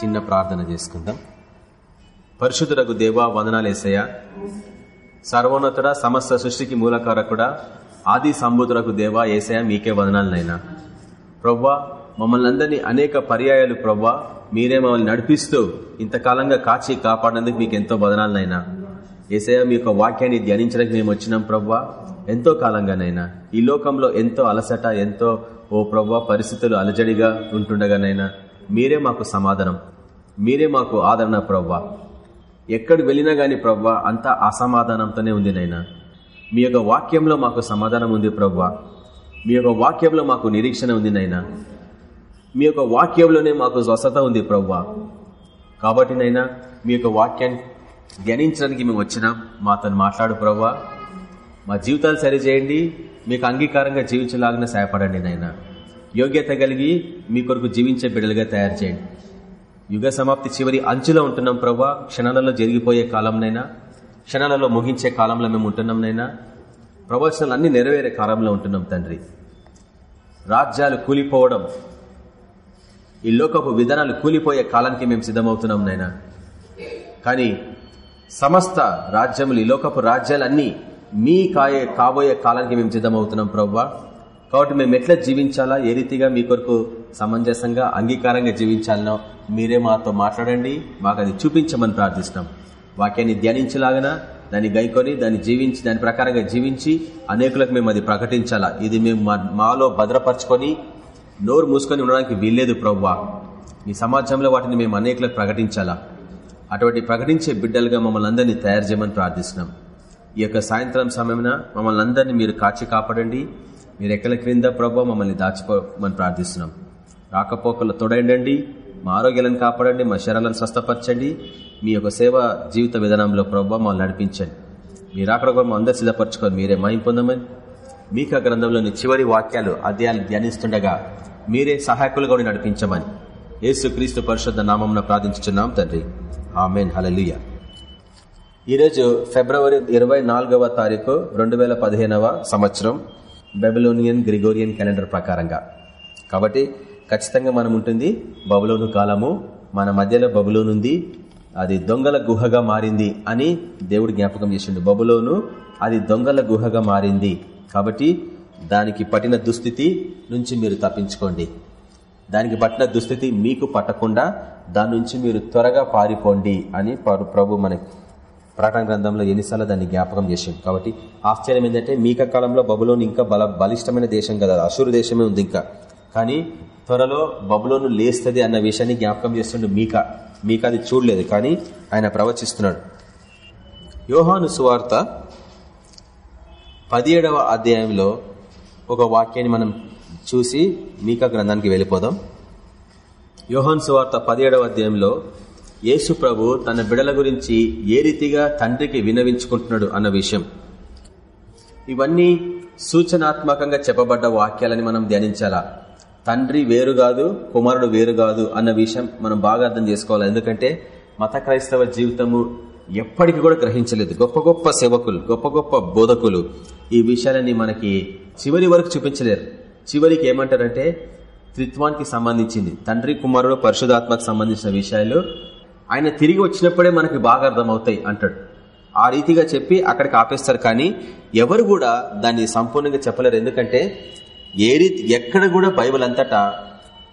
చిన్న ప్రార్థన చేసుకుందాం. పరిశుద్ధులకు దేవా వందనాలేసయ్య సర్వోన్నతుడ సమస్త సృష్టికి మూలకారకుడా ఆది సంబుధులకు దేవా ఏసయ మీకే వదనాలనైనా ప్రవ్వా మమ్మల్ని అందరినీ అనేక పర్యాయాలు ప్రవ్వా మీరే మమ్మల్ని నడిపిస్తూ ఇంతకాలంగా కాచి కాపాడినందుకు మీకు ఎంతో వదనాలనైనా ఏసయ మీ యొక్క వాక్యాన్ని ధ్యానించడానికి మేము వచ్చినాం ప్రవ్వా ఎంతో కాలంగానైనా ఈ లోకంలో ఎంతో అలసట ఎంతో ఓ ప్రవ్వా పరిస్థితులు అలజడిగా ఉంటుండగానైనా మీరే మాకు సమాధానం. మీరే మాకు ఆదరణ ప్రవ్వా. ఎక్కడికి వెళ్ళినా కానీ ప్రవ్వా అంతా అసమాధానంతోనే ఉంది నైనా మీ యొక్క వాక్యంలో మాకు సమాధానం ఉంది ప్రవ్వా. మీ యొక్క వాక్యంలో మాకు నిరీక్షణ ఉంది నైనా మీ యొక్క వాక్యంలోనే మాకు స్వస్థత ఉంది ప్రవ్వా. కాబట్టి నైనా మీ యొక్క వాక్యాన్ని ధ్యానించడానికి మేము వచ్చినాం. మాతో మాట్లాడు ప్రవ్వా. మా జీవితాలు సరిచేయండి. మీకు అంగీకారంగా జీవించలాగిన సహాయపడండి నైనా యోగ్యత కలిగి మీ కొరకు జీవించే బిడ్డలుగా తయారు చేయండి. యుగ సమాప్తి చివరి అంచులో ఉంటున్నాం ప్రవ్వా. క్షణాలలో జరిగిపోయే కాలంనైనా క్షణాలలో ముగించే కాలంలో మేము ఉంటున్నాం నైనా ప్రవచనాలు అన్ని నెరవేరే కాలంలో ఉంటున్నాం తండ్రి. రాజ్యాలు కూలిపోవడం ఈ లోకపు విధానాలు కూలిపోయే కాలానికి మేము సిద్ధమవుతున్నాం నైనా కానీ సమస్త రాజ్యములు ఈ లోకపు రాజ్యాలన్నీ మీ కాయే కాబోయే కాలానికి మేము సిద్ధమవుతున్నాం ప్రవ్వా. కాబట్టి మేము ఎట్లా జీవించాలా? ఏ రీతిగా మీ కొరకు సమంజసంగా అంగీకారంగా జీవించాలనో మీరే మాతో మాట్లాడండి. మాకు అది చూపించమని ప్రార్థిస్తున్నాం వాక్యాన్ని ధ్యానించలాగన దాన్ని గైకొని దాన్ని జీవించి దాని ప్రకారంగా జీవించి అనేకులకు మేము అది ప్రకటించాలా? ఇది మేము మాలో భద్రపరచుకొని నోరు మూసుకొని ఉండడానికి వీల్లేదు ప్రవ్వా. ఈ సమాజంలో వాటిని మేము అనేకులకు ప్రకటించాలా? అటువంటి ప్రకటించే బిడ్డలుగా మమ్మల్ని అందరినీ తయారు చేయమని ప్రార్థిస్తున్నాం. ఈ యొక్క సాయంత్రం సమయమున మమ్మల్ని అందరినీ మీరు కాచి కాపాడండి. మీరు ఎక్కల క్రింద ప్రభావ మమ్మల్ని దాచిపోమని ప్రార్థిస్తున్నాం. రాకపోకలు తొడండి మా ఆరోగ్యాలను కాపాడండి మా శరీరాలను స్వస్థపరచండి. మీ యొక్క సేవ జీవిత విధానంలో ప్రభావ మమ్మల్ని నడిపించండి. మీరు అక్కడ కూడా అందరు సిద్ధపరచుకొని మీరే మాయం పొందమని ఆ గ్రంథంలోని చివరి వాక్యాలు అధ్యాయాలు ధ్యానిస్తుండగా మీరే సహాయకులుగా ఉండి నడిపించమని యేసు క్రీస్తు పరిశుద్ధ నామం ప్రార్థించుతున్నాం తండ్రి. ఆమెన్. హలలుయ ఈరోజు ఫిబ్రవరి ఇరవై నాలుగవ తారీఖు రెండు వేల పదిహేనవ సంవత్సరం. బెబలోనియన్ గ్రిగోరియన్ క్యాలెండర్ ప్రకారంగా. కాబట్టి ఖచ్చితంగా మనం ఉంటుంది బబులోను కాలము మన మధ్యలో బబులోనుంది అది దొంగల గుహగా మారింది అని దేవుడు జ్ఞాపకం చేసిండు. బబులోను అది దొంగల గుహగా మారింది. కాబట్టి దానికి పట్టిన దుస్థితి నుంచి మీరు తప్పించుకోండి. దానికి పట్టిన దుస్థితి మీకు పట్టకుండా దాని నుంచి మీరు త్వరగా పారిపోండి అని ప్రభు మనకి ప్రకటన గ్రంథంలో ఎన్నిసార్లు దాన్ని జ్ఞాపకం చేసాం కాబట్టి ఆశ్చర్యం ఏంటంటే మీక కాలంలో బబులోని ఇంకా బల బలిష్టమైన దేశం కదా అసూరు దేశమే ఉంది ఇంకా. కానీ త్వరలో బబులోను లేస్తుంది అన్న విషయాన్ని జ్ఞాపకం చేస్తుండే మీక. మీక అది చూడలేదు కానీ ఆయన ప్రవచిస్తున్నాడు. యోహాను సువార్త పదిహేడవ అధ్యాయంలో ఒక వాక్యాన్ని మనం చూసి మీక గ్రంథానికి వెళ్ళిపోదాం. యోహాన్ సువార్త పదిహేడవ అధ్యాయంలో యేసు ప్రభు తన బిడల గురించి ఏ రీతిగా తండ్రికి వినవించుకుంటున్నాడు అన్న విషయం. ఇవన్నీ సూచనాత్మకంగా చెప్పబడ్డ వాక్యాలని మనం ధ్యానించాలా? తండ్రి వేరు కాదు కుమారుడు వేరు కాదు అన్న విషయం మనం బాగా అర్థం చేసుకోవాలి. ఎందుకంటే మత క్రైస్తవ జీవితము ఎప్పటికీ కూడా గ్రహించలేదు. గొప్ప గొప్ప సేవకులు గొప్ప గొప్ప బోధకులు ఈ విషయాలని మనకి చివరి వరకు చూపించలేరు. చివరికి ఏమంటారంటే త్రిత్వానికి సంబంధించింది. తండ్రి కుమారుడు పరిశుధాత్మకు సంబంధించిన విషయాలు ఆయన తిరిగి వచ్చినప్పుడే మనకి బాగా అర్థమవుతాయి అంటాడు. ఆ రీతిగా చెప్పి అక్కడికి ఆపేస్తారు కానీ ఎవరు కూడా దాన్ని సంపూర్ణంగా చెప్పలేరు. ఎందుకంటే ఏ రీతి ఎక్కడ కూడా బైబిల్ అంతటా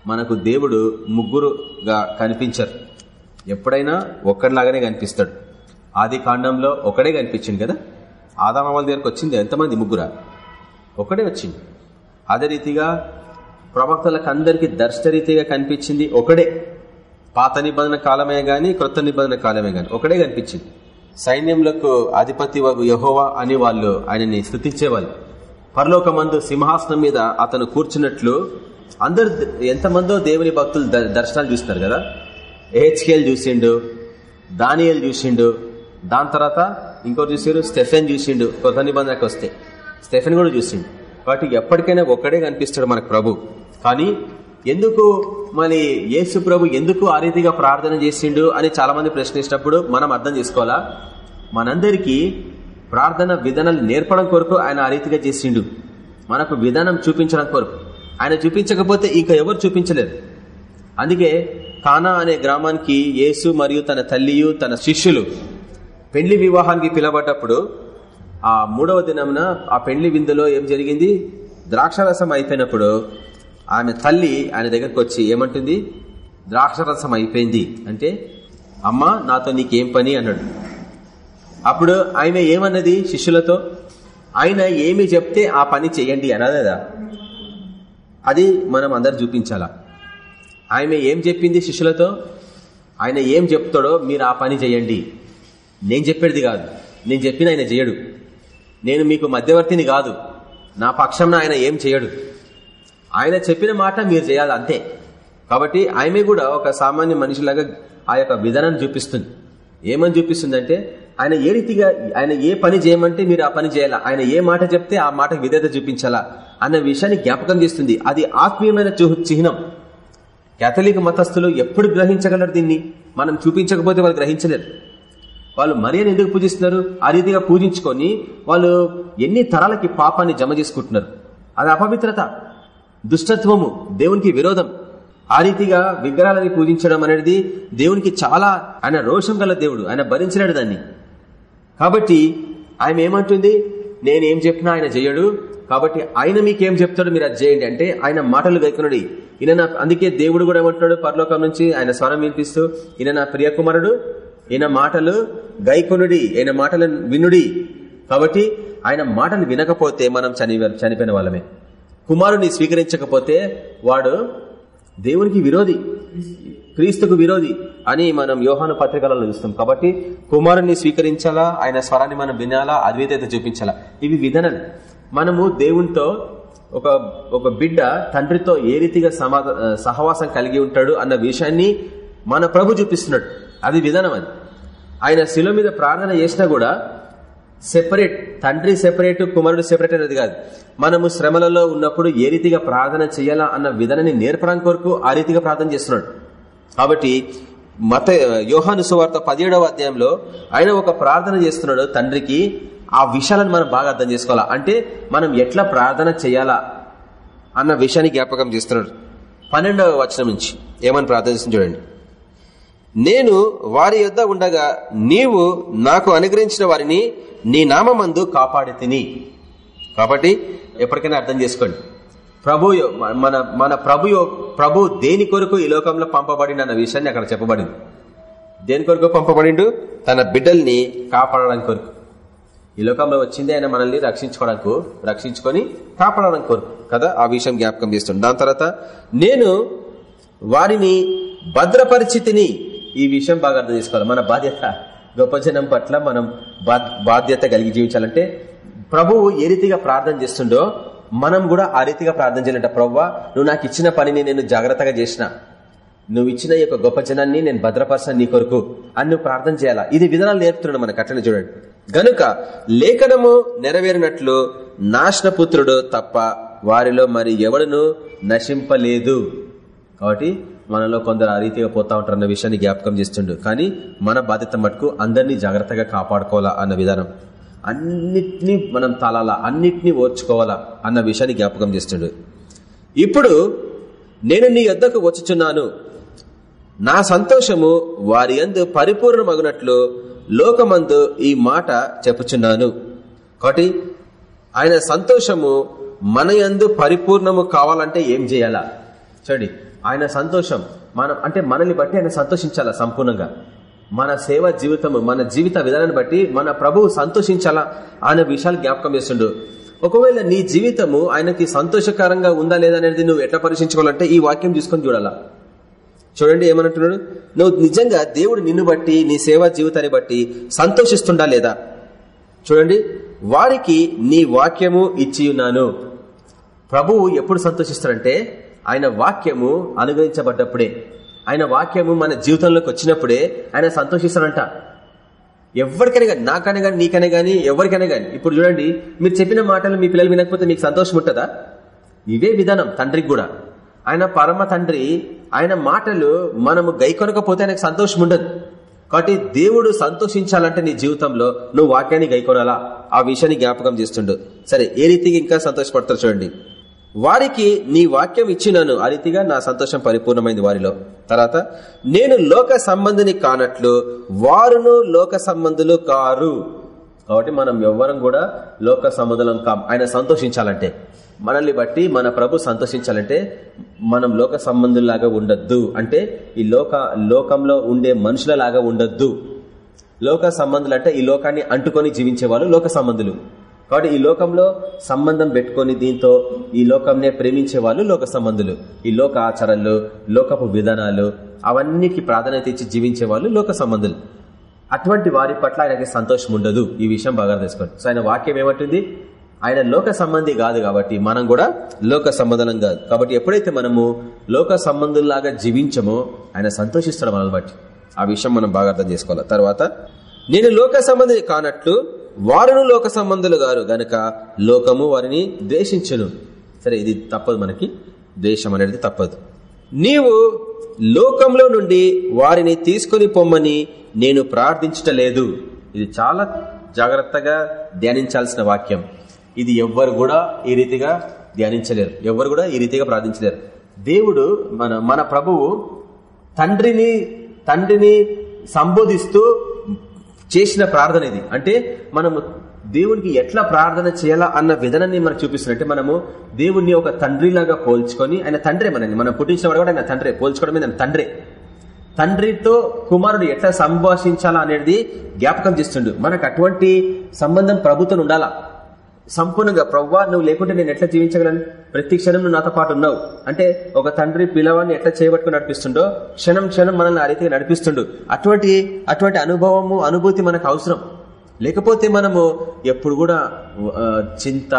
మనకు దేవుడు ముగ్గురుగా కనిపించరు. ఎప్పుడైనా ఒక్కడిలాగానే కనిపిస్తాడు. ఆది కాండంలో ఒకడే కనిపించింది కదా? ఆదామాల దగ్గరకు వచ్చింది. ఎంతమంది? ముగ్గురా? ఒకడే వచ్చింది. అదే రీతిగా ప్రవక్తలకు అందరికీ దర్శనరీతిగా కనిపించింది ఒకడే. పాత నిబంధన కాలమే గాని క్రొత్త నిబంధన కాలమే గాని. ఒకడే కనిపించింది. సైన్యములకు అధిపతి యహోవా అని వాళ్ళు ఆయనని స్థుతించేవాళ్ళు. పరలోకమందు సింహాసనం మీద అతను కూర్చున్నట్లు అందరు ఎంతమందో దేవుని భక్తులు దర్శనాలు చూస్తారు కదా. ఏహెచ్కేల్ చూసిండు దానియల్ చూసిండు దాని తర్వాత ఇంకోటి చూసారు స్టెఫెన్ చూసిండు కొత్త నిబంధనకు వస్తే. స్టెఫెన్ కూడా చూసిండు. వాటికి ఎప్పటికైనా ఒక్కడే కనిపిస్తాడు మనకు ప్రభు. కానీ ఎందుకు మరి యేసు ప్రభు ఎందుకు ఆ రీతిగా ప్రార్థన చేసిండు అని చాలా మంది ప్రశ్నించినప్పుడు మనం అర్థం చేసుకోవాలా? మనందరికీ ప్రార్థన విధానాలు నేర్పడం కొరకు ఆయన ఆ రీతిగా చేసిండు. మనకు విధానం చూపించడం కొరకు. ఆయన చూపించకపోతే ఇక ఎవరు చూపించలేదు అందుకే కానా అనే గ్రామానికి యేసు మరియు తన తల్లియు తన శిష్యులు పెళ్ళి వివాహానికి పిలబడ్డప్పుడు ఆ మూడవ దినమున ఆ పెళ్ళి విందులో ఏం జరిగింది? ద్రాక్షరసం అయిపోయినప్పుడు ఆమె తల్లి ఆయన దగ్గరకు వచ్చి ఏమంటుంది? ద్రాక్షరసం అయిపోయింది. అంటే అమ్మ నాతో నీకేం పని? అన్నాడు. అప్పుడు ఆయన ఏమన్నది శిష్యులతో? ఆయన ఏమి చెప్తే ఆ పని చెయ్యండి అనదా అది మనం అందరు చూపించాలా. ఆయన ఏం చెప్పింది శిష్యులతో? ఆయన ఏం చెప్తాడో మీరు ఆ పని చేయండి. నేను చెప్పేది కాదు. నేను చెప్పిన ఆయన చేయడు. నేను మీకు మధ్యవర్తిని కాదు. నా పక్షంన ఆయన ఏం చేయడు. ఆయన చెప్పిన మాట మీరు చేయాలి అంతే. కాబట్టి ఆమె కూడా ఒక సామాన్య మనిషిలాగా ఆ యొక్క విధానాన్ని చూపిస్తుంది. ఏమని చూపిస్తుందంటే ఆయన ఏ రీతిగా ఆయన ఏ పని చేయమంటే మీరు ఆ పని చేయాలా? ఆయన ఏ మాట చెప్తే ఆ మాట విధేత చూపించాలా? అన్న విషయాన్ని జ్ఞాపకం చేస్తుంది. అది ఆత్మీయమైన చిహ్నం. కేథలిక్ మతస్థులు ఎప్పుడు గ్రహించగలరు దీన్ని? మనం చూపించకపోతే వాళ్ళు గ్రహించలేరు. వాళ్ళు మరియని ఎందుకు పూజిస్తున్నారు? ఆ రీతిగా పూజించుకొని వాళ్ళు ఎన్ని తరాలకి పాపాన్ని జమ చేసుకుంటున్నారు? అది అపవిత్రత. దుష్టత్వము దేవునికి విరోధం. ఆ రీతిగా విగ్రహాలని పూజించడం అనేది దేవునికి చాలా ఆయన రోషం గల దేవుడు ఆయన భరించలేడు దాన్ని. కాబట్టి ఆయన ఏమంటుంది? నేనేం చెప్పినా ఆయన చేయడు కాబట్టి ఆయన మీకేం చెప్తాడు మీరు అది చేయండి అంటే ఆయన మాటలు గైకునుడి. ఈయన అందుకే దేవుడు కూడా ఏమంటున్నాడు పరలోకం నుంచి? ఆయన స్వరం వినిపిస్తూ ఈయన నా ప్రియకుమారుడు ఈయన మాటలు గైకునుడి ఈయన మాటలు వినుడి. కాబట్టి ఆయన మాటలు వినకపోతే మనం చనిపోయిన వాళ్ళమే. కుమారుని స్వీకరించకపోతే వాడు దేవునికి విరోధి క్రీస్తుకు విరోధి అని మనం యోహాను పత్రికలలో చూస్తాం. కాబట్టి కుమారుణ్ణి స్వీకరించాలా? ఆయన స్వరాన్ని మనం వినాలా? అద్వైతత చూపించాలా? ఇవి విధానాలు. మనము దేవునితో ఒక ఒక బిడ్డ తండ్రితో ఏ రీతిగా సహవాసం కలిగి ఉంటాడు అన్న విషయాన్ని మన ప్రభు చూపిస్తున్నాడు. అది విధానం అది. ఆయన శిల మీద ప్రార్థన చేసినా కూడా సెపరేట్ తండ్రి సెపరేట్ కుమారుడు సెపరేట్ అనేది కాదు. మనము శ్రమలలో ఉన్నప్పుడు ఏ రీతిగా ప్రార్థన చేయాలా అన్న విధానాన్ని నేర్పడానికి కొరకు ఆ రీతిగా ప్రార్థన చేస్తున్నాడు. కాబట్టి మత యోహాను సువార్త పదిహేడవ అధ్యాయంలో ఆయన ఒక ప్రార్థన చేస్తున్నాడు తండ్రికి ఆ విషయాలను మనం బాగా అర్థం చేసుకోవాలా? అంటే మనం ఎట్లా ప్రార్థన చేయాలా అన్న విషయాన్ని జ్ఞాపకం చేస్తున్నాడు. పన్నెండవ వచనం నుంచి ఏమని ప్రార్థన చూడండి. నేను వారి యొద్ద ఉండగా నీవు నాకు అనుగ్రహించిన వారిని నీ నామందు కాపాడి తిని కాబట్టి ఎప్పటికైనా అర్థం చేసుకోండి. ప్రభు మన మన ప్రభు ప్రభు దేని కొరకు ఈ లోకంలో పంపబడింది అన్న విషయాన్ని అక్కడ చెప్పబడింది. దేని కొరకు పంపబడిండు? తన బిడ్డల్ని కాపాడడానికి కొరకు. ఈ లోకంలో వచ్చింది ఆయన మనల్ని రక్షించుకోవడానికి రక్షించుకొని కాపాడడానికి కొరకు. కదా? ఆ విషయం జ్ఞాపకం చేస్తుంది దాని తర్వాత నేను వారిని భద్రపరిచితిని. ఈ విషయం బాగా అర్థం చేసుకోవాలి. మన బాధ్యత గొప్ప జనం పట్ల మనం బాధ్యత కలిగి జీవించాలంటే ప్రభువు ఏ రీతిగా ప్రార్థన చేస్తుండో మనం కూడా ఆ రీతిగా ప్రార్థన చేయాలంట. ప్రవ్వ నువ్వు నాకు ఇచ్చిన పనిని నేను జాగ్రత్తగా చేసిన. నువ్వు ఇచ్చిన ఈ యొక్క గొప్ప జనాన్ని నేను భద్రపరచిన నీ కొరకు అని నువ్వు ప్రార్థన చేయాలా? ఇది విధానాలు నేర్పుతున్నాడు మనకు అట్లనే చూడండి. గనుక లేఖనము నెరవేరినట్లు నాశనపుత్రుడు తప్ప వారిలో మరి ఎవడను నశింపలేదు. కాబట్టి మనలో కొందరు ఆ రీతిగా పోతా ఉంటారన్న విషయాన్ని జ్ఞాపకం చేస్తుండు. కానీ మన బాధ్యత మటుకు అందరినీ జాగ్రత్తగా కాపాడుకోవాలా అన్న విధానం. అన్నిటినీ మనం తాళాలా అన్నిటినీ ఓర్చుకోవాలా అన్న విషయాన్ని జ్ఞాపకం చేస్తుండు. ఇప్పుడు నేను నీ యొద్దకు వచ్చుచున్నాను. నా సంతోషము వారి అందు పరిపూర్ణమగునట్లు లోకమందు ఈ మాట చెప్పుచున్నాను. కాబట్టి ఆయన సంతోషము మన యందు పరిపూర్ణము కావాలంటే ఏం చేయాలా? చూడండి. ఆయన సంతోషం. మనం అంటే మనల్ని బట్టి ఆయన సంతోషించాలా సంపూర్ణంగా? మన సేవ జీవితము మన జీవిత విధానాన్ని బట్టి మన ప్రభువు సంతోషించాలా అనే విషయాలు జ్ఞాపకం చేస్తుండు. ఒకవేళ నీ జీవితము ఆయనకి సంతోషకరంగా ఉందా లేదా అనేది నువ్వు ఎట్లా పరీక్షించుకోవాలంటే ఈ వాక్యం తీసుకొని చూడాలా. చూడండి ఏమంటున్నాడు నువ్వు నిజంగా దేవుడు నిన్ను బట్టి నీ సేవా జీవితాన్ని బట్టి సంతోషిస్తుండా లేదా? చూడండి. వారికి నీ వాక్యము ఇచ్చి ఉన్నాను ప్రభువు ఎప్పుడు సంతోషిస్తాడంటే ఆయన వాక్యము అనుగ్రహించబడ్డప్పుడే. ఆయన వాక్యము మన జీవితంలోకి వచ్చినప్పుడే ఆయన సంతోషిస్తాడంట. ఎవరికైనా కానీ నాకనే కానీ నీకనే కానీ ఎవరికైనా కానీ ఇప్పుడు చూడండి మీరు చెప్పిన మాటలు మీ పిల్లలు వినకపోతే మీకు సంతోషం ఉంటుందా? ఇవే విధానం తండ్రికి కూడా. ఆయన పరమ తండ్రి ఆయన మాటలు మనము గైకొనకపోతే ఆయనకు సంతోషం ఉండదు. కాబట్టి దేవుడు సంతోషించాలంటే నీ జీవితంలో నువ్వు వాక్యాన్ని గైకొనాలా? ఆ విషయాన్ని జ్ఞాపకం చేస్తుండు. సరే ఏ రీతికి ఇంకా సంతోషపడతారు చూడండి. వారికి నీ వాక్యం ఇచ్చినను. ఆ రీతిగా నా సంతోషం పరిపూర్ణమైంది వారిలో. తర్వాత నేను లోక సంబంధిని కానట్లు వారును లోక సంబంధులు కారు. కాబట్టి మనం ఎవ్వరం కూడా లోక సంబంధులం కాం. ఆయన సంతోషించాలంటే. మనల్ని బట్టి మన ప్రభు సంతోషించాలంటే మనం లోక సంబంధుల్లాగా ఉండొద్దు. అంటే ఈ లోక లోకంలో ఉండే మనుషులలాగా ఉండొద్దు. లోక సంబంధులు అంటే ఈ లోకాన్ని అంటుకొని జీవించే వాళ్ళు లోక సంబంధులు. కాబట్టి ఈ లోకంలో సంబంధం పెట్టుకొని దీంతో ఈ లోకంనే ప్రేమించే వాళ్ళు లోక సంబంధులు. ఈ లోక ఆచారాలు లోకపు విధానాలు అవన్నీకి ప్రాధాన్యత ఇచ్చి జీవించే వాళ్ళు లోక సంబంధులు. అటువంటి వారి పట్ల ఆయనకి సంతోషం ఉండదు. ఈ విషయం బాగా తెలుసుకోండి. సో ఆయన వాక్యం ఏమంటుంది? ఆయన లోక సంబంధి కాదు కాబట్టి మనం కూడా లోక సంబంధం కాదు. కాబట్టి ఎప్పుడైతే మనము లోక సంబంధుల్లాగా జీవించమో ఆయన సంతోషిస్తాడు మనల్ని బట్టి. ఆ విషయం మనం బాగా అర్థం చేసుకోవాలి. తర్వాత నేను లోక సంబంధి కానట్లు వారును లోక సంబంధులు గారు గనక లోకము వారిని ద్వేషించను. సరే ఇది తప్పదు మనకి. ద్వేషం అనేది తప్పదు. నీవు లోకంలో నుండి వారిని తీసుకుని పొమ్మని నేను ప్రార్థించటలేదు. ఇది చాలా జాగ్రత్తగా ధ్యానించాల్సిన వాక్యం. ఇది ఎవ్వరు కూడా ఈ రీతిగా ధ్యానించలేరు. ఎవ్వరు కూడా ఈ రీతిగా ప్రార్థించలేరు. దేవుడు మన మన ప్రభువు తండ్రిని తండ్రిని సంబోధిస్తూ చేసిన ప్రార్థన ఇది. అంటే మనము దేవునికి ఎట్లా ప్రార్థన చేయాలా అన్న విధానాన్ని మనకు చూపిస్తున్నట్టే మనము దేవుణ్ణి ఒక తండ్రిలాగా పోల్చుకొని ఆయన తండ్రే మనని మనం పుట్టించిన వాడు కూడా ఆయన తండ్రే. పోల్చుకోవడమే ఆయన తండ్రే. తండ్రితో కుమారుడు ఎట్లా సంభాషించాలా అనేది జ్ఞాపకం చేస్తుండు. మనకు అటువంటి సంబంధం ప్రభుత్వం ఉండాలా? సంపూర్ణంగా ప్రవ్వా నువ్వు లేకుంటే నేను ఎట్లా జీవించగలను? ప్రతి క్షణం నువ్వు నాతో పాటు ఉన్నావు. అంటే ఒక తండ్రి పిల్లవాడిని ఎట్లా చేయబట్టుకుని నడిపిస్తుండో క్షణం క్షణం మనల్ని ఆ రీతిగా నడిపిస్తుండు. అటువంటి అటువంటి అనుభవము అనుభూతి మనకు అవసరం. లేకపోతే మనము ఎప్పుడు కూడా చింత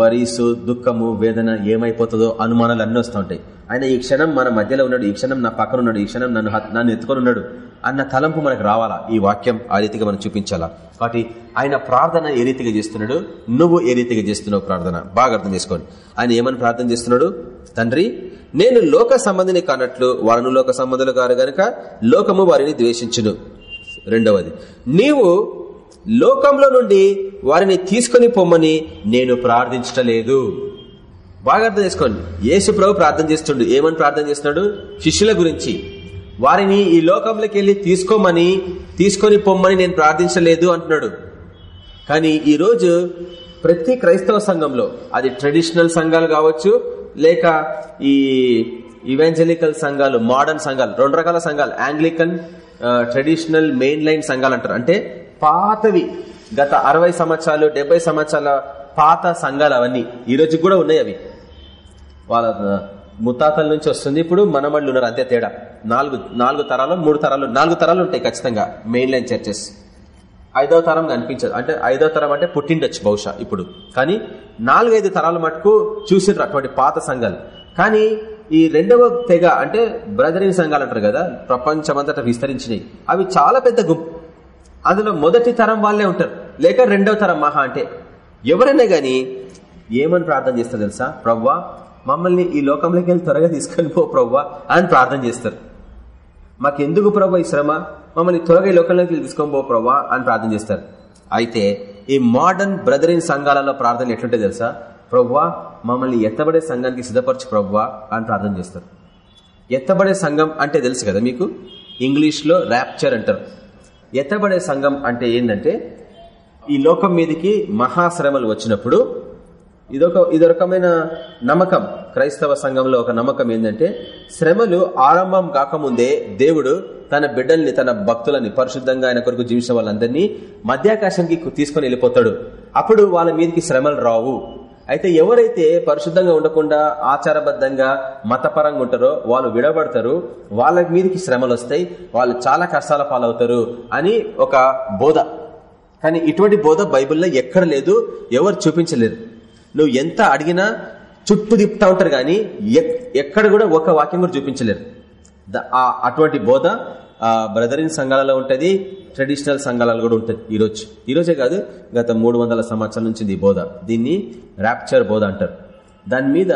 వరీసు దుఃఖము వేదన ఏమైపోతుందో అనుమానాలు అన్నీ వస్తూ ఉంటాయి ఆయన ఈ క్షణం మన మధ్యలో ఉన్నాడు ఈ క్షణం నా పక్కన ఉన్నాడు ఈ క్షణం నన్ను నన్ను ఎత్తుకొని ఉన్నాడు అన్న తలంపు మనకు రావాలా? ఈ వాక్యం ఆ రీతిగా మనం చూపించాలా? కాబట్టి ఆయన ప్రార్థన ఏ రీతిగా చేస్తున్నాడు? నువ్వు ఏ రీతిగా చేస్తున్నావు ప్రార్థన? బాగా అర్థం చేసుకోండి. ఆయన ఏమని ప్రార్థన చేస్తున్నాడు? తండ్రి నేను లోక సంబంధిని కానట్లు వారిని లోక సంబంధులు కారు గనుక లోకము వారిని ద్వేషించును. రెండవది నీవు లోకంలో నుండి వారిని తీసుకుని పొమ్మని నేను ప్రార్థించటలేదు బాగా అర్థం చేసుకోండి. యేసు ప్రభు ప్రార్థన చేస్తుండు. ఏమని ప్రార్థన చేస్తున్నాడు? శిష్యుల గురించి. వారిని ఈ లోకంలోకి వెళ్ళి తీసుకోమని తీసుకొని పొమ్మని నేను ప్రార్థించలేదు అంటున్నాడు. కానీ ఈ రోజు ప్రతి క్రైస్తవ సంఘంలో అది ట్రెడిషనల్ సంఘాలు కావచ్చు లేక ఈ ఇవాంజలికల్ సంఘాలు మోడర్న్ సంఘాలు రెండు రకాల సంఘాలు ఆంగ్లికన్ ట్రెడిషనల్ మెయిన్ లైన్ సంఘాలు అంటారు. అంటే పాతవి. గత అరవై సంవత్సరాలు డెబ్బై సంవత్సరాల పాత సంఘాలు అవన్నీ ఈ రోజు కూడా ఉన్నాయి అవి. వాళ్ళ ముత్తాతల నుంచి వస్తుంది. ఇప్పుడు మనమళ్ళు ఉన్నారు అంతే తేడా. నాలుగు నాలుగు తరాలు మూడు తరాలు నాలుగు తరాలు ఉంటాయి ఖచ్చితంగా మెయిన్ లైన్ చర్చెస్ ఐదో తరం కనిపించదు. అంటే ఐదో తరం అంటే పుట్టిండొచ్చు బహుశా ఇప్పుడు. కానీ నాలుగైదు తరాల మటుకు చూసిండ్రు అటువంటి పాత సంఘాలు. కానీ ఈ రెండవ తెగ అంటే బ్రదరింగ్ సంఘాలు అంటారు కదా ప్రపంచమంతటా విస్తరించినాయి. అవి చాలా పెద్ద గుంపు. అందులో మొదటి తరం వాళ్ళే ఉంటారు. లేక రెండవ తరం మహా అంటే. ఎవరైనా గాని ఏమని ప్రార్థన చేస్తారు తెలుసా? ప్రవ్వా మమ్మల్ని ఈ లోకంలోకి వెళ్ళి త్వరగా తీసుకొని పో ప్రవ్వా అని ప్రార్థన చేస్తారు. మాకెందుకు ప్రభు ఈ శ్రమ? మమ్మల్ని త్వరగా ఈ లోకంలోకి వెళ్ళి తీసుకొని పో ప్రవ్వా అని ప్రార్థన చేస్తారు. అయితే ఈ మోడర్న్ బ్రదరిన్ సంఘాలలో ప్రార్థన ఎట్లుంటే తెలుసా? ప్రవ్వా మమ్మల్ని ఎత్తబడే సంఘానికి సిద్ధపరచు ప్రవ్వా అని ప్రార్థన చేస్తారు. ఎత్తబడే సంఘం అంటే తెలుసు కదా మీకు? ఇంగ్లీష్లో ర్యాప్చర్ అంటారు. ఎత్తబడే సంఘం అంటే ఏంటంటే ఈ లోకం మీదకి మహాశ్రమలు వచ్చినప్పుడు ఇదొక ఇదొరకమైన నమ్మకం. క్రైస్తవ సంఘంలో ఒక నమ్మకం ఏంటంటే శ్రమలు ఆరంభం కాకముందే దేవుడు తన బిడ్డల్ని తన భక్తులని పరిశుద్ధంగా ఆయన కొరకు జీవించిన వాళ్ళందరినీ మధ్యాకాశానికి తీసుకుని వెళ్ళిపోతాడు. అప్పుడు వాళ్ళ మీదకి శ్రమలు రావు. అయితే ఎవరైతే పరిశుద్ధంగా ఉండకుండా ఆచారబద్ధంగా మతపరంగా ఉంటారో వాళ్ళు విడబడతారు వాళ్ళ మీదకి శ్రమలు వస్తాయి వాళ్ళు చాలా కష్టాల పాలవుతారు అని ఒక బోధ. కానీ ఇటువంటి బోధ బైబిల్లో ఎక్కడ లేదు ఎవరు చూపించలేరు. నువ్వు ఎంత అడిగినా చుట్టూ తిప్పుతా ఉంటారు కానీ ఎక్కడ కూడా ఒక వాక్యం కూడా చూపించలేరు. అటువంటి బోధ బ్రదరిన్ సంఘాలలో ఉంటుంది ట్రెడిషనల్ సంఘాలలో కూడా ఉంటుంది ఈరోజు. ఈరోజే కాదు గత మూడు వందల సంవత్సరాల నుంచి ఈ బోధ. దీన్ని ర్యాప్చర్ బోధ అంటారు. దాని మీద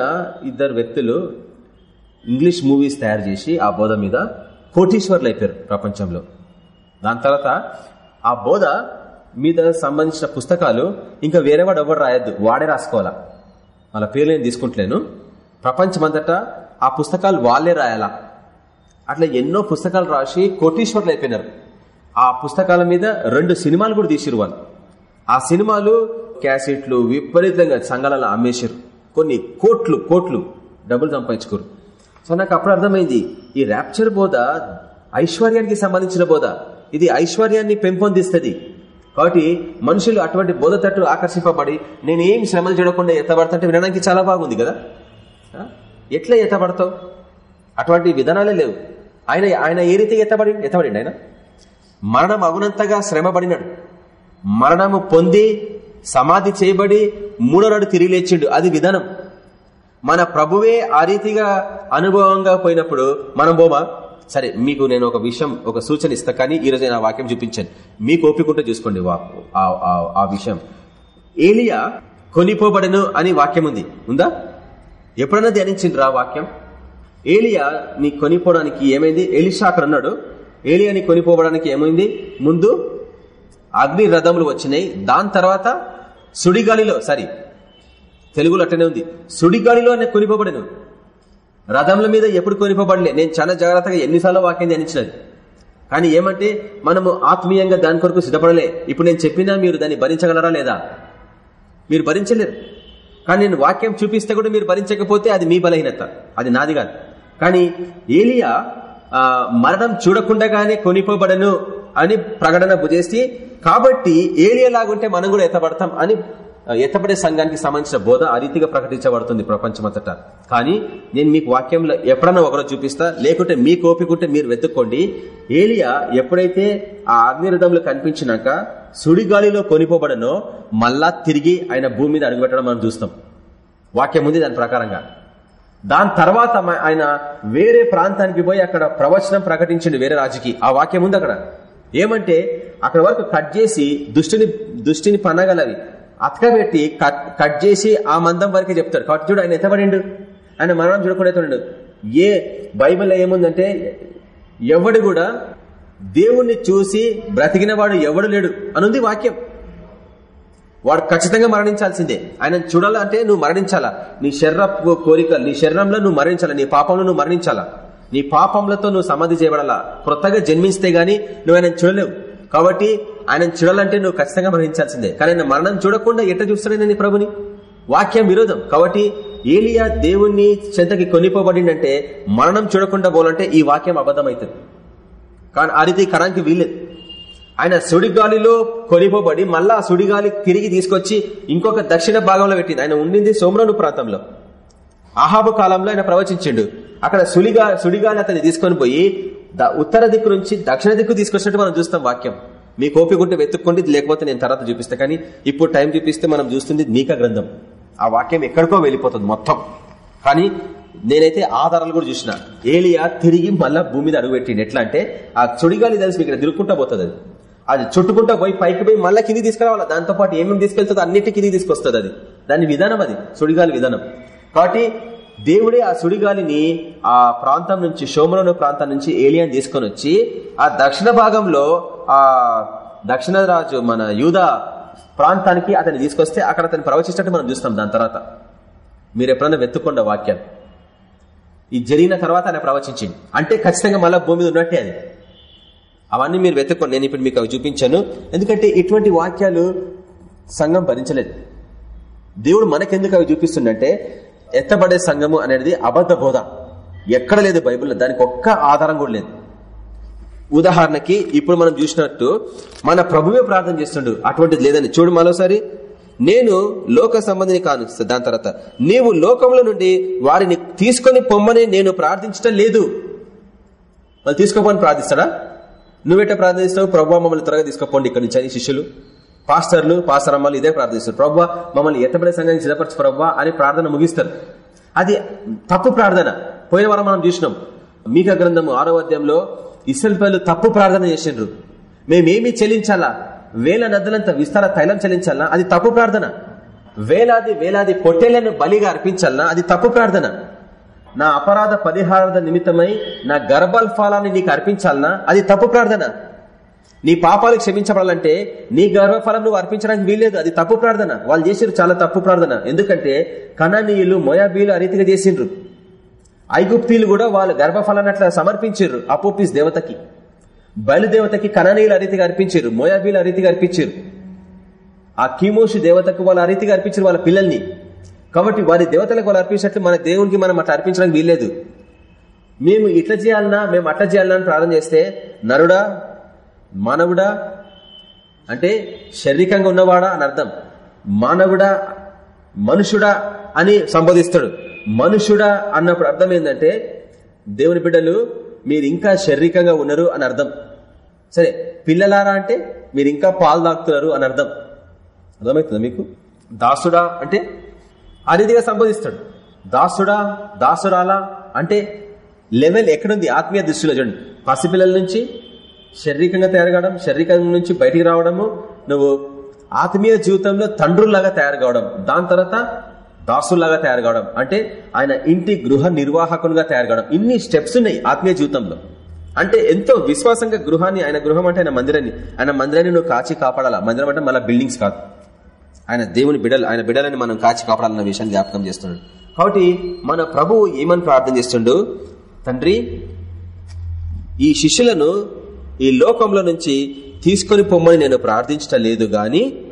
ఇద్దరు వ్యక్తులు ఇంగ్లీష్ మూవీస్ తయారు చేసి ఆ బోధ మీద కోటీశ్వర్లు అయిపోయారు ప్రపంచంలో. దాని తర్వాత ఆ బోధ మీద సంబంధించిన పుస్తకాలు ఇంకా వేరేవాడు ఎవరు రాయొద్దు వాడే రాసుకోవాలా? వాళ్ళ పేర్లు నేను తీసుకుంటలేను. ప్రపంచమంతటా ఆ పుస్తకాలు వాళ్ళే రాయాలా? అట్లా ఎన్నో పుస్తకాలు రాసి కోటీశ్వర్లు అయిపోయినారు. ఆ పుస్తకాల మీద రెండు సినిమాలు కూడా తీసిరు వాళ్ళు. ఆ సినిమాలు క్యాసెట్లు విపరీతంగా సంఘాలలో అమ్మేశారు కొన్ని కోట్లు కోట్లు డబ్బులు సంపాదించుకోరు. సో నాకు అప్పుడు అర్థమైంది ఈ ర్యాప్చర్ బోధ ఐశ్వర్యానికి సంబంధించిన బోధ. ఇది ఐశ్వర్యాన్ని పెంపొందిస్తుంది. కాబట్టి మనుషులు అటువంటి బోధ తట్టు ఆకర్షింపబడి నేనేం శ్రమలు చూడకుండా ఎత్తబడతంటే వినడానికి చాలా బాగుంది కదా? ఎట్లా ఎత్తబడతావు? అటువంటి విధానాలే లేవు. ఆయన ఆయన ఏ రీతిగా ఎత్తబడి ఎత్తబడి ఆయన? మరణం అగునంతగా శ్రమపడినాడు. మరణము పొంది సమాధి చేయబడి మూడో నాడు తిరిగి లేచిండు. అది విధానం. మన ప్రభువే ఆ రీతిగా అనుభవంగా పోయినప్పుడు మనం బోమా సరే మీకు నేను ఒక విషయం ఒక సూచన ఇస్తా కానీ ఈరోజు నా నేను ఆ వాక్యం చూపించాను. మీకు ఓపికంటే చూసుకోండి వా- ఆ- ఆ- విషయం. ఏలియా కొనిపోబడను అని వాక్యం ఉంది. ఉందా? ఎప్పుడన్నా ధ్యానించిండ్రు ఆ వాక్యం? ఏలియా నీ కొనిపోవడానికి ఏమైంది? ఎలిషా అక్కడ ఉన్నాడు కొనిపోవడానికి ఏమైంది? ముందు అగ్ని రథములు వచ్చినాయి. దాని తర్వాత సుడిగాలిలో సారీ తెలుగులో అట్టనే ఉంది. సుడిగాలిలో నేను కొనిపోబడను. రథముల మీద ఎప్పుడు కొనిపోబడలే. నేను చాలా జాగ్రత్తగా ఎన్నిసార్లు వాక్యం ధ్యానించినది. కానీ ఏమంటే మనము ఆత్మీయంగా దాని కొరకు సిద్ధపడలే. ఇప్పుడు నేను చెప్పినా మీరు దాన్ని భరించగలరా లేదా? మీరు భరించలేరు. కానీ నేను వాక్యం చూపిస్తే కూడా మీరు భరించకపోతే అది మీ బలహీనత. అది నాది కాదు. కానీ ఏలియా మరణం చూడకుండగానే కొనిపోబడను అని ప్రకటన చేసి కాబట్టి ఏలియా లాగుంటే మనం కూడా ఎత్తబడతాం అని ఆ, ఎత్తబడే సంఘానికి సంబంధించిన బోధ ఆ రీతిగా ప్రకటించబడుతుంది ప్రపంచమంతట. కానీ నేను మీకు వాక్యంలో ఎప్పుడన్నా ఒకరో చూపిస్తా లేకుంటే మీ కోపికుంటే మీరు వెతుక్కోండి. ఏలియా ఎప్పుడైతే ఆ అగ్నిరథంలో కనిపించినాక సుడిగాలిలో కొనిపోబడనో మళ్ళా తిరిగి ఆయన భూమి మీద అడుగుపెట్టడం మనం చూస్తాం. వాక్యం ఉంది దాని ప్రకారంగా. దాని తర్వాత ఆయన వేరే ప్రాంతానికి పోయి అక్కడ ప్రవచనం ప్రకటించిండు వేరే రాజుకి. ఆ వాక్యం ఉంది అక్కడ. ఏమంటే అక్కడ వరకు కట్ చేసి దుష్టిని దుష్టిని పన్నగలవి అతకబెట్టి కట్ కట్ చేసి ఆ మందం వరకే చెప్తాడు. కాబట్టి చూడు ఆయన ఎత్తబడిండు. ఆయన మరణం చూడకుండా ఏ బైబిల్ ఏముందంటే ఎవడు కూడా దేవుణ్ణి చూసి బ్రతికిన వాడు ఎవడు లేడు అనుంది వాక్యం. వాడు ఖచ్చితంగా మరణించాల్సిందే. ఆయన చూడాలంటే నువ్వు మరణించాలా? నీ శరీర కోరిక నీ శరీరంలో నువ్వు మరణించాలా? నీ పాపంలో నువ్వు మరణించాలా? నీ పాపంలతో నువ్వు సమాధి చేయబడాలా? కొత్తగా జన్మిస్తే గానీ నువ్వు ఆయన చూడలేవు. కాబట్టి ఆయన చూడాలంటే నువ్వు ఖచ్చితంగా మరణించాల్సిందే. కానీ ఆయన మరణం చూడకుండా ఎట్ట చూస్తాడు నీ ప్రభుని? వాక్యం విరోధం. కాబట్టి ఏలియా దేవుణ్ణి చెంతకి కొనిపోబడిందంటే మరణం చూడకుండా పోలంటే ఈ వాక్యం అబద్ధమవుతుంది కానీ ఆ రీతి కరానికి వీల్లేదు. ఆయన సుడిగాలిలో కొనిపోబడి మళ్ళా ఆ సుడిగాలి తిరిగి తీసుకొచ్చి ఇంకొక దక్షిణ భాగంలో పెట్టింది. ఆయన ఉండింది సోమరను ప్రాంతంలో. అహాబు కాలంలో ఆయన ప్రవచించిండు. అక్కడ సుడిగా సుడిగాలి అతన్ని తీసుకొని పోయి ఉత్తర దిక్కు నుంచి దక్షిణ దిక్కు తీసుకొచ్చినట్టు మనం చూస్తాం వాక్యం. మీ కోపికుంటే వెతుక్కోండి లేకపోతే నేను తర్వాత చూపిస్తా. కానీ ఇప్పుడు టైం చూపిస్తే మనం చూస్తుంది నీక గ్రంథం. ఆ వాక్యం ఎక్కడికో వెళ్ళిపోతుంది మొత్తం. కానీ నేనైతే ఆధారాలు కూడా చూసిన. ఏలియా తిరిగి మళ్ళా భూమి మీద అడుగుపెట్టిండు ఎట్లా అంటే ఆ సుడిగాలి తెలిసి ఇక్కడ తిరుగుకుంటా పోతుంది అది. అది చుట్టుకుంటా పోయి పైకి పోయి మళ్ళీ కింది తీసుకురావాలి? దాంతో పాటు ఏమేమి తీసుకెళ్తుందో అన్నిటి కింది తీసుకొస్తుంది అది. దాని విధానం అది సుడిగాలి విధానం. కాబట్టి దేవుడే ఆ సుడిగాలిని ఆ ప్రాంతం నుంచి షోమరోను ప్రాంతం నుంచి ఏలియన్ తీసుకొని వచ్చి ఆ దక్షిణ భాగంలో ఆ దక్షిణ రాజు మన యూద ప్రాంతానికి అతన్ని తీసుకొస్తే అక్కడ అతను ప్రవచించినట్టు మనం చూస్తాం దాని తర్వాత. మీరు ఎప్పుడన్నా వెతుక్కోండి ఆ వాక్యాన్ని జరిగిన తర్వాత ఆయన ప్రవచించింది అంటే ఖచ్చితంగా మళ్ళీ భూమి ఉన్నట్టే అది. అవన్నీ మీరు వెతుక్కోండి. నేను ఇప్పుడు మీకు అవి చూపించాను. ఎందుకంటే ఇటువంటి వాక్యాలు సంఘం భరించలేదు. దేవుడు మనకెందుకు అవి చూపిస్తుండంటే ఎత్తబడే సంఘము అనేది అబద్ధ బోధ. ఎక్కడ లేదు బైబిల్లో. దానికి ఒక్క ఆధారం కూడా లేదు. ఉదాహరణకి ఇప్పుడు మనం చూసినట్టు మన ప్రభువే ప్రార్థన చేస్తుండు. అటువంటిది లేదని. చూడు మరోసారి. నేను లోక సంబంధిని కాను. దాని తర్వాత నీవు లోకంలో నుండి వారిని తీసుకొని పొమ్మని నేను ప్రార్థించటం లేదు. వాళ్ళు తీసుకోమని ప్రార్థిస్తాడా? నువ్వెట ప్రార్థిస్తావు? ప్రభావ మమ్మల్ని త్వరగా తీసుకుపోండి. ఇక్కడ నుంచి అని శిష్యులు పాస్టర్లు పాస్టరమ్మలు ఇదే ప్రార్థిస్తారు. ప్రభావ మమ్మల్ని ఎత్తబడే సంఘాన్ని సిద్ధపరచు ప్రభావ అని ప్రార్థన ముగిస్తారు. అది తప్పు ప్రార్థన. పోయిన వారం మనం చూసినాం. మీక గ్రంథము ఆరో అధ్యాయంలో ఇస్రాయల్ తప్పు ప్రార్థన చేసిండ్రు. మేమేమి చెల్లించాలా? వేల నదులంత విస్తార తైలం చెల్లించాలా? అది తప్పు ప్రార్థన. వేలాది వేలాది పొట్టేళ్ళను బలిగా అర్పించాలనా అది తప్పు ప్రార్థన. నా అపరాధ పరిహారార్థ నిమిత్తమై నా గర్భఫలాన్ని నీకు అర్పించాలనా? అది తప్పు ప్రార్థన. నీ పాపాలు క్షమించబడాలంటే నీ గర్భఫలం నువ్వు అర్పించడానికి వీల్లేదు. అది తప్పు ప్రార్థన. వాళ్ళు చేసారు చాలా తప్పు ప్రార్థన. ఎందుకంటే కణనీయులు మొయాబీలు ఆ రీతిగా చేసిండ్రు. ఐగుప్తీలు కూడా వాళ్ళు గర్భఫలాన్ని అట్లా సమర్పించారు అపోపిస్ దేవతకి. బయలుదేవతకి కణనీయులు ఆ రీతిగా అర్పించారు మోయాబీలు ఆ రీతిగా అర్పించారు ఆ కీమోషి దేవతకు వాళ్ళు ఆ రీతిగా అర్పించారు వాళ్ళ పిల్లల్ని. కాబట్టి వారి దేవతలకు వాళ్ళు అర్పించినట్లు మన దేవునికి మనం అట్లా అర్పించడానికి వీల్లేదు. మేము ఇట్లా చేయాలన్నా మేము అట్లా చేయాలన్నా అని ప్రార్థన చేస్తే నరుడా మానవుడా అంటే శారీరకంగా ఉన్నవాడా అని అర్థం. మానవుడా మనుషుడా అని సంబోధిస్తాడు. మనుషుడా అన్నప్పుడు అర్థం ఏంటంటే దేవుని బిడ్డలు మీరు ఇంకా శారీరకంగా ఉన్నారు అని అర్థం. సరే పిల్లలారా అంటే మీరు ఇంకా పాలు తాగుతున్నారు అని అర్థం. అర్థమవుతుందా మీకు? దాసుడా అంటే ఆ సంబోధిస్తాడు. దాసుడా దాసురాలా? అంటే లెవెల్ ఎక్కడుంది? ఆత్మీయ దృష్టిలో చూడండి. పసిపిల్లల నుంచి శారీరకంగా తయారు కావడం శారీరకంగా నుంచి బయటికి రావడము నువ్వు ఆత్మీయ జీవితంలో తండ్రుల్లాగా తయారు కావడం దాని తర్వాత దాసుల్లాగా తయారు కావడం అంటే ఆయన ఇంటి గృహ నిర్వాహకునిగా తయారు కావడం ఇన్ని స్టెప్స్ ఉన్నాయి ఆత్మీయ జీవితంలో. అంటే ఎంతో విశ్వాసంగా గృహాన్ని ఆయన గృహం అంటే ఆయన మందిరాన్ని ఆయన మందిరాన్ని నువ్వు కాచి కాపాడాలా? మందిరం అంటే మళ్ళీ బిల్డింగ్స్ కాదు. ఆయన దేవుని బిడలు ఆయన బిడలని మనం కాచి కాపాడాలన్న విషయాన్ని జ్ఞాపకం చేస్తున్నాడు. కాబట్టి మన ప్రభువు ఏమని ప్రార్థన చేస్తుండు? తండ్రి ఈ శిష్యులను ఈ లోకంలో నుంచి తీసుకొని పొమ్మని నేను ప్రార్థించటం లేదు గాని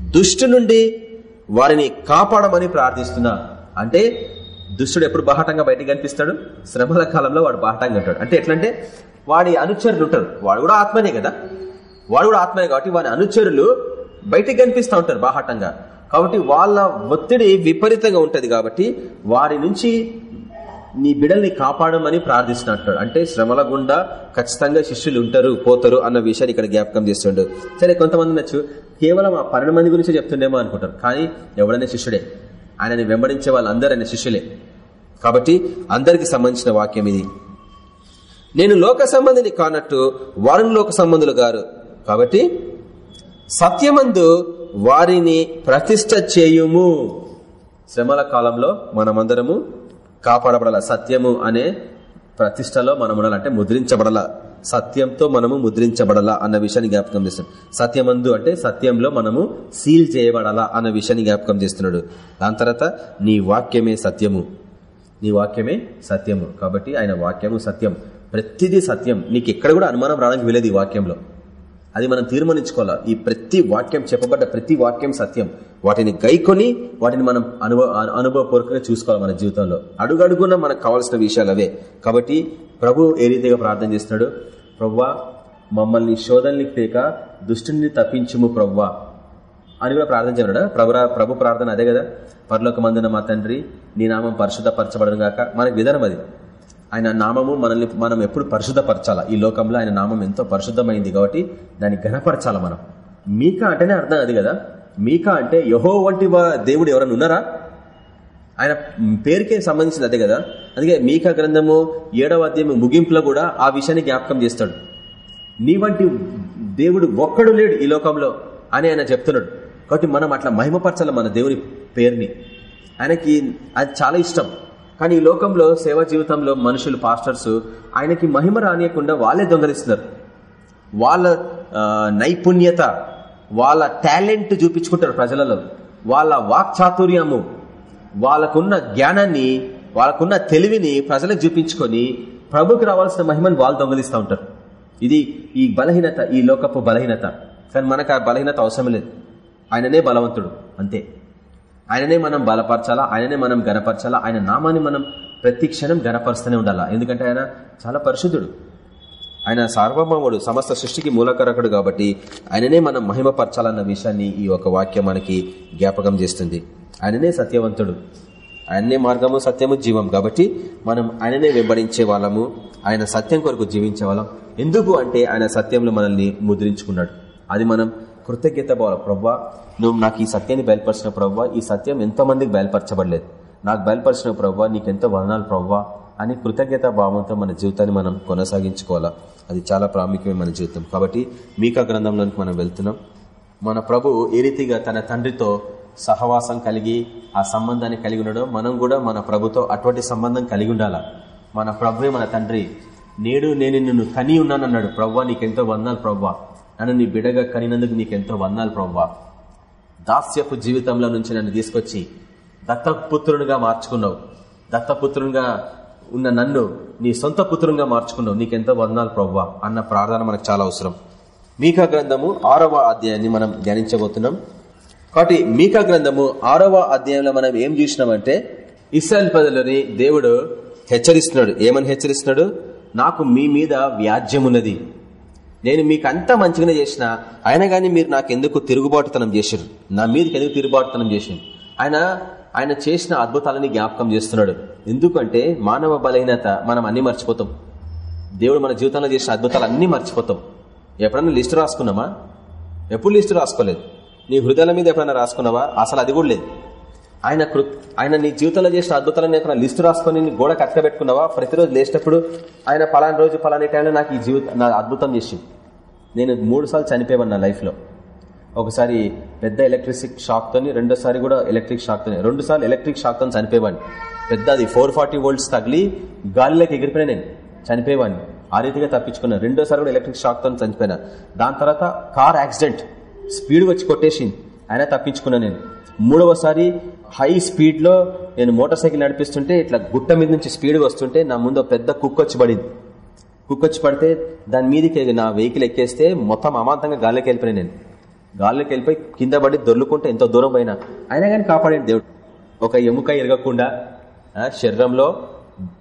దుష్టు నుండి వారిని కాపాడమని ప్రార్థిస్తున్నా. అంటే దుష్టుడు ఎప్పుడు బాహటంగా బయటకు కనిపిస్తాడు? శ్రమల కాలంలో వాడు బాహటంగా ఉంటాడు. అంటే ఎట్లంటే వాడి అనుచరులు ఉంటారు. వాడు కూడా ఆత్మనే కదా? వాడు కూడా ఆత్మనే కాబట్టి వాడి అనుచరులు బయటికి కనిపిస్తూ ఉంటారు బాహటంగా. కాబట్టి వాళ్ళ ఒత్తిడి విపరీతంగా ఉంటుంది కాబట్టి వారి నుంచి నీ బిడల్ని కాపాడమని ప్రార్థిస్తున్నట్టు. అంటే శ్రమల గుండా ఖచ్చితంగా శిష్యులు ఉంటారు పోతారు అన్న విషయాన్ని ఇక్కడ జ్ఞాపకం చేస్తుండడు సరే కొంతమంది నచ్చు కేవలం ఆ పన్నెండు మంది గురించి చెప్తుండేమో అనుకుంటారు. కానీ ఎవడైనా శిష్యుడే. ఆయనని వెంబడించే వాళ్ళందరూ ఆయన శిష్యులే. కాబట్టి అందరికి సంబంధించిన వాక్యం ఇది. నేను లోక సంబంధిని కానట్టు వారిని లోక సంబంధులు గారు. కాబట్టి సత్యమందు వారిని ప్రతిష్ట చేయుము. శ్రమల కాలంలో మనమందరము కాపాడబడాల. సత్యము అనే ప్రతిష్టలో మనం ఉండాలంటే ముద్రించబడాల. సత్యంతో మనము ముద్రించబడాలా అన్న విషయాన్ని జ్ఞాపకం చేస్తున్నాడు. సత్యమందు అంటే సత్యంలో మనము సీల్ చేయబడాలా అన్న విషయాన్ని జ్ఞాపకం చేస్తున్నాడు. దాని తర్వాత నీ వాక్యమే సత్యము. నీ వాక్యమే సత్యము. కాబట్టి ఆయన వాక్యము సత్యం. ప్రతిదీ సత్యం. నీకు ఎక్కడ కూడా అనుమానం రావడానికి వీలేదు ఈ వాక్యంలో. అది మనం తీర్మానించుకోవాలా? ఈ ప్రతి వాక్యం చెప్పబడ్డ ప్రతి వాక్యం సత్యం. వాటిని గైకొని వాటిని మనం అనుభవ అనుభవపూర్వకంగా చూసుకోవాలి మన జీవితంలో. అడుగడుగున మనకు కావాల్సిన విషయాలు అవే. కాబట్టి ప్రభు ఏ రీతిగా ప్రార్థన చేస్తున్నాడు? ప్రవ్వా మమ్మల్ని శోధనకి తేక దుష్టుని తప్పించుము ప్రవ్వా. అని కూడా ప్రార్థన చేయడా ప్రభు ప్రభు ప్రార్థన అదే కదా. పరలోకమందున మా తండ్రి నీ నామం పరిశుద్ధపరచబడను గాక మనకి విధానం అది. ఆయన నామము మనల్ని మనం ఎప్పుడు పరిశుద్ధపరచాలా? ఈ లోకంలో ఆయన నామం ఎంతో పరిశుద్ధమైంది కాబట్టి దాన్ని ఘనపరచాలా మనం? మీకా అంటేనే అర్థం అది కదా? మీకా అంటే యహో వంటి దేవుడు ఎవరైనా ఉన్నారా? ఆయన పేరుకే సంబంధించింది అదే కదా? అందుకే మీకా గ్రంథము ఏడవ అధ్యాయం ముగింపులో కూడా ఆ విషయాన్ని జ్ఞాపకం చేస్తాడు. నీ వంటి దేవుడు ఒక్కడు లేడు ఈ లోకంలో అని ఆయన చెప్తున్నాడు. కాబట్టి మనం అట్లా మహిమపరచాలి మన దేవుని పేరుని? ఆయనకి అది చాలా ఇష్టం. కానీ ఈ లోకంలో సేవా జీవితంలో మనుషులు పాస్టర్స్ ఆయనకి మహిమ రానియకుండా వాళ్ళే దొంగలిస్తున్నారు. వాళ్ళ నైపుణ్యత వాళ్ళ టాలెంట్ చూపించుకుంటారు ప్రజలలో. వాళ్ళ వాక్చాతుర్యము వాళ్ళకున్న జ్ఞానాన్ని వాళ్ళకున్న తెలివిని ప్రజలకు చూపించుకొని ప్రభుకి రావాల్సిన మహిమను వాళ్ళు దొంగలిస్తూ ఉంటారు. ఇది ఈ బలహీనత ఈ లోకపు బలహీనత. కానీ మనకు ఆ బలహీనత అవసరం లేదు. ఆయననే బలవంతుడు. అంతే. ఆయననే మనం బలపరచాలా? ఆయననే మనం గనపరచాలా ఆయన నామాన్ని మనం ప్రతి క్షణం గనపరుస్తూనే ఉండాలా? ఎందుకంటే ఆయన చాలా పరిశుద్ధుడు. ఆయన సార్వభౌముడు సమస్త సృష్టికి మూలకరకుడు కాబట్టి ఆయననే మనం మహిమపరచాలన్న విషయాన్ని ఈ ఒక వాక్యం మనకి జ్ఞాపకం చేస్తుంది. ఆయననే సత్యవంతుడు. ఆయననే మార్గము సత్యము జీవం కాబట్టి మనం ఆయననే వెంబడించే వాళ్ళము ఆయన సత్యం కొరకు జీవించే వాళ్ళం. ఎందుకు అంటే ఆయన సత్యంలో మనల్ని ముద్రించుకున్నాడు. అది మనం కృతజ్ఞత పోవాలి ప్రవ్వా నువ్వు నాకు ఈ సత్యాన్ని బయలుపరిచిన ప్రవ్వా ఈ సత్యం ఎంతో మందికి బయలుపరచబడలేదు. నాకు బయలుపరిచిన ప్రవ్వా నీకెంతో వదనాలు ప్రవ్వా అని కృతజ్ఞత భావంతో మన జీవితాన్ని మనం కొనసాగించుకోవాలా? అది చాలా ప్రాముఖ్యమే మన జీవితం. కాబట్టి మీకా గ్రంథంలోనికి మనం వెళ్తున్నాం. మన ప్రభు ఏ రీతిగా తన తండ్రితో సహవాసం కలిగి ఆ సంబంధాన్ని కలిగి ఉండడం మనం కూడా మన ప్రభుతో అటువంటి సంబంధం కలిగి ఉండాలా? మన ప్రభువే మన తండ్రి. నేడు నేను నిన్ను కని ఉన్నానన్నాడు. ప్రవ్వా నీకెంతో వందాలు ప్రవ్వా నన్ను నీ బిడగా కనినందుకు నీకెంతో వందాలు ప్రవ్వా. దాస్యపు జీవితంలో నుంచి నన్ను తీసుకొచ్చి దత్తపుత్రునిగా మార్చుకున్నావు. దత్తపుత్రునిగా ఉన్న నన్ను నీ సొంత పుత్రునిగా మార్చుకున్నావు. నీకెంతో వందాలు ప్రవ్వా అన్న ప్రార్థన మనకు చాలా అవసరం. మీకా గ్రంథము ఆరవ అధ్యాయాన్ని మనం ధ్యానించబోతున్నాం. కాబట్టి మీకా గ్రంథము ఆరవ అధ్యాయంలో మనం ఏం చూసినామంటే ఇస్రాయల్ పదలని దేవుడు హెచ్చరిస్తున్నాడు. ఏమని హెచ్చరిస్తున్నాడు? నాకు మీ మీద వ్యాజ్యం ఉన్నది నేను మీకు అంతా మంచిగానే చేసిన అయినా కానీ మీరు నాకెందుకు తిరుగుబాటుతనం చేశారు నా మీదకి ఎందుకు తిరుగుబాటుతనం చేశారు ఆయన ఆయన చేసిన అద్భుతాలని జ్ఞాపకం చేస్తున్నాడు. ఎందుకంటే మానవ బలహీనత మనం అన్ని మర్చిపోతాం. దేవుడు మన జీవితంలో చేసిన అద్భుతాలు అన్ని మర్చిపోతాం. ఎప్పుడన్నా లిస్టు రాసుకున్నామా? ఎప్పుడు లిస్టు రాసుకోలేదు? నీ హృదయాల మీద ఎప్పుడైనా రాసుకున్నావా? అసలు అది కూడా లేదు. ఆయన ఆయన నీ జీవితంలో చేసిన అద్భుతాలను ఎక్కడ లిస్టు రాసుకొని గోడ కట్ట పెట్టుకున్నావా ప్రతిరోజు లేచినప్పుడు ఆయన పలాని రోజు పలాని టైంలో నాకు ఈ జీవితం నా అద్భుతం చేసింది. నేను మూడు సార్లు చనిపోయాను నా లైఫ్లో. ఒకసారి పెద్ద ఎలక్ట్రిసిక్ షాక్తోని రెండోసారి కూడా ఎలక్ట్రిక్ షాక్తోని రెండు సార్లు ఎలక్ట్రిక్ షాక్తో చనిపోయేవాడిని. పెద్ద అది ఫోర్ ఫార్టీ వోల్ట్స్ తగిలి గాలిలోకి ఎగిరిపోయినా నేను చనిపోయేవాడిని. ఆ రీతిగా తప్పించుకున్నాను. రెండోసారి కూడా ఎలక్ట్రిక్ షాక్తో చనిపోయినా. దాని తర్వాత కార్ యాక్సిడెంట్. స్పీడ్ వచ్చి కొట్టేసింది. అయినా తప్పించుకున్నాను నేను. మూడవసారి హై స్పీడ్లో నేను మోటార్ సైకిల్ నడిపిస్తుంటే ఇట్లా గుట్ట మీద నుంచి స్పీడ్ వస్తుంటే నా ముందు పెద్ద కుక్క వచ్చి పడింది. కుక్క వచ్చి పడితే దాని మీదకి నా వెహికల్ ఎక్కేస్తే మొత్తం అమాంతంగా గాలికి వెళ్ళిపోయినా నేను. గాలికి వెళ్ళిపోయి కింద పడి దొర్లుకుంటే ఎంతో దూరం పోయినా. అయినా కానీ కాపాడండి దేవుడు. ఒక ఎముక ఎరగకుండా శరీరంలో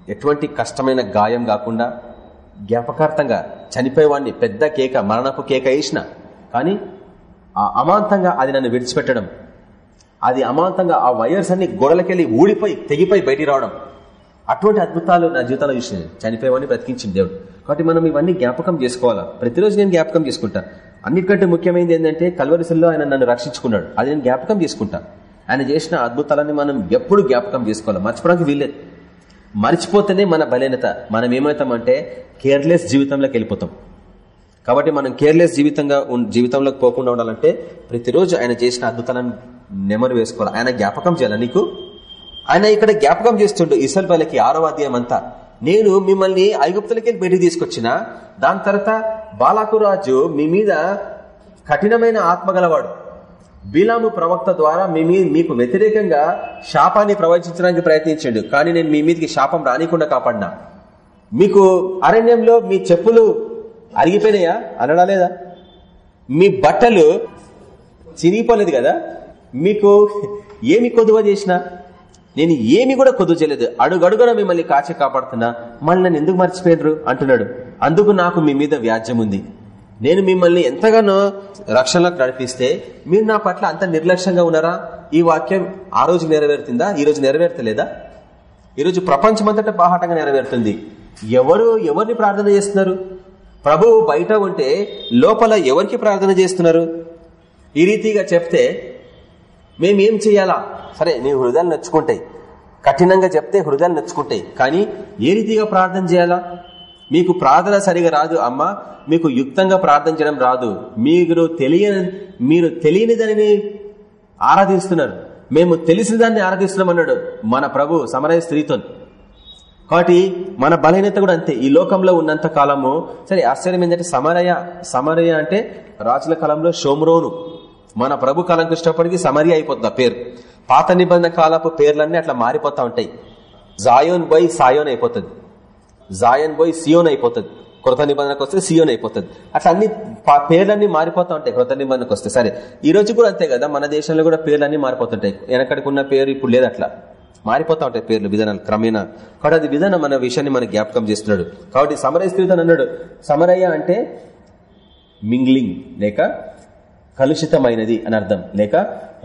ఎటువంటి కష్టమైన గాయం కాకుండా జ్ఞాపకార్థంగా చనిపోయేవాడిని పెద్ద కేక మరణపు కేక వేసిన. కానీ అమాంతంగా అది నన్ను విడిచిపెట్టడం అది అమాంతంగా ఆ వైర్స్ అన్ని గోడలకెళ్ళి ఊడిపోయి తెగిపోయి బయటికి రావడం. అటువంటి అద్భుతాలు నా జీవితంలో చూసినాయి చనిపోయేవాడిని బ్రతికించింది దేవుడు. కాబట్టి మనం ఇవన్నీ జ్ఞాపకం చేసుకోవాలా? ప్రతిరోజు నేను జ్ఞాపకం చేసుకుంటా. అన్నిటికంటే ముఖ్యమైనది ఏంటంటే కల్వరిసల్లో ఆయన నన్ను రక్షించుకున్నాడు. అది నేను జ్ఞాపకం చేసుకుంటా. ఆయన చేసిన అద్భుతాలని మనం ఎప్పుడు జ్ఞాపకం చేసుకోవాలి? మర్చిపోవడానికి వీల్లేదు. మర్చిపోతేనే మన బలహీనత. మనం ఏమవుతామంటే కేర్లెస్ జీవితంలోకి వెళ్ళిపోతాం. కాబట్టి మనం కేర్లెస్ జీవితంగా జీవితంలోకి పోకుండా ఉండాలంటే ప్రతిరోజు ఆయన చేసిన అద్భుతాలను నెమరు వేసుకోవాలి. ఆయన జ్ఞాపకం చేయాలి నీకు? ఆయన ఇక్కడ జ్ఞాపకం చేస్తుండు ఇసల్ పల్లకి ఆరో అధ్యాయం అంతా. నేను మిమ్మల్ని ఐగుప్తులకి బయటికి తీసుకొచ్చిన. దాని తర్వాత బాలాకు రాజు మీ మీద కఠినమైన ఆత్మగలవాడు బీలాము ప్రవక్త ద్వారా మీ మీకు వ్యతిరేకంగా శాపాన్ని ప్రవచించడానికి ప్రయత్నించండు. కానీ నేను మీ మీదకి శాపం రానికుండా కాపాడినా. మీకు అరణ్యంలో మీ చెప్పులు అరిగిపోయినాయా? అనడా లేదా? మీ బట్టలు చిరిగిపోలేదు కదా? మీకు ఏమి కొదువ చేసినా? నేను ఏమి కూడా కొద్దు చేయలేదు. అడుగడుగున మిమ్మల్ని కాచి కాపాడుతున్నా. మళ్ళీ నన్ను ఎందుకు మర్చిపోయినరు? అంటున్నాడు. అందుకు నాకు మీ మీద వ్యాజ్యం ఉంది. నేను మిమ్మల్ని ఎంతగానో రక్షణలోకి నడిపిస్తే మీరు నా పట్ల అంత నిర్లక్ష్యంగా ఉన్నారా? ఈ వాక్యం ఆ రోజు నెరవేరుతుందా? ఈ రోజు నెరవేర్తలేదా ఈరోజు ప్రపంచమంతటా బాహాటంగా నెరవేరుతుంది. ఎవరు ఎవరిని ప్రార్థన చేస్తున్నారు? ప్రభువు బయట ఉంటే లోపల ఎవరికి ప్రార్థన చేస్తున్నారు? ఈ రీతిగా చెప్తే మేమేం చేయాలా సరే నీ హృదయాలు నచ్చుకుంటాయి. కఠినంగా చెప్తే హృదయాలు నచ్చుకుంటాయి. కానీ ఏ రీతిగా ప్రార్థన చేయాలా? మీకు ప్రార్థన సరిగా రాదు అమ్మ. మీకు యుక్తంగా ప్రార్థన చేయడం రాదు. మీరు తెలియని మీరు తెలియని దానిని ఆరాధిస్తున్నారు. మేము తెలిసిన దాన్ని ఆరాధిస్తున్నాం అన్నాడు మన ప్రభు సమరయ స్త్రీతో. కాబట్టి మన బలహీనత కూడా అంతే. ఈ లోకంలో ఉన్నంత కాలము సరే ఆశ్చర్యం ఏంటంటే సమరయ సమరయ అంటే రాజుల కాలంలో షోమ్రోను. మన ప్రభు కాలంకి వచ్చినప్పటికీ సమరి అయిపోతుంది ఆ పేరు. పాత నిబంధన కాలపు పేర్లన్నీ అట్లా మారిపోతా ఉంటాయి. జాయోన్ బోయ్ సాయోన్ అయిపోతుంది. జాయన్ బోయ్ సియోన్ అయిపోతుంది. కృత నిబంధనకు వస్తే సియోన్ అయిపోతుంది. అట్లా అన్ని పేర్లన్నీ మారిపోతా ఉంటాయి కృత నిబంధనకు వస్తే. సరే ఈ రోజు కూడా అంతే కదా మన దేశంలో కూడా పేర్లన్నీ మారిపోతుంటాయి. వెనకడికి ఉన్న పేరు ఇప్పుడు లేదు అట్లా. మారిపోతా ఉంటాయి పేర్లు విధానాలు క్రమేణా. కాబట్టి అది విధానం మన విషయాన్ని మన జ్ఞాపకం చేస్తున్నాడు. కాబట్టి సమరయ స్త్రీతో అన్నాడు సమరయ్య అంటే మింగ్లింగ్ లేక కలుషితమైనది అని అర్థం. లేక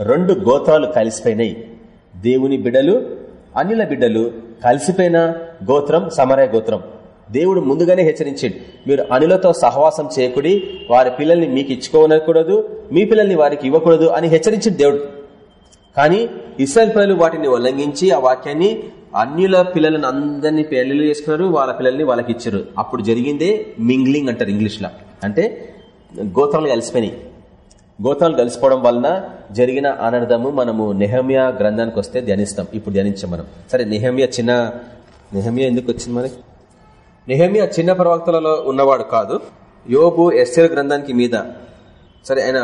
రెండు గోత్రాలు కలిసిపోయినాయి దేవుని బిడ్డలు అనిల బిడ్డలు కలిసిపోయిన గోత్రం సమరయ గోత్రం. దేవుడు ముందుగానే హెచ్చరించాడు. మీరు అనులతో సహవాసం చేయకుడి వారి పిల్లల్ని మీకు ఇచ్చుకోనకూడదు మీ పిల్లల్ని వారికి ఇవ్వకూడదు అని హెచ్చరించాడు దేవుడు. కానీ ఇస్రాయల్ పిల్లలు వాటిని ఉల్లంఘించి ఆ వాక్యాన్ని అన్యుల పిల్లలను అందరినీ పెళ్ళి చేసుకున్నారు వాళ్ళ పిల్లల్ని వాళ్ళకి ఇచ్చారు. అప్పుడు జరిగిందే మింగ్లింగ్ అంటారు ఇంగ్లీష్లో. అంటే గోత్రాలు కలిసిపోయినాయి గోతాలు కలిసిపోవడం వలన జరిగిన అనర్థము మనము నెహమియా గ్రంథానికి వస్తే ధ్యానిస్తాం. ఇప్పుడు ధ్యానించాం మనం. సరే నెహమియా చిన్న నెహమియా ఎందుకు వచ్చింది మనకి నెహమియా చిన్న ప్రవక్తలలో ఉన్నవాడు కాదు. యోబు ఎస్ఎల్ గ్రంథానికి మీద. సరే ఆయన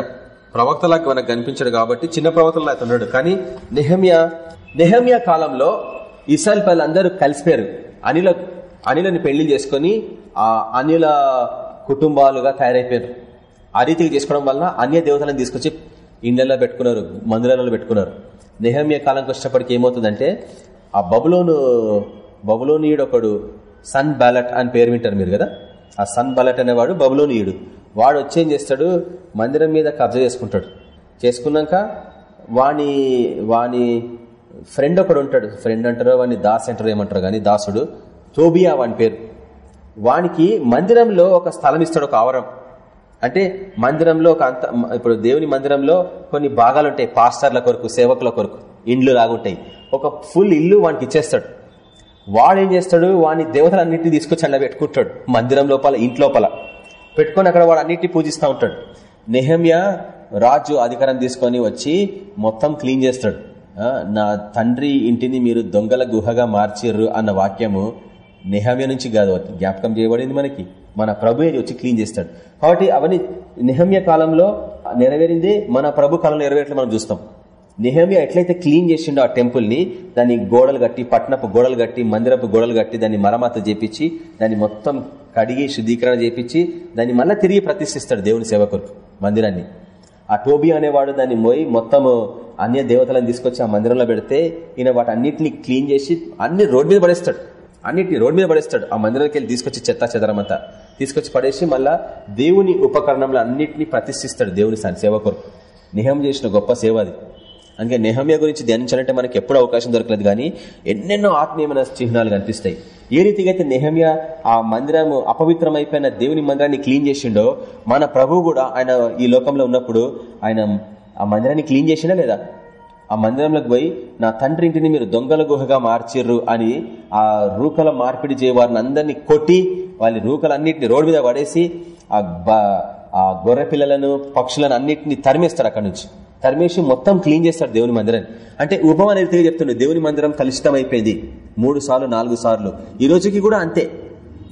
ప్రవక్తలాగా మనకు కనిపించాడు కాబట్టి చిన్న ప్రవక్తలు అయితే ఉన్నాడు. కానీ నెహమియా నెహమియా కాలంలో ఇసాల్ పల్లె అందరూ కలిసిపోయారు. అనిల అనిలని పెళ్ళి చేసుకుని ఆ అనిల కుటుంబాలుగా తయారైపోయారు. ఆ రీతికి చేసుకోవడం వల్ల అన్య దేవతలను తీసుకొచ్చి ఇండ్లలో పెట్టుకున్నారు మందిరాలలో పెట్టుకున్నారు. నెహమ్య కాలంకి వచ్చేటప్పటికి ఏమవుతుందంటే ఆ బబులోను బబులోనీయుడు ఒకడు సన్ బ్యాలెట్ అని పేరు వింటారు మీరు కదా? ఆ సన్ బ్యాలెట్ అనేవాడు బబులోనీయుడు. వాడు వచ్చేం చేస్తాడు? మందిరం మీద కబ్జా చేసుకుంటాడు. చేసుకున్నాక వాని వాని ఫ్రెండ్ ఒకడు ఉంటాడు. ఫ్రెండ్ అంటారో వాడిని దాస్ అంటారు ఏమంటారు కానీ దాసుడు తోబియా వాని పేరు. వానికి మందిరంలో ఒక స్థలం ఇస్తాడు ఒక ఆవరం అంటే మందిరంలో ఒక అంత ఇప్పుడు దేవుని మందిరంలో కొన్ని భాగాలు ఉంటాయి పాస్టర్ల కొరకు సేవకుల కొరకు. ఇండ్లు లాగుంటాయి. ఒక ఫుల్ ఇల్లు వానికి ఇచ్చేస్తాడు. వాడు ఏం చేస్తాడు? వాడిని దేవతలన్నింటినీ తీసుకొచ్చి అలా పెట్టుకుంటాడు. మందిరం లోపల ఇంట్లోపల పెట్టుకొని అక్కడ వాడు అన్నింటినీ పూజిస్తూ ఉంటాడు. నెహమ్య రాజు అధికారం తీసుకొని వచ్చి మొత్తం క్లీన్ చేస్తాడు. నా తండ్రి ఇంటిని మీరు దొంగల గుహగా మార్చిర్రు అన్న వాక్యము నెహమ్య నుంచి కాదు జ్ఞాపకం చేయబడింది మనకి. మన ప్రభు వచ్చి క్లీన్ చేస్తాడు. కాబట్టి అవన్నీ నిహమ్య కాలంలో నెరవేరింది మన ప్రభు కాలంలో నెరవేరట్లు మనం చూస్తాం. నిహమ్య ఎట్లయితే క్లీన్ చేసిండో ఆ టెంపుల్ని దాన్ని గోడలు కట్టి పట్నపు గోడలు కట్టి మందిరపు గోడలు కట్టి దాన్ని మరమ్మతు చేపించి దాన్ని మొత్తం కడిగి శుద్ధీకరణ చేపించి దాన్ని మళ్ళీ తిరిగి ప్రతిష్ఠిస్తాడు దేవుని సేవకులు మందిరాన్ని. ఆ టోబీ అనేవాడు దాన్ని మోయి మొత్తం అన్య దేవతలను తీసుకొచ్చి ఆ మందిరంలో పెడితే ఈయన వాటి అన్నింటిని క్లీన్ చేసి అన్ని రోడ్ మీద పడేస్తాడు. అన్నిటిని రోడ్ మీద పడేస్తాడు. ఆ మందిరానికి వెళ్ళి తీసుకొచ్చి చెత్త చెదరమంతా. తీసుకొచ్చి పడేసి మళ్ళా దేవుని ఉపకరణంలో అన్నింటినీ ప్రతిష్ఠిస్తాడు దేవుని సేవ కొరకు. నిహం చేసిన గొప్ప సేవ అది. అందుకే నెహమ్య గురించి ధ్యానించాలంటే మనకి ఎప్పుడు అవకాశం దొరకలేదు కానీ ఎన్నెన్నో ఆత్మీయమైన చిహ్నాలు కనిపిస్తాయి. ఏ రీతిగా అయితే నెహమ్య ఆ మందిరము అపవిత్రమైపోయిన దేవుని మందిరాన్ని క్లీన్ చేసిండో మన ప్రభు కూడా ఆయన ఈ లోకంలో ఉన్నప్పుడు ఆయన ఆ మందిరాన్ని క్లీన్ చేసినా లేదా? ఆ మందిరంలోకి పోయి నా తండ్రి ఇంటిని మీరు దొంగల గుహగా మార్చిర్రు అని ఆ రూకల మార్పిడి చేయవారిని అందరినీ కొట్టి వాళ్ళ రూకలన్నింటినీ రోడ్డు మీద పడేసి ఆ గొర్రె పిల్లలను పక్షులను అన్నింటినీ తరిమేస్తాడు అక్కడి నుంచి. తరిమేసి మొత్తం క్లీన్ చేస్తాడు దేవుని మందిరాన్ని. అంటే ఉపమ అనేది చెప్తుండే దేవుని మందిరం కలుషితం అయిపోయింది మూడు సార్లు నాలుగు సార్లు. ఈ రోజుకి కూడా అంతే.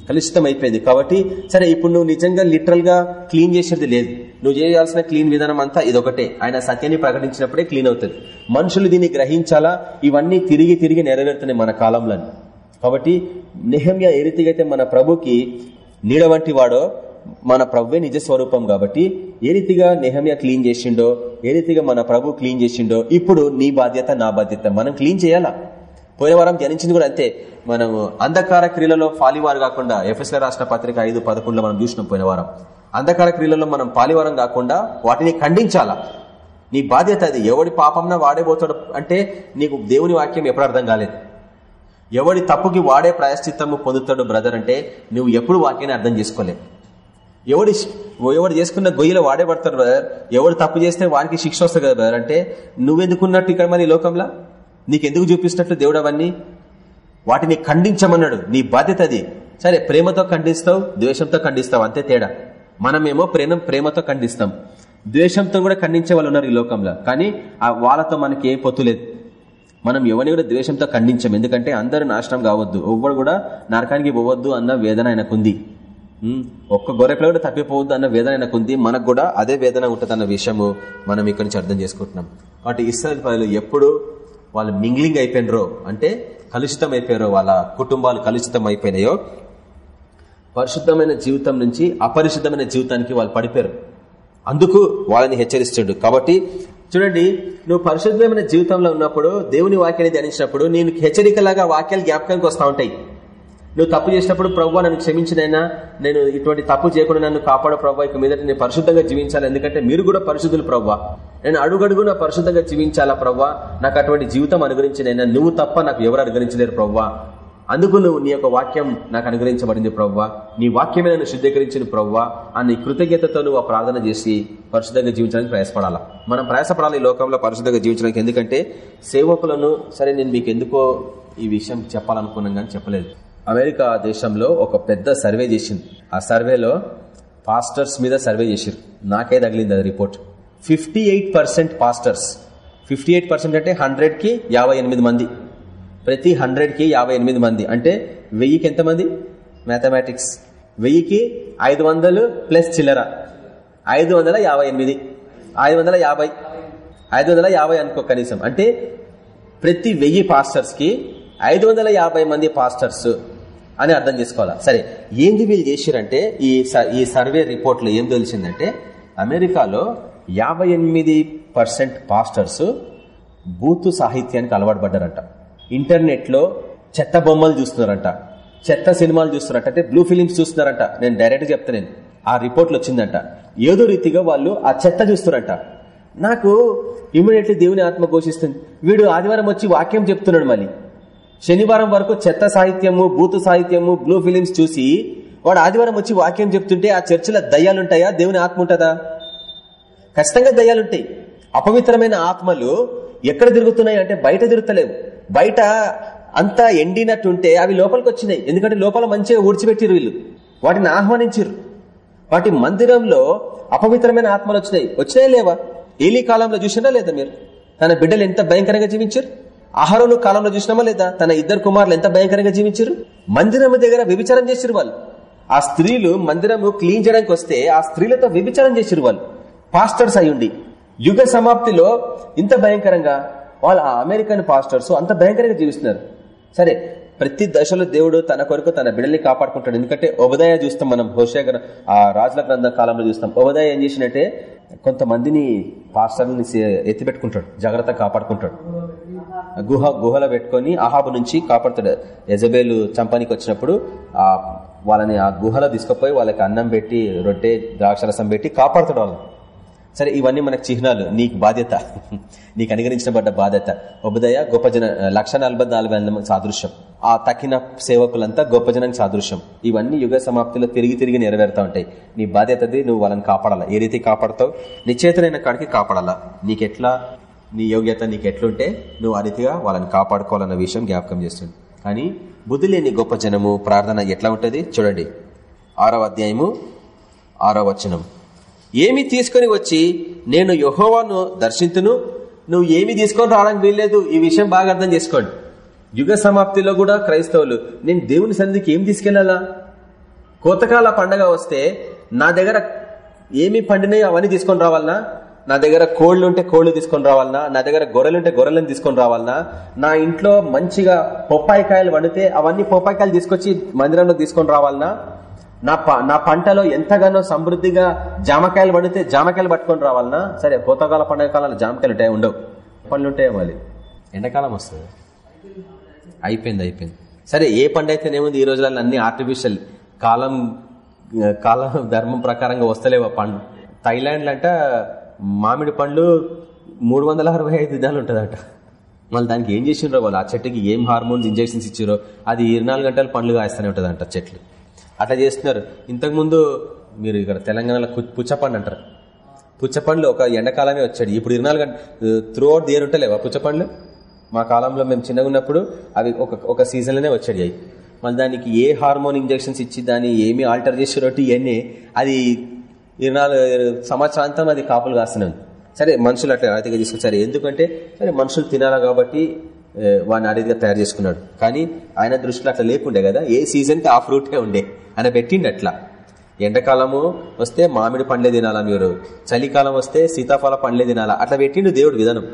కలుషితం అయిపోయింది కాబట్టి సరే ఇప్పుడు నువ్వు నిజంగా లిటరల్గా క్లీన్ చేసేది లేదు. నువ్వు చేయాల్సిన క్లీన్ విధానం అంతా ఇదొకటే. ఆయన సత్యాన్ని ప్రకటించినప్పుడే క్లీన్ అవుతుంది. మనుషులు దీన్ని గ్రహించాలా? ఇవన్నీ తిరిగి తిరిగి నెరవేరుతున్నాయి మన కాలంలో. కాబట్టి నిహమ్య ఏ రీతిగా అయితే మన ప్రభుకి నీడ వంటి వాడో మన ప్రభువే నిజ స్వరూపం కాబట్టి ఏ రీతిగా నెహమ్య క్లీన్ చేసిండో ఏ రీతిగా మన ప్రభు క్లీన్ చేసిండో ఇప్పుడు నీ బాధ్యత నా బాధ్యత. మనం క్లీన్ చేయాలా? పోయిన వారం ధ్యానించింది కూడా అంతే. మనం అంధకార క్రియలలో పాలివారు కాకుండా ఎఫ్ఎస్ఏ రాష్ట్ర పత్రిక ఐదు పదకొండులో మనం చూసినాం పోయిన వారం. అంధకార క్రియలలో మనం పాలివారం కాకుండా వాటిని ఖండించాలా? నీ బాధ్యత అది. ఎవడి పాపంన వాడేపోతాడు అంటే నీకు దేవుని వాక్యం ఎప్పుడు అర్థం కాలేదు. ఎవడి తప్పుకి వాడే ప్రాయశ్చిత్తము పొందుతాడు బ్రదర్ అంటే నువ్వు ఎప్పుడు వాక్యాన్ని అర్థం చేసుకోలేవు. ఎవడి ఎవడు చేసుకున్న గొయ్యిలో వాడే పడతాడు బ్రదర్ ఎవడు తప్పు చేస్తే వానికి శిక్ష వస్తుంది కదా బ్రదర్ అంటే నువ్వెందుకున్నట్టు ఇక్కడ మన లోకంలో? నీకెందుకు చూపిస్తున్నట్లు దేవుడు అవన్నీ? వాటిని ఖండించమన్నాడు. నీ బాధ్యత అది. సరే ప్రేమతో ఖండిస్తావు ద్వేషంతో ఖండిస్తావు అంతే తేడా. మనమేమో ప్రేమ ప్రేమతో ఖండిస్తాం. ద్వేషంతో కూడా ఖండించే వాళ్ళు ఉన్నారు ఈ లోకంలో. కానీ వాళ్ళతో మనకి ఏ పొత్తు లేదు. మనం ఎవరిని కూడా ద్వేషంతో ఖండించాం. ఎందుకంటే అందరూ నాశనం కావద్దు. ఎవ్వరు కూడా నరకానికి పోవద్దు అన్న వేదన ఆయనకుంది. ఒక్క గొర్రెపిల్ల కూడా తప్పిపోవద్దు అన్న వేదన ఆయనకుంది. మనకు కూడా అదే వేదన ఉంటుంది అన్న విషయము మనం ఇక్కడి నుంచి అర్థం చేసుకుంటున్నాం. కాబట్టి ఇస్రాయల్ పనులు ఎప్పుడు వాళ్ళు మింగ్లింగ్ అయిపోయినరో అంటే కలుషితం అయిపోయారో వాళ్ళ కుటుంబాలు కలుషితం అయిపోయినాయో పరిశుద్ధమైన జీవితం నుంచి అపరిశుద్ధమైన జీవితానికి వాళ్ళు పడిపోయారు. అందుకు వాళ్ళని హెచ్చరిస్తుడు. కాబట్టి చూడండి నువ్వు పరిశుద్ధమైన జీవితంలో ఉన్నప్పుడు దేవుని వాక్యాన్ని ధ్యానించినప్పుడు నేను హెచ్చరికలాగా వాక్యాలు జ్ఞాపకానికి వస్తూ ఉంటాయి. నువ్వు తప్పు చేసినప్పుడు ప్రవ్వ నన్ను క్షమించినైనా నేను ఇటువంటి తప్పు చేయకుండా నన్ను కాపాడు ప్రవ్వ ఇక మీద నేను పరిశుద్ధంగా జీవించాలి. ఎందుకంటే మీరు కూడా పరిశుద్ధులు ప్రవ్వ నేను అడుగడుగున పరిశుద్ధంగా జీవించాలా ప్రవ్వ నాకు అటువంటి జీవితం అనుగ్రహించినైనా నువ్వు తప్ప నాకు ఎవరు అనుగ్రహించలేరు ప్రవ్వ అందుకు నువ్వు నీ యొక్క వాక్యం నాకు అనుగ్రహించబడింది ప్రవ్వా. నీ వాక్యమే నన్ను శుద్ధీకరించిన ప్రవ్వా. అని కృతజ్ఞతతో నువ్వు ప్రార్థన చేసి పరిశుద్ధంగా జీవించడానికి ప్రయాసపడాలా. మనం ప్రయాసపడాలి ఈ లోకంలో పరిశుద్ధంగా జీవించడానికి. ఎందుకంటే సేవకులను సరే నేను మీకు ఎందుకో ఈ విషయం చెప్పాలనుకున్నాను కానీ చెప్పలేదు. అమెరికా దేశంలో ఒక పెద్ద సర్వే చేసింది. ఆ సర్వేలో పాస్టర్స్ మీద సర్వే చేసిరు నాకే తగిలింది అది రిపోర్ట్. Fifty pastors. ఫిఫ్టీ అంటే హండ్రెడ్కి యాభై మంది. ప్రతి హండ్రెడ్కి యాభై మంది. అంటే వెయ్యికి ఎంతమంది మ్యాథమెటిక్స్ వెయ్యికి ఐదు వందలు ప్లస్ చిల్లర. ఐదు వందల యాభై ఎనిమిది. ఐదు వందల యాభై. ఐదు వందల యాభై అనుకో కనీసం. అంటే ప్రతి వెయ్యి పాస్టర్స్కి ఐదు వందల యాభై మంది పాస్టర్స్ అని అర్థం చేసుకోవాలా? సరే. ఏంది వీళ్ళు చేసిరంటే ఈ ఈ సర్వే రిపోర్ట్లో ఏం తెలిసిందంటే అమెరికాలో యాభై ఎనిమిది పర్సెంట్ పాస్టర్స్ బూతు సాహిత్యానికి అలవాటు పడ్డారంట. ఇంటర్నెట్లో చెత్త బొమ్మలు చూస్తున్నారంట. చెత్త సినిమాలు చూస్తున్నారంట. అంటే బ్లూ ఫిలిమ్స్ చూస్తున్నారంట. నేను డైరెక్ట్ చెప్తా నేను. ఆ రిపోర్ట్లు వచ్చిందంట. ఏదో రీతిగా వాళ్ళు ఆ చెత్త చూస్తున్నారంట. నాకు ఇమీడియట్లీ దేవుని ఆత్మ ఘోషిస్తుంది. వీడు ఆదివారం వచ్చి వాక్యం చెప్తున్నాడు మళ్ళీ. శనివారం వరకు చెత్త సాహిత్యము బూతు సాహిత్యము బ్లూ ఫిలిమ్స్ చూసి వాడు ఆదివారం వచ్చి వాక్యం చెప్తుంటే ఆ చర్చిలో దయ్యాలుంటాయా? దేవుని ఆత్మ ఉంటుందా? ఖచ్చితంగా దయ్యాలుంటాయి. అపవిత్రమైన ఆత్మలు ఎక్కడ తిరుగుతున్నాయి అంటే బయట తిరుగుతలేవు. బయట అంతా ఎండినట్టుంటే అవి లోపలికి వచ్చినాయి ఎందుకంటే లోపల మంచిగా ఊడ్చిపెట్టిరు వీళ్ళు. వాటిని ఆహ్వానించారు వాటి మందిరంలో అపవిత్రమైన ఆత్మలు వచ్చినాయి. వచ్చినాయి లేవా? ఏలీ కాలంలో చూసినా లేదా మీరు? తన బిడ్డలు ఎంత భయంకరంగా జీవించారు ఆహారం కాలంలో చూసినామా లేదా? తన ఇద్దరు కుమారులు ఎంత భయంకరంగా జీవించారు మందిరం దగ్గర వ్యభిచారం చేసిరు వాళ్ళు. ఆ స్త్రీలు మందిరము క్లీన్ చేయడానికి వస్తే ఆ స్త్రీలతో వ్యభిచారం చేసిరు వాళ్ళు. పాస్టర్స్ అయ్యుండి. యుగ సమాప్తిలో ఇంత భయంకరంగా వాళ్ళ ఆ అమెరికన్ పాస్టర్స్ అంత భయంకరంగా జీవిస్తున్నారు. సరే ప్రతి దశలో దేవుడు తన కొరకు తన బిడ్డల్ని కాపాడుకుంటాడు. ఎందుకంటే ఉభదయ చూస్తాం మనం హోషే ఆ రాజుల గ్రంథ కాలంలో చూస్తాం. ఉభదయ ఏం చేసినట్టే కొంతమందిని పాస్టర్ని ఎత్తిపెట్టుకుంటాడు జాగ్రత్త కాపాడుకుంటాడు. గుహ గుహలో పెట్టుకొని అహాబు నుంచి కాపాడుతాడు. యజబేలు చంపానికి వచ్చినప్పుడు ఆ వాళ్ళని ఆ గుహలో తీసుకుపోయి వాళ్ళకి అన్నం పెట్టి రొట్టె ద్రాక్షరసం పెట్టి కాపాడుతాడు వాళ్ళని. సరే ఇవన్నీ మనకు చిహ్నాలు. నీకు బాధ్యత. నీకు అనుగరించబడ్డ బాధ్యత. ఉపదయ గొప్ప జన లక్ష సాదృశ్యం. ఆ తక్కిన సేవకులంతా గొప్ప జనానికి సాదృశ్యం. ఇవన్నీ యుగ సమాప్తిలో తిరిగి తిరిగి నెరవేరుతా ఉంటాయి. నీ బాధ్యతది నువ్వు వాళ్ళని కాపాడాలా? ఏ రీతి కాపాడతావు? నిశ్చేతనైన కాడికి కాపాడాలా? నీకెట్లా? నీ యోగ్యత నీకు ఎట్లుంటే నువ్వు ఆ రీతిగా వాళ్ళని కాపాడుకోవాలన్న విషయం జ్ఞాపకం చేస్తుంది. కానీ బుద్ధి లేని గొప్ప జనము ప్రార్థన ఎట్లా ఉంటుంది? చూడండి. ఆరవ అధ్యాయము ఆరో వచనం. ఏమి తీసుకుని వచ్చి నేను యహోవాను దర్శించును నువ్వు ఏమి తీసుకొని రావడానికి వీల్లేదు. ఈ విషయం బాగా అర్థం చేసుకోండి. యుగ సమాప్తిలో కూడా క్రైస్తవులు నేను దేవుని సన్నిధికి ఏం తీసుకెళ్ళాలా కోతకాల పండగ వస్తే నా దగ్గర ఏమి పండినాయో అవన్నీ తీసుకొని రావాలనా? నా దగ్గర కోళ్ళు ఉంటే కోళ్ళు తీసుకొని రావాలనా? నా దగ్గర గొర్రెలు ఉంటే గొర్రెలను తీసుకొని రావాలనా? నా ఇంట్లో మంచిగా పొప్పాయికాయలు వండితే అవన్నీ పొప్పాయికాయలు తీసుకొచ్చి మందిరంలో తీసుకొని రావాలనా? నా నా పంటలో ఎంతగానో సమృద్ధిగా జామకాయలు పడితే జామకాయలు పట్టుకొని రావాలన్నా సరే కోతకాల పండుగ కాలంలో జామకాయలు ఉంటాయి? ఉండవు. పళ్ళు ఉంటాయి మళ్ళీ? ఎండాకాలం వస్తుంది. అయిపోయింది అయిపోయింది. సరే ఏ పండు అయితేనేముంది ఈ రోజులలో అన్ని ఆర్టిఫిషియల్ కాలం కాలం ధర్మం ప్రకారంగా వస్తలేవు పండు థైలాండ్లంట మామిడి పండ్లు మూడు వందల అరవై ఐదు దినాలు ఉంటుందంట. మళ్ళీ దానికి ఏం చేసిండ్రో వాళ్ళు? ఆ చెట్టుకి ఏం హార్మోన్స్ ఇంజెక్షన్స్ ఇచ్చారో అది ఇరవై గంటలు పండ్లు కాస్తూనే ఉంటుందంట చెట్లు. అట్లా చేస్తున్నారు. ఇంతకుముందు మీరు ఇక్కడ తెలంగాణలో పుచ్చపండు అంటారు. పుచ్చపండ్లు ఒక ఎండాకాలమే వచ్చాడు ఇప్పుడు ఇరవై నాలుగు త్రూ అవుట్ ఉంటలేవా పుచ్చపండ్లు? మా కాలంలో మేము చిన్నగా ఉన్నప్పుడు అవి ఒక ఒక సీజన్లోనే వచ్చాడు అవి. మళ్ళీ దానికి ఏ హార్మోన్ ఇంజెక్షన్స్ ఇచ్చి దాన్ని ఏమి ఆల్టర్ చేసేటట్టు ఇవన్నీ అది ఇరవై నాలుగు సంవత్సరాంతం అది కాపులు కాస్తున్నాను సరే మనుషులు అట్లా అతిగా తీసుకొచ్చారు. ఎందుకంటే సరే మనుషులు తినాలా కాబట్టి వాడిని అడిగిగా తయారు చేసుకున్నాడు. కానీ ఆయన దృష్టిలో అట్లా లేకుండే కదా ఏ సీజన్కి ఆ ఫ్రూటే ఉండే. ఆయన పెట్టిండి అట్లా. ఎండాకాలము వస్తే మామిడి పండ్లే తినాలా మీరు చలికాలం వస్తే సీతాఫల పండ్లే తినాలా? అట్లా పెట్టిండు దేవుడు విధానం.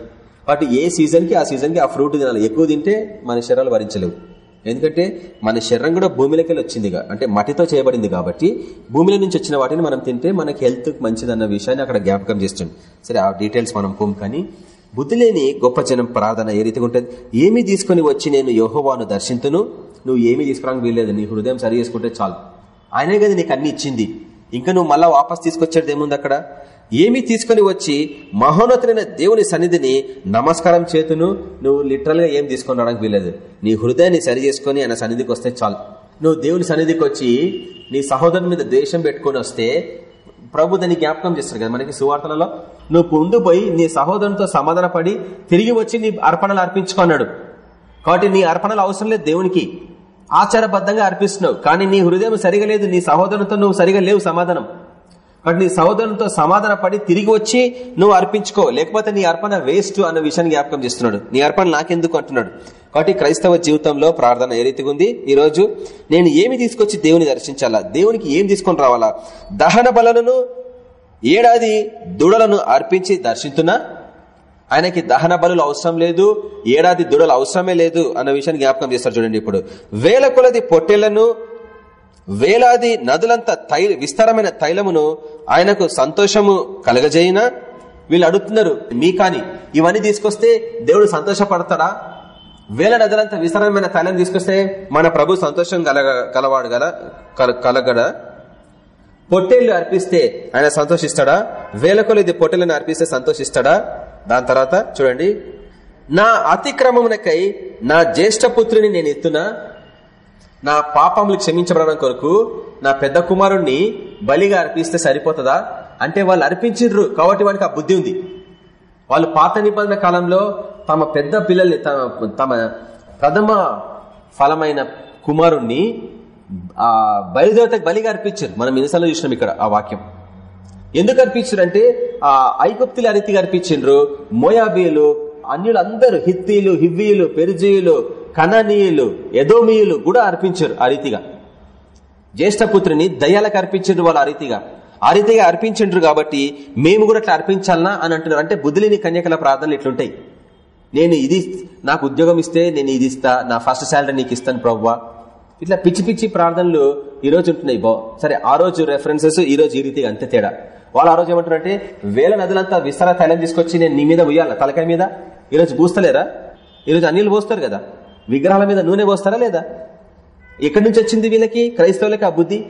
వాటి ఏ సీజన్కి ఆ సీజన్కి ఆ ఫ్రూట్ తినాలి? ఎక్కువ తింటే మన శరీరాలు భరించలేవు. ఎందుకంటే మన శరీరం కూడా భూమిలోకి వచ్చింది అంటే మట్టితో చేయబడింది కాబట్టి భూమిలో నుంచి వచ్చిన వాటిని మనం తింటే మనకి హెల్త్ మంచిదన్న విషయాన్ని అక్కడ జ్ఞాపకం చేస్తుంది సరే ఆ డీటెయిల్స్ మనం పోం కానీ బుద్ధి లేని గొప్ప జనం ప్రార్థన ఏ రీతిగా ఉంటుంది? ఏమి తీసుకుని వచ్చి నేను యోహోవాను దర్శించును నువ్వు ఏమి తీసుకురానికి వీల్లేదు. నీ హృదయం సరి చేసుకుంటే చాలు. ఆయనే కదా నీకు అన్ని ఇచ్చింది. ఇంకా నువ్వు మళ్ళా వాపస్ తీసుకొచ్చేది ఏముంది అక్కడ? ఏమి తీసుకుని వచ్చి మహోన్నతులైన దేవుని సన్నిధిని నమస్కారం చేతును నువ్వు లిటరల్గా ఏం తీసుకొని రావడానికి వీల్లేదు. నీ హృదయాన్ని సరి చేసుకుని ఆయన సన్నిధికి వస్తే చాలు. నువ్వు దేవుని సన్నిధికి వచ్చి నీ సహోదరుని మీద ద్వేషం పెట్టుకుని వస్తే ప్రభు దాన్ని జ్ఞాపకం చేస్తారు కదా మనకి సువార్తలలో? నువ్వు ముందు నీ సహోదరునితో సమాధానపడి తిరిగి వచ్చి నీ అర్పణలు అర్పించుకున్నాడు కాబట్టి నీ అర్పణలు అవసరం లేదు దేవునికి. ఆచారబద్ధంగా అర్పిస్తున్నావు. కానీ నీ హృదయం సరిగా లేదు నీ సహోదరునితో నువ్వు సరిగా లేవు సమాధానం. కాబట్టి నీ సహోదరునితో సమాధాన పడి తిరిగి వచ్చి నువ్వు అర్పించుకో. లేకపోతే నీ అర్పణ వేస్ట్ అన్న విషయాన్ని జ్ఞాపకం చేస్తున్నాడు. నీ అర్పణ నాకెందుకు అంటున్నాడు. కాబట్టి క్రైస్తవ జీవితంలో ప్రార్థన ఏ రీతిగా ఉంది? ఈ రోజు నేను ఏమి తీసుకొచ్చి దేవుని దర్శించాలా? దేవునికి ఏం తీసుకొని రావాలా? దహన బలను ఏడాది దుడలను అర్పించి దర్శిస్తున్నా ఆయనకి దహన బలులు అవసరం లేదు ఏడాది దుడలు అవసరమే లేదు అన్న విషయాన్ని జ్ఞాపకం చేస్తారు చూడండి ఇప్పుడు. వేల కొలది పొట్టెలను వేలాది నదులంత తైల విస్తారమైన తైలమును ఆయనకు సంతోషము కలగజేయినా? వీళ్ళు అడుగుతున్నారు మీ కాని ఇవన్నీ తీసుకొస్తే దేవుడు సంతోషపడతాడా? వేల నదులంత విస్తారమైన తైలం తీసుకొస్తే మన ప్రభు సంతోషం కలగ కలవాడు గల కల- కలగడా? పొట్టేళ్ళు అర్పిస్తే ఆయన సంతోషిస్తాడా? వేల కొలది పొట్టేళ్ళని అర్పిస్తే సంతోషిస్తాడా? దాని తర్వాత చూడండి. నా అతిక్రమమునకై నా జ్యేష్ఠ పుత్రుని నేను ఎత్తునా? నా పాపములు క్షమించబడడం కొరకు నా పెద్ద కుమారుణ్ణి బలిగా అర్పిస్తే సరిపోతుందా? అంటే వాళ్ళు అర్పించిండ్రు కాబట్టి వాడికి ఆ బుద్ధి ఉంది. వాళ్ళు పాత నిబంధన కాలంలో తమ పెద్ద పిల్లల్ని తమ తమ ప్రథమ ఫలమైన కుమారుణ్ణి ఆ బయలుదేవతకు బలిగా అర్పించారు. మనం ఎన్నిసార్లు చూసినాం ఇక్కడ ఆ వాక్యం. ఎందుకు అర్పించారు అంటే ఆ ఐగుప్తులు ఆ అర్పించిండ్రు. మోయాబీలు అన్యులందరూ హిత్తీలు హివ్వీలు పెరుజీయులు కననీయులు ఎదోమీయులు కూడా అర్పించారు ఆ రీతిగా. జ్యేష్ఠపుత్రిని దయ్యాలకు అర్పించిండ్రు వాళ్ళు ఆ రీతిగా. ఆ రీతిగా అర్పించిండ్రు కాబట్టి మేము కూడా అట్లా అర్పించాలనా అని అంటున్నారు. అంటే బుద్ధులేని కన్యకల ప్రార్థనలు ఇట్లుంటాయి. నేను ఇది నాకు ఉద్యోగం ఇస్తే నేను ఇది ఇస్తా నా ఫస్ట్ శాలరీ నీకు ఇస్తాను ప్రవ్వా. ఇట్లా పిచ్చి పిచ్చి ప్రార్థనలు ఈ రోజు ఉంటున్నాయి బో. సరే ఆ రోజు రెఫరెన్సెస్ ఈ రోజు ఈ రీతిగా అంతే తేడా. వాళ్ళు ఆ రోజు ఏమంటారంటే వేల నదులంతా విస్తార తైలం తీసుకొచ్చి నేను నీ మీద ఉయ్యాల తలకాయ మీద? ఈ రోజు పూస్తలేరా ఈ రోజు అన్నిలు పోస్తారు కదా? విగ్రహాల మీద నూనె పోస్తారా లేదా? ఎక్కడి నుంచి వచ్చింది వీళ్ళకి? క్రైస్తవులకి ఆ బుద్ధి?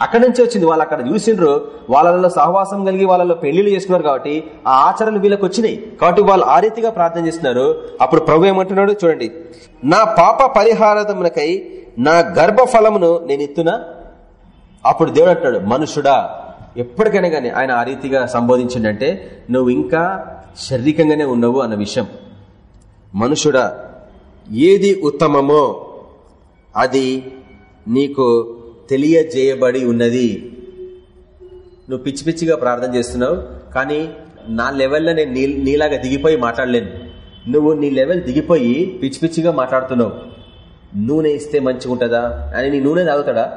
అక్కడి నుంచి వచ్చింది. వాళ్ళు అక్కడ చూసిండ్రు. వాళ్ళలో సహవాసం కలిగి వాళ్ళలో పెళ్ళిళ్ళు చేసుకున్నారు కాబట్టి ఆ ఆచరణలు వీళ్ళకి వచ్చినాయి. కాబట్టి వాళ్ళు ఆ రీతిగా ప్రార్థన చేస్తున్నారు. అప్పుడు ప్రభు ఏమంటున్నాడు? చూడండి. నా పాప పరిహారమునకై నా గర్భఫలమును నేను ఎత్తున? అప్పుడు దేవుడు అంటాడు మనుషుడా ఎప్పటికైనా కానీ ఆయన ఆ రీతిగా సంబోధించిండంటే నువ్వు ఇంకా శారీరకంగానే ఉన్నావు అన్న విషయం. మనుషుడా ఏది ఉత్తమమో అది నీకు తెలియజేయబడి ఉన్నది. నువ్వు పిచ్చి పిచ్చిగా ప్రార్థన చేస్తున్నావు కానీ నా లెవెల్లో నేను నీలాగా దిగిపోయి మాట్లాడలేను. నువ్వు నీ లెవెల్ దిగిపోయి పిచ్చి పిచ్చిగా మాట్లాడుతున్నావు. నూనె ఇస్తే మంచిగా ఉంటుందా అని నీ నూనె తాగుతాడా?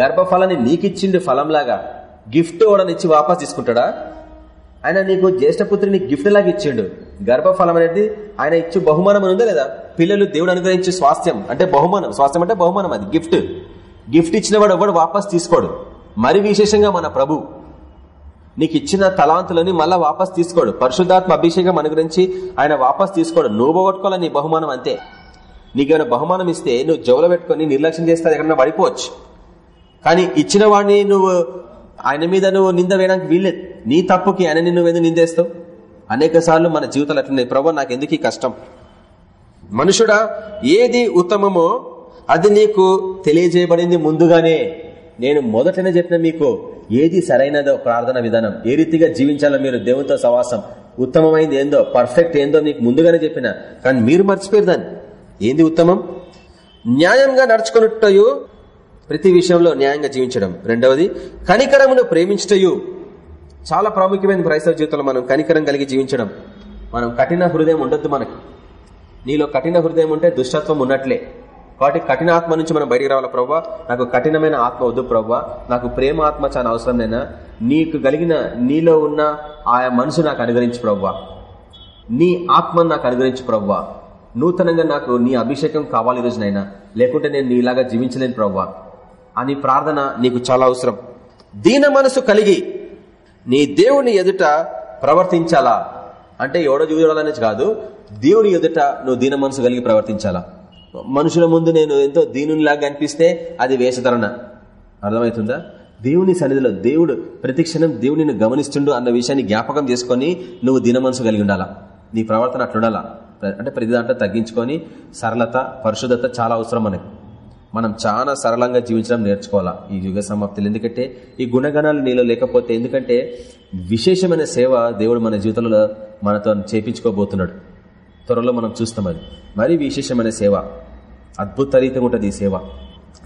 గర్భఫలాన్ని నీకిచ్చిండు ఫలంలాగా గిఫ్ట్ ఇచ్చి వాపస్ తీసుకుంటాడా? ఆయన నీకు జ్యేష్ఠపుత్రిని గిఫ్ట్ లాగా ఇచ్చిండు. గర్భఫలం అనేది ఆయన ఇచ్చి బహుమానం అని ఉందా లేదా? పిల్లలు దేవుడు అనుగ్రహించే స్వాస్థ్యం. అంటే బహుమానం. స్వాస్థ్యం అంటే బహుమానం అది. గిఫ్ట్. గిఫ్ట్ ఇచ్చిన వాడు ఎవడు వాపస్ తీసుకోడు. మరి విశేషంగా మన ప్రభు నీకు ఇచ్చిన తలాంతులని మళ్ళా వాపస్ తీసుకోడు. పరిశుద్ధాత్మ అభిషేకం అనుగ్రహించి ఆయన వాపస్ తీసుకోడు. నువ్వు పోగొట్టుకోవాలి నీ బహుమానం అంతే. నీకేమైనా బహుమానం ఇస్తే నువ్వు జవల పెట్టుకుని నిర్లక్ష్యం చేస్తే ఎక్కడన్నా పడిపోవచ్చు. కానీ ఇచ్చిన వాడిని నువ్వు ఆయన మీద నువ్వు నింద వేయడానికి వీల్లేదు. నీ తప్పుకి ఆయన నువ్వు ఎందుకు నిందేస్తావు? అనేక సార్లు మన జీవితాలు అట్లున్నాయి. ప్రభు నాకు ఎందుకు కష్టం? మనుషుడా ఏది ఉత్తమమో అది నీకు తెలియజేయబడింది ముందుగానే. నేను మొదటనే చెప్పిన మీకు ఏది సరైనదో ప్రార్థన విధానం ఏ రీతిగా జీవించాలో మీరు దేవునితో సవాసం ఉత్తమమైంది ఏందో పర్ఫెక్ట్ ఏందో మీకు ముందుగానే చెప్పిన. కానీ మీరు మర్చిపోయారు దాన్ని. ఏంది ఉత్తమం? న్యాయంగా నడుచుకున్నట్టయు ప్రతి విషయంలో న్యాయంగా జీవించడం. రెండవది కనికరమును ప్రేమించటయు. చాలా ప్రాముఖ్యమైన క్రైస్తవ జీవితంలో మనం కనికరం కలిగి జీవించడం. మనం కఠిన హృదయం ఉండొద్దు మనకు. నీలో కఠిన హృదయం ఉంటే దుష్టత్వం ఉన్నట్లే. కాబట్టి కఠిన ఆత్మ నుంచి మనం బయటికి రావాలా ప్రవ్వా? నాకు కఠినమైన ఆత్మ వద్దు ప్రవ్వా. నాకు ప్రేమ ఆత్మ చాలా అవసరం నేనా నీకు కలిగిన నీలో ఉన్న ఆయా మనసు నాకు అనుగ్రహించు ప్రవ్వా. నీ ఆత్మను నాకు అనుగ్రహించు ప్రవ్వా. నూతనంగా నాకు నీ అభిషేకం కావాలి ఈ రోజునైనా లేకుంటే నేను నీలాగా జీవించలేను ప్రవ్వా. అని ప్రార్థన నీకు చాలా అవసరం. దీన మనసు కలిగి నీ దేవుని ఎదుట ప్రవర్తించాలా? అంటే ఎవడో చూడాలనేది కాదు దేవుని ఎదుట నువ్వు దీన మనసు కలిగి ప్రవర్తించాలా? మనుషుల ముందు నేను ఎంతో దీనునిలాగా అనిపిస్తే అది వేషధరణ. అర్థమవుతుందా? దేవుని సన్నిధిలో దేవుడు ప్రతిక్షణం దేవుడిని గమనిస్తుండు అన్న విషయాన్ని జ్ఞాపకం చేసుకొని నువ్వు దీన మనసు కలిగి ఉండాలా? నీ ప్రవర్తన అట్లుండాలా? అంటే ప్రతి దాంట్లో తగ్గించుకొని సరళత పరిశుద్ధత చాలా అవసరం మనకి. మనం చాలా సరళంగా జీవించడం నేర్చుకోవాలా ఈ యుగ సమాప్తులు. ఎందుకంటే ఈ గుణగణాలు నీలో లేకపోతే ఎందుకంటే విశేషమైన సేవ దేవుడు మన జీవితంలో మనతో చేపించుకోబోతున్నాడు. త్వరలో మనం చూస్తాం అది. మరీ విశేషమైన సేవ. అద్భుత రీతిగా ఉంటుంది ఈ సేవ.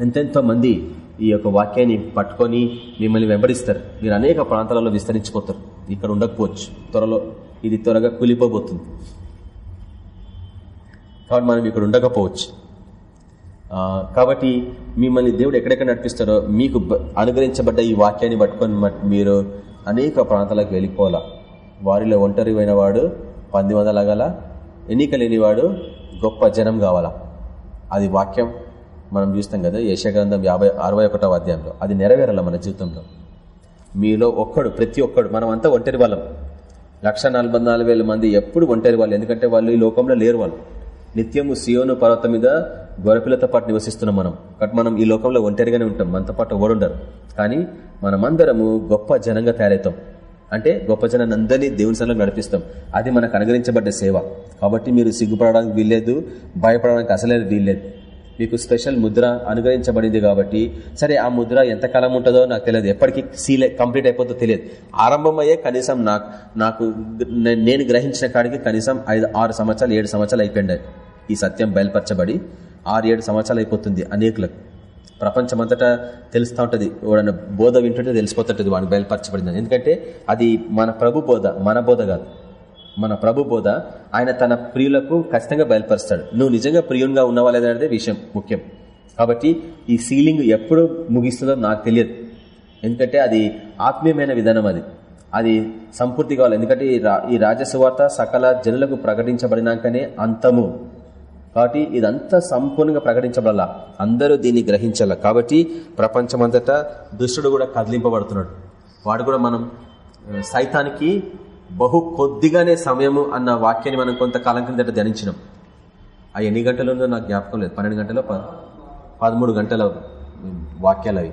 ఎంతెంతో మంది ఈ యొక్క వాక్యాన్ని పట్టుకొని మిమ్మల్ని వెంబడిస్తారు. మీరు అనేక ప్రాంతాలలో విస్తరించిపోతారు. ఇక్కడ ఉండకపోవచ్చు. త్వరలో ఇది త్వరగా కూలిపోబోతుంది. కాబట్టి మనం ఇక్కడ ఉండకపోవచ్చు. కాబట్టి మిమ్మల్ని దేవుడు ఎక్కడెక్కడ నడిపిస్తారో మీకు అనుగ్రహించబడ్డ ఈ వాక్యాన్ని పట్టుకొని మీరు అనేక ప్రాంతాలకు వెళ్ళిపోవాల. వారిలో ఒంటరి వాడు పంది వందలగల ఎన్నిక లేనివాడు గొప్ప జనం కావాలా. అది వాక్యం మనం చూస్తాం కదా యశగ్రంథం యాభై అరవై ఒకటో అధ్యాయంలో. అది నెరవేరాల మన జీవితంలో? మీలో ఒక్కడు ప్రతి ఒక్కడు మనం అంతా ఒంటరి వాళ్ళం. లక్ష మంది ఎప్పుడు ఒంటరి వాళ్ళు ఎందుకంటే వాళ్ళు ఈ లోకంలో లేరు వాళ్ళు. నిత్యము సియోను పర్వతం మీద గొరపిలతో పాటు నివసిస్తున్నాం మనం. కాబట్టి మనం ఈ లోకంలో ఒంటరిగానే ఉంటాం. మనతో పాటు ఓడుండరు కానీ మనమందరము గొప్ప జనంగా తయారవుతాం అంటే గొప్ప జనాన్ని అందరినీ దేవుని సన్నిలో నడిపిస్తాం. అది మనకు అనుగ్రహించబడ్డ సేవ. కాబట్టి మీరు సిగ్గుపడడానికి వీల్లేదు భయపడడానికి అసలే వీల్లేదు. మీకు స్పెషల్ ముద్ర అనుగ్రహించబడింది కాబట్టి సరే ఆ ముద్ర ఎంతకాలం ఉంటుందో నాకు తెలియదు. ఎప్పటికీ సీల్ కంప్లీట్ అయిపోతుందో తెలియదు. ఆరంభమయ్యే కనీసం నాకు నాకు నేను గ్రహించిన కాడికి కనీసం ఐదు ఆరు సంవత్సరాలు ఏడు సంవత్సరాలు అయిపోయింది. ఈ సత్యం బయలుపరచబడి ఆరు ఏడు సంవత్సరాలు అయిపోతుంది అనేకులకు. ప్రపంచమంతటా తెలుస్తూ ఉంటుంది. వాడన్న బోధ వింటుంటే తెలిసిపోతుంటుంది వాడిని బయలుపరచబడింది ఎందుకంటే అది మన ప్రభు బోధ మన బోధ కాదు. మన ప్రభు బోధ ఆయన తన ప్రియులకు ఖచ్చితంగా బయలుపరుస్తాడు. నువ్వు నిజంగా ప్రియునిగా ఉన్నావా లేదనేది విషయం ముఖ్యం. కాబట్టి ఈ సీలింగ్ ఎప్పుడు ముగిస్తుందో నాకు తెలియదు. ఎందుకంటే అది ఆత్మీయమైన విధానం అది. అది సంపూర్తి కావాలి. ఎందుకంటే ఈ రాజసువార్త సకల జనులకు ప్రకటించబడినాకనే అంతము. కాబట్టి ఇదంతా సంపూర్ణంగా ప్రకటించబడాల? అందరూ దీన్ని గ్రహించాల? కాబట్టి ప్రపంచమంతటా దుష్టుడు కూడా కదిలింపబడుతున్నాడు. వాడు కూడా మనం సైతానికి బహు కొద్దిగానే సమయము అన్న వాక్యాన్ని మనం కొంతకాలం కిందట ధ్యానించినాం. ఆ ఎన్ని గంటలు ఉందో నాకు జ్ఞాపకం లేదు. పన్నెండు గంటల పదమూడు గంటల వాక్యాలు అవి.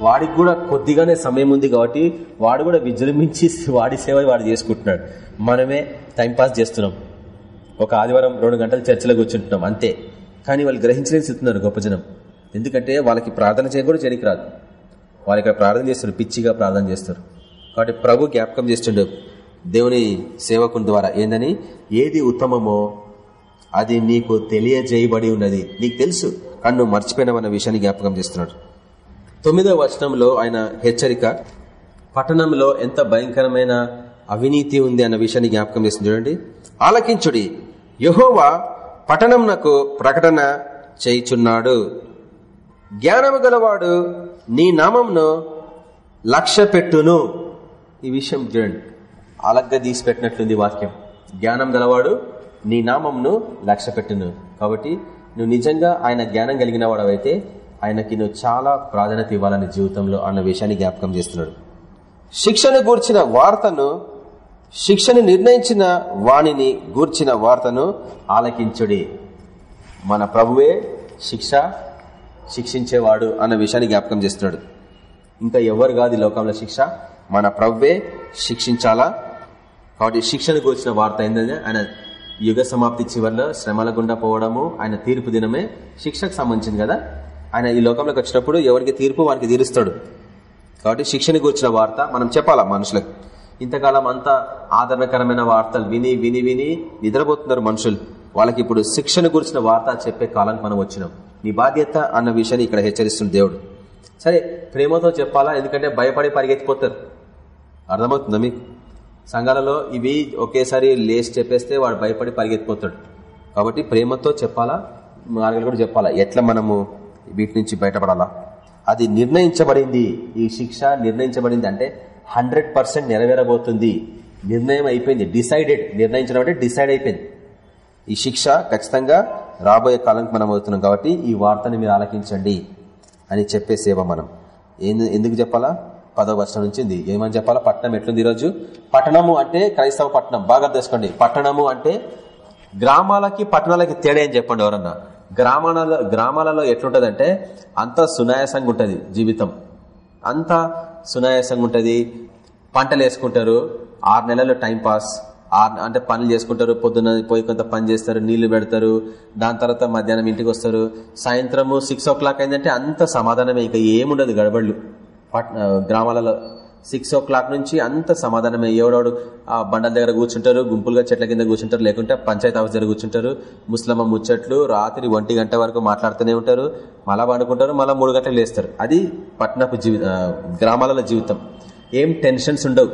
వాడికి కూడా కొద్దిగానే సమయం ఉంది కాబట్టి వాడు కూడా విజృంభించి వాడి సేవ వాడు చేసుకుంటున్నాడు. మనమే టైంపాస్ చేస్తున్నాం. ఒక ఆదివారం రెండు గంటలు చర్చలో కూర్చుంటున్నాం అంతే. కానీ వాళ్ళు గ్రహించలేని చెప్తున్నారు గొప్ప జనం. ఎందుకంటే వాళ్ళకి ప్రార్థన చేయ కూడా చేయనికి రాదు. వాళ్ళు ఇక్కడ ప్రార్థన చేస్తారు పిచ్చిగా ప్రార్థన చేస్తారు. కాబట్టి ప్రభు జ్ఞాపకం చేస్తుండే. దేవుని సేవకుని ద్వారా ఏందని? ఏది ఉత్తమమో అది నీకు తెలియజేయబడి ఉన్నది. నీకు తెలుసు. కన్ను మర్చిపోయినవన్న విషయాన్ని జ్ఞాపకం చేస్తున్నాడు. తొమ్మిదవ వచనంలో ఆయన హెచ్చరిక పట్టణంలో ఎంత భయంకరమైన అవినీతి ఉంది అన్న విషయాన్ని జ్ఞాపకం చేస్తుంది చూడండి. ఆలకించుడి. యహోవా పట్టణంనకు ప్రకటన చేయుచున్నాడు. జ్ఞానము గలవాడు నీ నామంను లక్ష్య పెట్టును ఈ విషయం చూడండి. అలగ్గా తీసి పెట్టినట్లుంది వాక్యం. జ్ఞానం గలవాడు నీ నామంను లక్ష్య పెట్టును. కాబట్టి నువ్వు నిజంగా ఆయన జ్ఞానం కలిగిన వాడవైతే ఆయనకి నువ్వు చాలా ప్రాధాన్యత ఇవ్వాలని జీవితంలో అన్న విషయాన్ని జ్ఞాపకం చేస్తున్నాడు. శిక్షను గూర్చిన వార్తను శిక్షను నిర్ణయించిన వాణిని గూర్చిన వార్తను ఆలకించుడి. మన ప్రభువే శిక్ష శిక్షించేవాడు అన్న విషయాన్ని జ్ఞాపకం చేస్తున్నాడు. ఇంకా ఎవరు కాదు లోకంలో శిక్ష? మన ప్రభువే శిక్షించాలా? కాబట్టి శిక్షణకు వచ్చిన వార్త ఏంటంటే ఆయన యుగ సమాప్తి చివరిలో శ్రమల గుండా పోవడము ఆయన తీర్పు దినమే శిక్షకు సంబంధించింది కదా. ఆయన ఈ లోకంలోకి వచ్చినప్పుడు ఎవరికి తీర్పు వారికి తీరుస్తాడు. కాబట్టి శిక్షణకు వచ్చిన వార్త మనం చెప్పాలా మనుషులకు? ఇంతకాలం అంతా ఆదరణకరమైన వార్తలు విని విని విని నిద్రపోతున్నారు మనుషులు. వాళ్ళకి ఇప్పుడు శిక్షణ గురించిన వార్త చెప్పే కాలానికి మనం వచ్చినాం. నీ బాధ్యత అన్న విషయాన్ని ఇక్కడ హెచ్చరిస్తుంది దేవుడు. సరే ప్రేమతో చెప్పాలా? ఎందుకంటే భయపడి పరిగెత్తిపోతారు. అర్థమవుతుందా మీకు? సంఘాలలో ఇవి ఒకేసారి లేచి చెప్పేస్తే వాడు భయపడి పరిగెత్తిపోతాడు. కాబట్టి ప్రేమతో చెప్పాలా? మార్గాలు కూడా చెప్పాలా? ఎట్లా మనము వీటి నుంచి బయటపడాలా? అది నిర్ణయించబడింది. ఈ శిక్ష నిర్ణయించబడింది అంటే హండ్రెడ్ పర్సెంట్ నెరవేరబోతుంది. నిర్ణయం అయిపోయింది. డిసైడెడ్. నిర్ణయించడం అంటే డిసైడ్ అయిపోయింది. ఈ శిక్ష ఖచ్చితంగా రాబోయే కాలానికి మనం అవుతున్నాం కాబట్టి ఈ వార్తని మీరు ఆలకించండి అని చెప్పే సేవ మనం. ఎందుకు చెప్పాలా? పదవ వర్షం నుంచి ఉంది. ఏమని చెప్పాలా? పట్టణం ఎట్లుంది ఈరోజు? పట్టణము అంటే క్రైస్తవ పట్టణం. బాగా తెలుసుకోండి పట్టణము అంటే గ్రామాలకి పట్టణాలకి తేడా అని చెప్పండి ఎవరన్నా? గ్రామాలలో గ్రామాలలో ఎట్లుంటదంటే అంత సునాయాసంగా ఉంటుంది జీవితం. అంత సునాయాసంగా ఉంటుంది. పంటలు వేసుకుంటారు. ఆరు నెలలు టైం పాస్. అంటే పనులు చేసుకుంటారు. పొద్దున్న పోయి కొంత పని చేస్తారు. నీళ్ళు పెడతారు. దాని తర్వాత మధ్యాహ్నం ఇంటికి వస్తారు. సాయంత్రము సిక్స్ ఓ క్లాక్ అయిందంటే అంత సమాధానమే. ఇంకా ఏముండదు గడబడులు. గ్రామాలలో సిక్స్ ఓ క్లాక్ నుంచి అంత సమాధానమే ఎవడోడు ఆ బండల దగ్గర కూర్చుంటారు గుంపులుగా చెట్ల కింద కూర్చుంటారు లేకుంటే పంచాయతీ ఆఫీస్ దగ్గర కూర్చుంటారు ముస్లమ్మ ముచ్చట్లు రాత్రి ఒంటి గంట వరకు మాట్లాడుతూనే ఉంటారు మళ్ళా పండుకుంటారు మళ్ళీ మూడు గంటలు లేస్తారు. అది పట్టణపు జీవి గ్రామాలలో జీవితం. ఏం టెన్షన్స్ ఉండవు.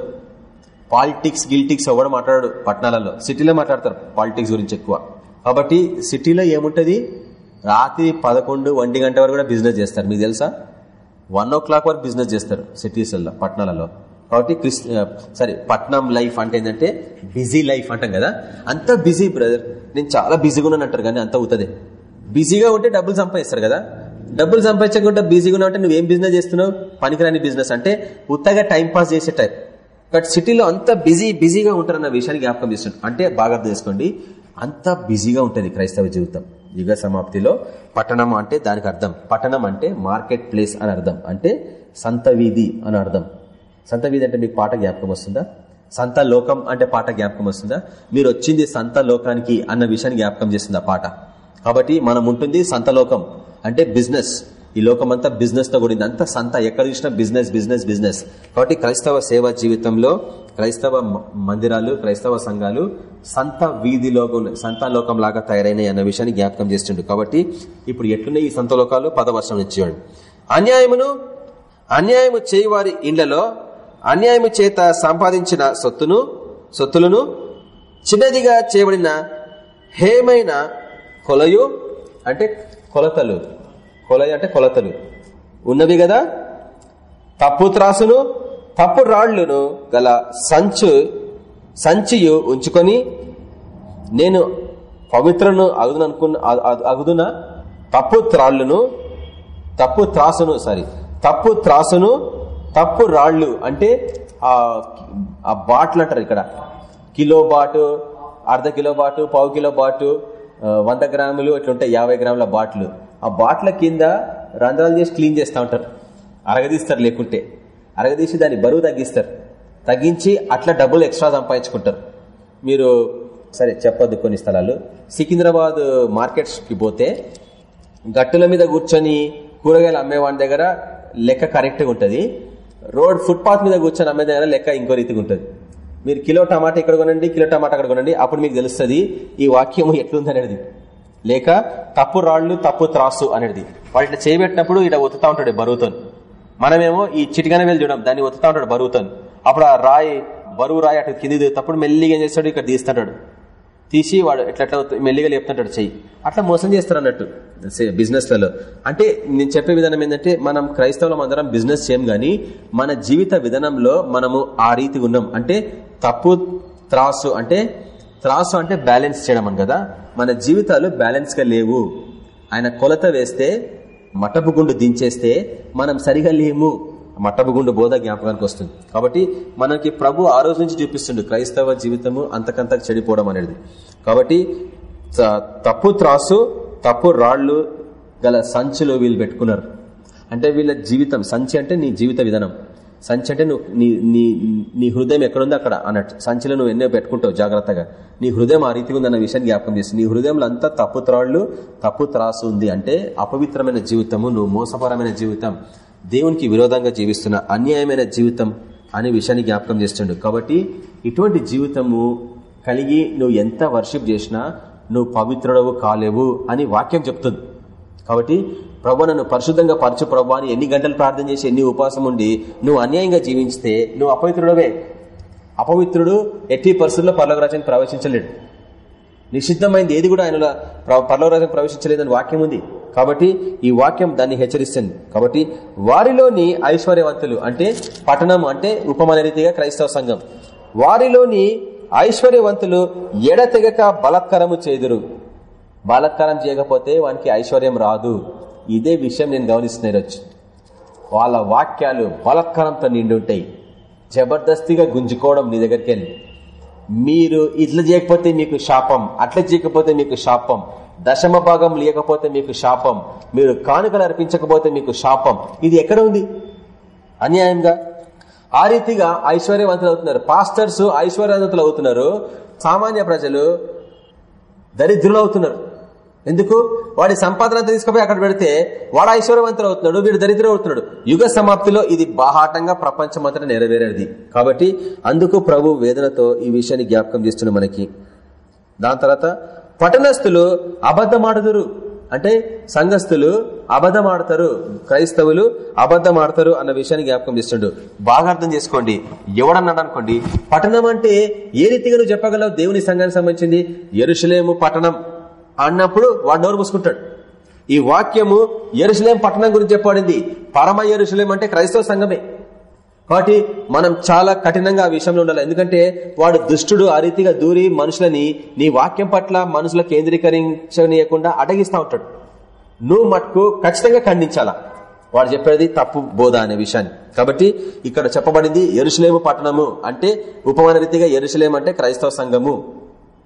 పాలిటిక్స్ గిల్టిక్స్ ఎవడు మాట్లాడాడు పట్టణాలలో సిటీలో మాట్లాడతారు పాలిటిక్స్ గురించి ఎక్కువ. కాబట్టి సిటీలో ఏముంటుంది? రాత్రి పదకొండు ఒంటి గంట వరకు కూడా బిజినెస్ చేస్తారు. మీకు తెలుసా? వన్ ఓ క్లాక్ వరకు బిజినెస్ చేస్తారు సిటీస్లలో పట్టణాలలో. కాబట్టి క్రిస్ సారీ పట్నం లైఫ్ అంటే ఏంటంటే బిజీ లైఫ్ అంటాం కదా. అంత బిజీ బ్రదర్ నేను చాలా బిజీగా ఉన్నాను అంటారు కానీ అంత అవుతుంది. బిజీగా ఉంటే డబ్బులు సంపాదిస్తారు కదా. డబ్బులు సంపాదించకుండా బిజీగా ఉన్నావు అంటే నువ్వేం బిజినెస్ చేస్తున్నావు? పనికిరాని బిజినెస్ అంటే ఉత్తగా టైం పాస్ చేసే టైప్ బట్ సిటీలో అంత బిజీ బిజీగా ఉంటారన్న విషయాన్ని జ్ఞాపకం చేస్తున్నాడు. అంటే బాగా అర్థం చేసుకోండి. అంత బిజీగా ఉంటుంది క్రైస్తవ జీవితం. యుగ సమాప్తిలో పట్టణం అంటే దానికి అర్థం. పట్టణం అంటే మార్కెట్ ప్లేస్ అని అర్థం. అంటే సంత వీధి అని అర్థం. సంత వీధి అంటే మీకు పాట జ్ఞాపకం వస్తుందా? సంత లోకం అంటే పాట జ్ఞాపకం వస్తుందా? మీరు వచ్చింది సంత లోకానికి అన్న విషయాన్ని జ్ఞాపకం చేస్తుంది ఆ పాట. కాబట్టి మనం ఉంటుంది సంత లోకం అంటే బిజినెస్ ఈ లోకం అంతా బిజినెస్తో కూడింది. అంతా సంత ఎక్కడ చూసినా బిజినెస్ బిజినెస్ బిజినెస్. కాబట్టి క్రైస్తవ సేవా జీవితంలో క్రైస్తవ మందిరాలు క్రైస్తవ సంఘాలు సంత వీధిలో సంత లోకం లాగా తయారైనాయి అన్న విషయాన్ని జ్ఞాపకం చేస్తుండే. కాబట్టి ఇప్పుడు ఎట్లున్నాయి ఈ సంత లోకాలు? పదవర్షం నుంచి అన్యాయమును అన్యాయము చేయవారి ఇండ్లలో అన్యాయము చేత సంపాదించిన సొత్తును సొత్తులను చిన్నదిగా చేయబడిన హేమైన కొలయు అంటే కొలతలు. కొలయ అంటే కొలతలు ఉన్నవి కదా? తప్పు త్రాసును తప్పు రాళ్ళును గల సంచు సంచియు ఉంచుకొని నేను పవిత్రను అగుదనుకున్న అగుదున తప్పు త్రాళ్ళును తప్పు త్రాసును సారీ తప్పు త్రాసును తప్పు రాళ్ళు అంటే ఆ బాట్లు అంటారు ఇక్కడ. కిలో బాటు అర్ధ కిలో బాటు పావు కిలో బాటు వంద గ్రాములు ఇట్లుంటాయి యాభై గ్రాముల బాట్లు. ఆ బాట్ల కింద రంధ్రాలు చేసి క్లీన్ చేస్తూ ఉంటారు. అరగదీస్తారు లేకుంటే. అరగదీసి దాన్ని బరువు తగ్గిస్తారు. తగ్గించి అట్లా డబ్బులు ఎక్స్ట్రా సంపాదించుకుంటారు. మీరు సరే చెప్పొద్దు కొన్ని స్థలాలు. సికింద్రాబాద్ మార్కెట్స్కి పోతే గట్టుల మీద కూర్చొని కూరగాయలు అమ్మేవాడి దగ్గర లెక్క కరెక్ట్గా ఉంటుంది. రోడ్ ఫుట్పాత్ మీద కూర్చొని అమ్మే దగ్గర లెక్క ఇంకో రీతిగా ఉంటుంది. మీరు కిలో టమాటా ఇక్కడ కొనండి కిలో టమాటా అక్కడ కొనండి అప్పుడు మీకు తెలుస్తుంది ఈ వాక్యం ఎట్లుంది అనేది లేక తప్పు రాళ్ళు తప్పు త్రాసు అనేది. వాటిని చేయబెట్టినప్పుడు ఇలా ఒత్తుతా ఉంటాడు బరువుతో మనమేమో ఈ చిటికన వేలు చూడం దాన్ని ఒత్తుతా ఉంటాడు బరువుతో అప్పుడు ఆ రాయి బరువు రాయి అటు కింది తప్పుడు మెల్లిగా ఏం చేస్తాడు ఇక్కడ తీస్తాడు తీసి వాడు ఎట్లా మెల్లిగా లేపుతుంటాడు చెయ్యి. అట్లా మోసం చేస్తారు అన్నట్టు. బిజినెస్లలో అంటే నేను చెప్పే విధానం ఏంటంటే మనం క్రైస్తవులం అందరం బిజినెస్ చేయం గాని మన జీవిత విధానంలో మనము ఆ రీతిగా ఉన్నాం. అంటే తప్పు త్రాసు అంటే త్రాసు అంటే బ్యాలెన్స్ చేయడం అని కదా. మన జీవితాలు బ్యాలెన్స్గా లేవు. ఆయన కొలత వేస్తే మటపు గుండు దించేస్తే మనం సరిగా లేము మట్టపు గుండు బోధ జ్ఞాపకానికి వస్తుంది. కాబట్టి మనకి ప్రభు ఆ రోజు నుంచి చూపిస్తుండే క్రైస్తవ జీవితము అంతకంతకు చెడిపోవడం అనేది. కాబట్టి తప్పు త్రాసు తప్పు రాళ్ళు గల సంచులు వీళ్ళు పెట్టుకున్నారు. అంటే వీళ్ళ జీవితం సంచి అంటే నీ జీవిత విధానం. సంచి అంటే నువ్వు నీ నీ నీ హృదయం ఎక్కడుందో అక్కడ అన్నట్టు. సంచిలో నువ్వు ఎన్నో పెట్టుకుంటావు జాగ్రత్తగా. నీ హృదయం ఆ రీతిగా ఉందన్న విషయాన్ని జ్ఞాపకం చేసి నీ హృదయంలో అంతా తప్పు త్రాళ్ళు తప్పు త్రాసు ఉంది అంటే అపవిత్రమైన జీవితము నువ్వు మోసపరమైన జీవితం దేవునికి విరోధంగా జీవిస్తున్న అన్యాయమైన జీవితం అనే విషయాన్ని జ్ఞాపకం చేస్తుండు. కాబట్టి ఇటువంటి జీవితము కలిగి నువ్వు ఎంత వర్షిప్ చేసినా నువ్వు పవిత్రుడవు కాలేవు అని వాక్యం చెప్తుంది. కాబట్టి ప్రభు నన్ను పరిశుద్ధంగా పరచు ప్రభు అని ఎన్ని గంటలు ప్రార్థన చేసి ఎన్ని ఉపాసం ఉండి నువ్వు అన్యాయంగా జీవించితే నువ్వు అపవిత్రుడవే. అపవిత్రుడు ఎట్టి పరిస్థితుల్లో పర్లోకరాజ్యానికి ప్రవేశించలేడు. నిషిద్ధమైంది ఏది కూడా ఆయన పర్లోకరాజ్యం ప్రవేశించలేదని వాక్యం ఉంది. కాబట్టి ఈ వాక్యం దాన్ని హెచ్చరిస్తుంది. కాబట్టి వారిలోని ఐశ్వర్యవంతులు అంటే పట్టణం అంటే ఉపమాన రీతిగా క్రైస్తవ సంఘం. వారిలోని ఐశ్వర్యవంతులు ఎడతెగక బలత్కరము చేదురు. బలత్కారం చేయకపోతే వానికి ఐశ్వర్యం రాదు. ఇదే విషయం నేను గమనిస్తున్నా వాళ్ళ వాక్యాలు బలత్కారంతో నిండి ఉంటాయి. జబర్దస్తిగా గుంజుకోవడం నీ దగ్గరికి వెళ్ళి. మీరు ఇట్లా చేయకపోతే మీకు శాపం అట్లా చేయకపోతే మీకు శాపం దశమ భాగం లేకపోతే మీకు శాపం మీరు కానుకలు అర్పించకపోతే మీకు శాపం ఇది ఎక్కడ ఉంది? అన్యాయంగా? ఆ రీతిగా ఐశ్వర్యవంతులు అవుతున్నారు. పాస్టర్స్ ఐశ్వర్యవంతులు అవుతున్నారు. సామాన్య ప్రజలు దరిద్రులు అవుతున్నారు. ఎందుకు? వాడి సంపాదన తీసుకుపోయి అక్కడ పెడితే వాడు ఐశ్వర్యవంతుడు అవుతున్నాడు వీడు దరిద్రం అవుతున్నాడు. యుగ సమాప్తిలో ఇది బాహాటంగా ప్రపంచం అంతా నెరవేరేది. కాబట్టి అందుకు ప్రభు వేదనతో ఈ విషయాన్ని జ్ఞాపకం చేస్తున్నాడు మనకి. దాని తర్వాత పట్టణస్థులు అబద్ధమాడుదురు. అంటే సంఘస్థులు అబద్ధమాడతారు క్రైస్తవులు అబద్ధమాడతారు అన్న విషయాన్ని జ్ఞాపకం చేస్తుండు బాగా అర్థం చేసుకోండి. ఎవడన్నాడు అనుకోండి పట్టణం అంటే ఏ రీతిగా నువ్వు చెప్పగలవు? దేవుని సంఘానికి సంబంధించింది. ఎరుషులేము పట్టణం. అన్నప్పుడు వాడు నోరు మూసుకుంటాడు. ఈ వాక్యము ఎరుసలేం పట్టణం గురించి చెప్పబడింది. పరమ ఎరుసలేం అంటే క్రైస్తవ సంఘమే. కాబట్టి మనం చాలా కఠినంగా ఆ విషయంలో ఉండాలి. ఎందుకంటే వాడు దుష్టుడు ఆ రీతిగా దూరి మనుషులని నీ వాక్యం పట్ల మనుషుల కేంద్రీకరించనీయకుండా అడగిస్తూ ఉంటాడు. నువ్వు మటుకు ఖచ్చితంగా ఖండించాలా? వాడు చెప్పేది తప్పు బోధ అనే విషయాన్ని. కాబట్టి ఇక్కడ చెప్పబడింది ఎరుసలేము పట్టణము అంటే ఉపమాన రీతిగా ఎరుసలేం అంటే క్రైస్తవ సంఘము.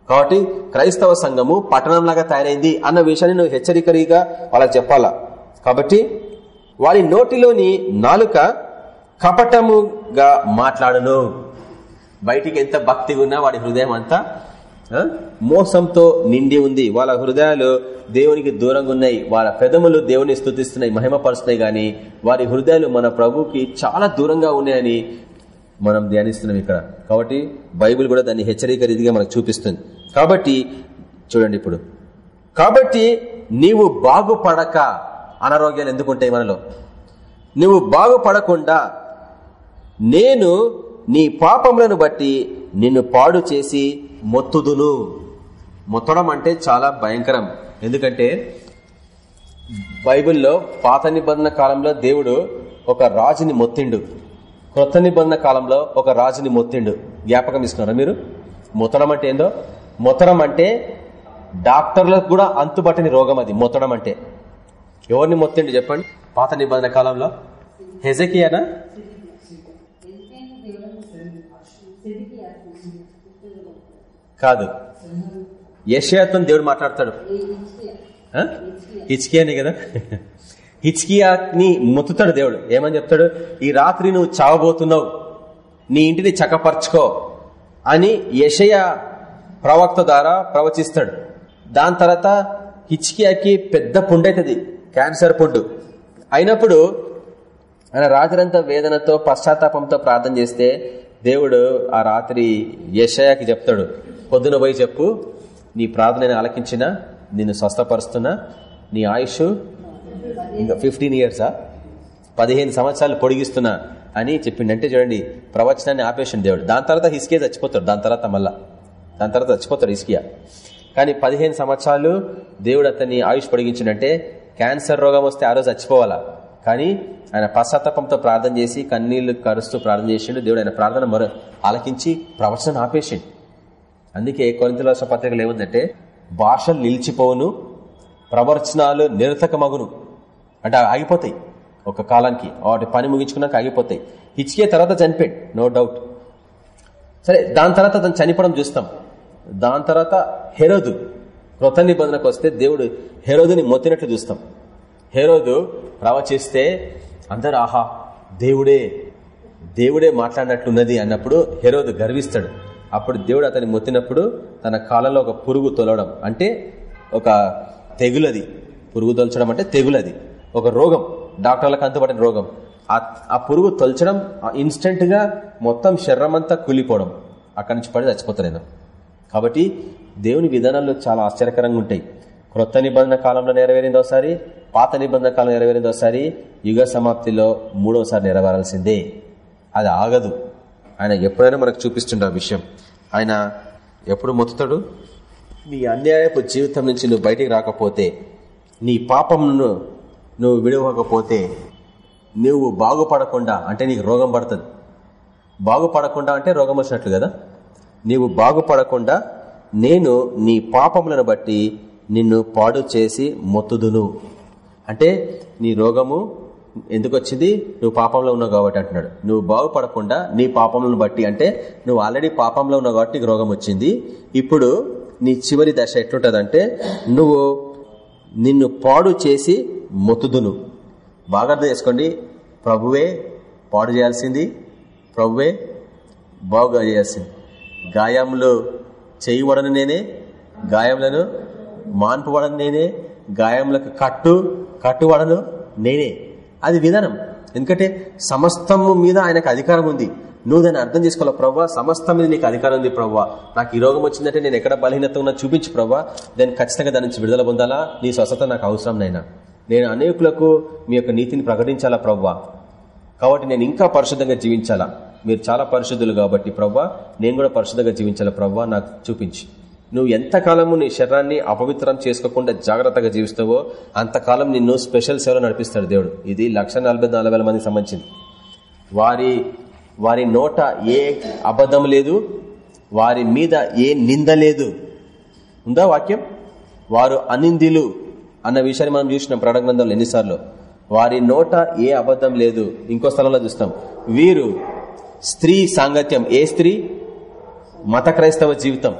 కాబట్టి క్రైస్తవ సంఘము పట్టణంలాగా తయారైంది అన్న విషయాన్ని నువ్వు హెచ్చరికరిగా వాళ్ళకి చెప్పాలా? కాబట్టి వారి నోటిలోని నాలుక కపటముగా మాట్లాడును. బయటికి ఎంత భక్తి ఉన్నా వాడి హృదయం అంతా మోసంతో నిండి ఉంది. వాళ్ళ హృదయాలు దేవునికి దూరంగా ఉన్నాయి. వాళ్ళ పెదములు దేవుని స్థుతిస్తున్నాయి మహిమపరుస్తున్నాయి గాని వారి హృదయాలు మన ప్రభుకి చాలా దూరంగా ఉన్నాయని మనం ధ్యానిస్తున్నాం ఇక్కడ. కాబట్టి బైబిల్ కూడా దాన్ని హెచ్చరిక రీతిగా మనకు చూపిస్తుంది. కాబట్టి చూడండి ఇప్పుడు. కాబట్టి నీవు బాగుపడక అనారోగ్యాలు ఎందుకుంటాయి మనలో? నువ్వు బాగుపడకుండా నేను నీ పాపములను బట్టి నిన్ను పాడు చేసి మొత్తుదును. మొత్తడం అంటే చాలా భయంకరం. ఎందుకంటే బైబిల్లో పాత నిబంధన కాలంలో దేవుడు ఒక రాజుని మొత్తిండు. క్రొత్త నిబంధన కాలంలో ఒక రాజుని మొత్తిండు. జ్ఞాపకం ఇస్తున్నారా మీరు? మొత్తడం అంటే ఏందో? మొత్తడం అంటే డాక్టర్లకు కూడా అంతుబట్టని రోగం అది. మొత్తడం అంటే. ఎవరిని మొత్తిండు చెప్పండి? పాత నిబంధన కాలంలో? హెజకియానా? కాదు. యషయాతో దేవుడు మాట్లాడతాడు. ఆ? కదా? హిచ్కియాని మొత్తుతాడు దేవుడు. ఏమని చెప్తాడు? ఈ రాత్రి నువ్వు చావబోతున్నావు. నీ ఇంటిని చక్కపరచుకో అని యషయ ప్రవక్త ద్వారా ప్రవచిస్తాడు. దాని తర్వాత హిచ్కియాకి పెద్ద పుండు అవుతుంది క్యాన్సర్ పుండు. అయినప్పుడు ఆయన రాత్రంతా వేదనతో పశ్చాత్తాపంతో ప్రార్థన చేస్తే దేవుడు ఆ రాత్రి యషయాకి చెప్తాడు పొద్దున పోయి చెప్పు నీ ప్రార్థనని ఆలకించిన నిన్ను స్వస్థపరుస్తున్నా నీ ఆయుష్ ఇంకా ఫిఫ్టీన్ ఇయర్సా పదిహేను సంవత్సరాలు పొడిగిస్తున్నా అని చెప్పిండంటే చూడండి ప్రవచనాన్ని ఆపేషన్ దేవుడు. దాని తర్వాత హిస్కియా చచ్చిపోతాడు. దాని తర్వాత మళ్ళా. దాని తర్వాత చచ్చిపోతాడు హిస్కియా కానీ పదిహేను సంవత్సరాలు దేవుడు అతన్ని ఆయుష్ పొడిగించిండంటే క్యాన్సర్ రోగం వస్తే ఆ రోజు చచ్చిపోవాలా? కానీ ఆయన పశ్చాత్తాపంతో ప్రార్థన చేసి కన్నీళ్ళు కరుస్తూ ప్రార్థన చేసిండు. దేవుడు ఆయన ప్రార్థన మరో ఆలకించి ప్రవచనం ఆపేసిండు. అందుకే కొరింతల పత్రికలు ఏముందంటే భాషలు నిలిచిపోవును ప్రవచనాలు నిరతకమగును అంటే ఆగిపోతాయి. ఒక కాలానికి వాటి పని ముగించుకున్నాక ఆగిపోతాయి. హిచ్కే తర్వాత చనిపోయాడు నో డౌట్ సరే దాని తర్వాత అతను చనిపోవడం చూస్తాం. దాని తర్వాత హెరోదు కృత నిబంధనకు వస్తే దేవుడు హెరోదుని మొత్తినట్లు చూస్తాం. హెరోదు ప్రవచిస్తే అందరు ఆహా దేవుడే దేవుడే మాట్లాడినట్లున్నది అన్నప్పుడు హెరోదు గర్విస్తాడు. అప్పుడు దేవుడు అతన్ని మొత్తినప్పుడు తన కాలంలో ఒక పురుగు తొలవడం. అంటే ఒక తెగులది. పురుగు తొలచడం అంటే తెగులది. ఒక రోగం డాక్టర్లకు అంతుపడిన రోగం. ఆ- పురుగు తొలచడం ఇన్స్టెంట్గా మొత్తం శరీరం అంతా కూలిపోవడం. అక్కడి నుంచి పడి చచ్చిపోతారు కాబట్టి దేవుని విధానాలు చాలా ఆశ్చర్యకరంగా ఉంటాయి. క్రొత్త నిబంధన కాలంలో నెరవేరింది ఒకసారి పాత నిబంధన కాలం నెరవేరింది ఒకసారి యుగ సమాప్తిలో మూడోసారి నెరవేరాల్సిందే. అది ఆగదు. ఆయన ఎప్పుడైనా మనకు చూపిస్తుండే ఆ విషయం. ఆయన ఎప్పుడు మొత్తుతాడు? నీ అన్యాయపు జీవితం నుంచి నువ్వు బయటికి రాకపోతే నీ పాపంను నువ్వు విడవకపోతే నువ్వు బాగుపడకుండా అంటే నీకు రోగం పడుతుంది. బాగుపడకుండా అంటే రోగం వచ్చినట్లు కదా? నీవు బాగుపడకుండా నేను నీ పాపములను బట్టి నిన్ను పాడు చేసి మొత్తుదును. అంటే నీ రోగము ఎందుకు వచ్చింది? నువ్వు పాపంలో ఉన్నావు కాబట్టి అంటున్నాడు. నువ్వు బాగుపడకుండా నీ పాపములను బట్టి అంటే నువ్వు ఆల్రెడీ పాపంలో ఉన్నావు కాబట్టి నీకు రోగం వచ్చింది. ఇప్పుడు నీ చివరి దశ ఎట్లుంటదంటే నువ్వు నిన్ను పాడు చేసి మొత్తుదును. బాగా అర్థం చేసుకోండి. ప్రభువే పాడు చేయాల్సింది. ప్రభువే బాగుగా చేయాల్సింది. గాయములు చేయబడను నేనే గాయములను మాన్పువడం నేనే గాయములకు కట్టు కట్టువడను నేనే. అది విధానం. ఎందుకంటే సమస్తము మీద ఆయనకు అధికారం ఉంది. నువ్వు దాన్ని అర్థం చేసుకోవాలి ప్రవ్వా? సమస్తం మీద నీకు అధికారం ఉంది ప్రవ్వా. నాకు ఈ రోగం వచ్చిందంటే నేను ఎక్కడ బలహీనత ఉన్నా చూపించు ప్రవ్వా. దాన్ని ఖచ్చితంగా దాని నుంచి విడుదల పొందాలా? నీ స్వస్థత నాకు అవసరం నైనా నేను అనేకులకు మీ యొక్క నీతిని ప్రకటించాలా ప్రవ్వా? కాబట్టి నేను ఇంకా పరిశుద్ధంగా జీవించాలా? మీరు చాలా పరిశుద్ధులు కాబట్టి ప్రవ్వా నేను కూడా పరిశుద్ధంగా జీవించాలా ప్రవ్వా? నాకు చూపించి. నువ్వు ఎంతకాలము నీ శరీరాన్ని అపవిత్రం చేసుకోకుండా జాగ్రత్తగా జీవిస్తావో అంతకాలం నిన్ను స్పెషల్ సేవలు నడిపిస్తాడు దేవుడు. ఇది లక్ష మందికి సంబంధించింది. వారి వారి నోట ఏ అబద్ధం లేదు వారి మీద ఏ నింద లేదు. ఉందా వాక్యం? వారు అనిందిలు. అన్న విషయాన్ని మనం చూసినాం ప్రణగ్రంథంలో ఎన్నిసార్లు. వారి నోట ఏ అబద్ధం లేదు ఇంకో స్థలంలో చూస్తాం. వీరు స్త్రీ సాంగత్యం ఏ స్త్రీ? మత క్రైస్తవ జీవితం.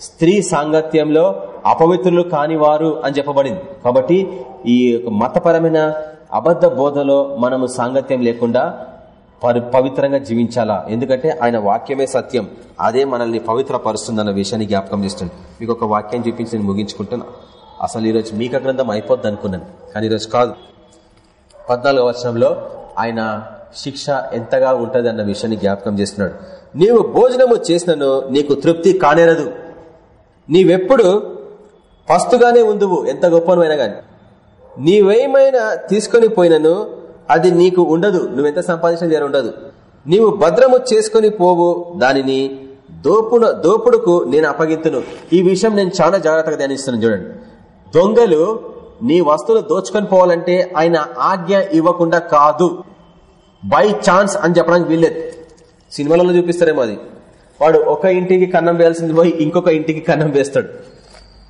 స్త్రీ సాంగత్యంలో అపవిత్రులు కాని వారు అని చెప్పబడింది. కాబట్టి ఈ మతపరమైన అబద్ధ బోధలో మనము సాంగత్యం లేకుండా పవిత్రంగా జీవించాలా? ఎందుకంటే ఆయన వాక్యమే సత్యం. అదే మనల్ని పవిత్ర పరుస్తుందన్న విషయాన్ని జ్ఞాపకం చేస్తుంది. మీకు ఒక వాక్యం చూపించి నేను ముగించుకుంటున్నాను అసలు ఈరోజు మీక గ్రంథం అయిపోద్ది అనుకున్నాను. కానీ ఈరోజు కాదు. పద్నాలుగో వచనంలో ఆయన శిక్ష ఎంతగా ఉంటుంది అన్న విషయాన్ని జ్ఞాపకం చేస్తున్నాడు. నీవు భోజనము చేసినను నీకు తృప్తి కానేరదు. నీవెప్పుడు పస్తుగానే ఉందువు ఎంత గొప్పనమైనా కానీ నీవేమైనా తీసుకొని పోయినను అది నీకు ఉండదు. నువ్వెంత సంపాదించిన దగ్గర ఉండదు. నీవు భద్రము చేసుకుని పోవు దానిని దోపుడు దోపుడుకు నేను అప్పగింతును. ఈ విషయం నేను చాలా జాగ్రత్తగా ధ్యానిస్తున్నాను చూడండి. దొంగలు నీ వస్తువులు దోచుకొని పోవాలంటే ఆయన ఆజ్ఞ ఇవ్వకుండా కాదు. బై ఛాన్స్ అని చెప్పడానికి వీల్లేదు. సినిమాలలో చూపిస్తారేమో అది. వాడు ఒక ఇంటికి కన్నం వేయాల్సింది పోయి ఇంకొక ఇంటికి కన్నం వేస్తాడు.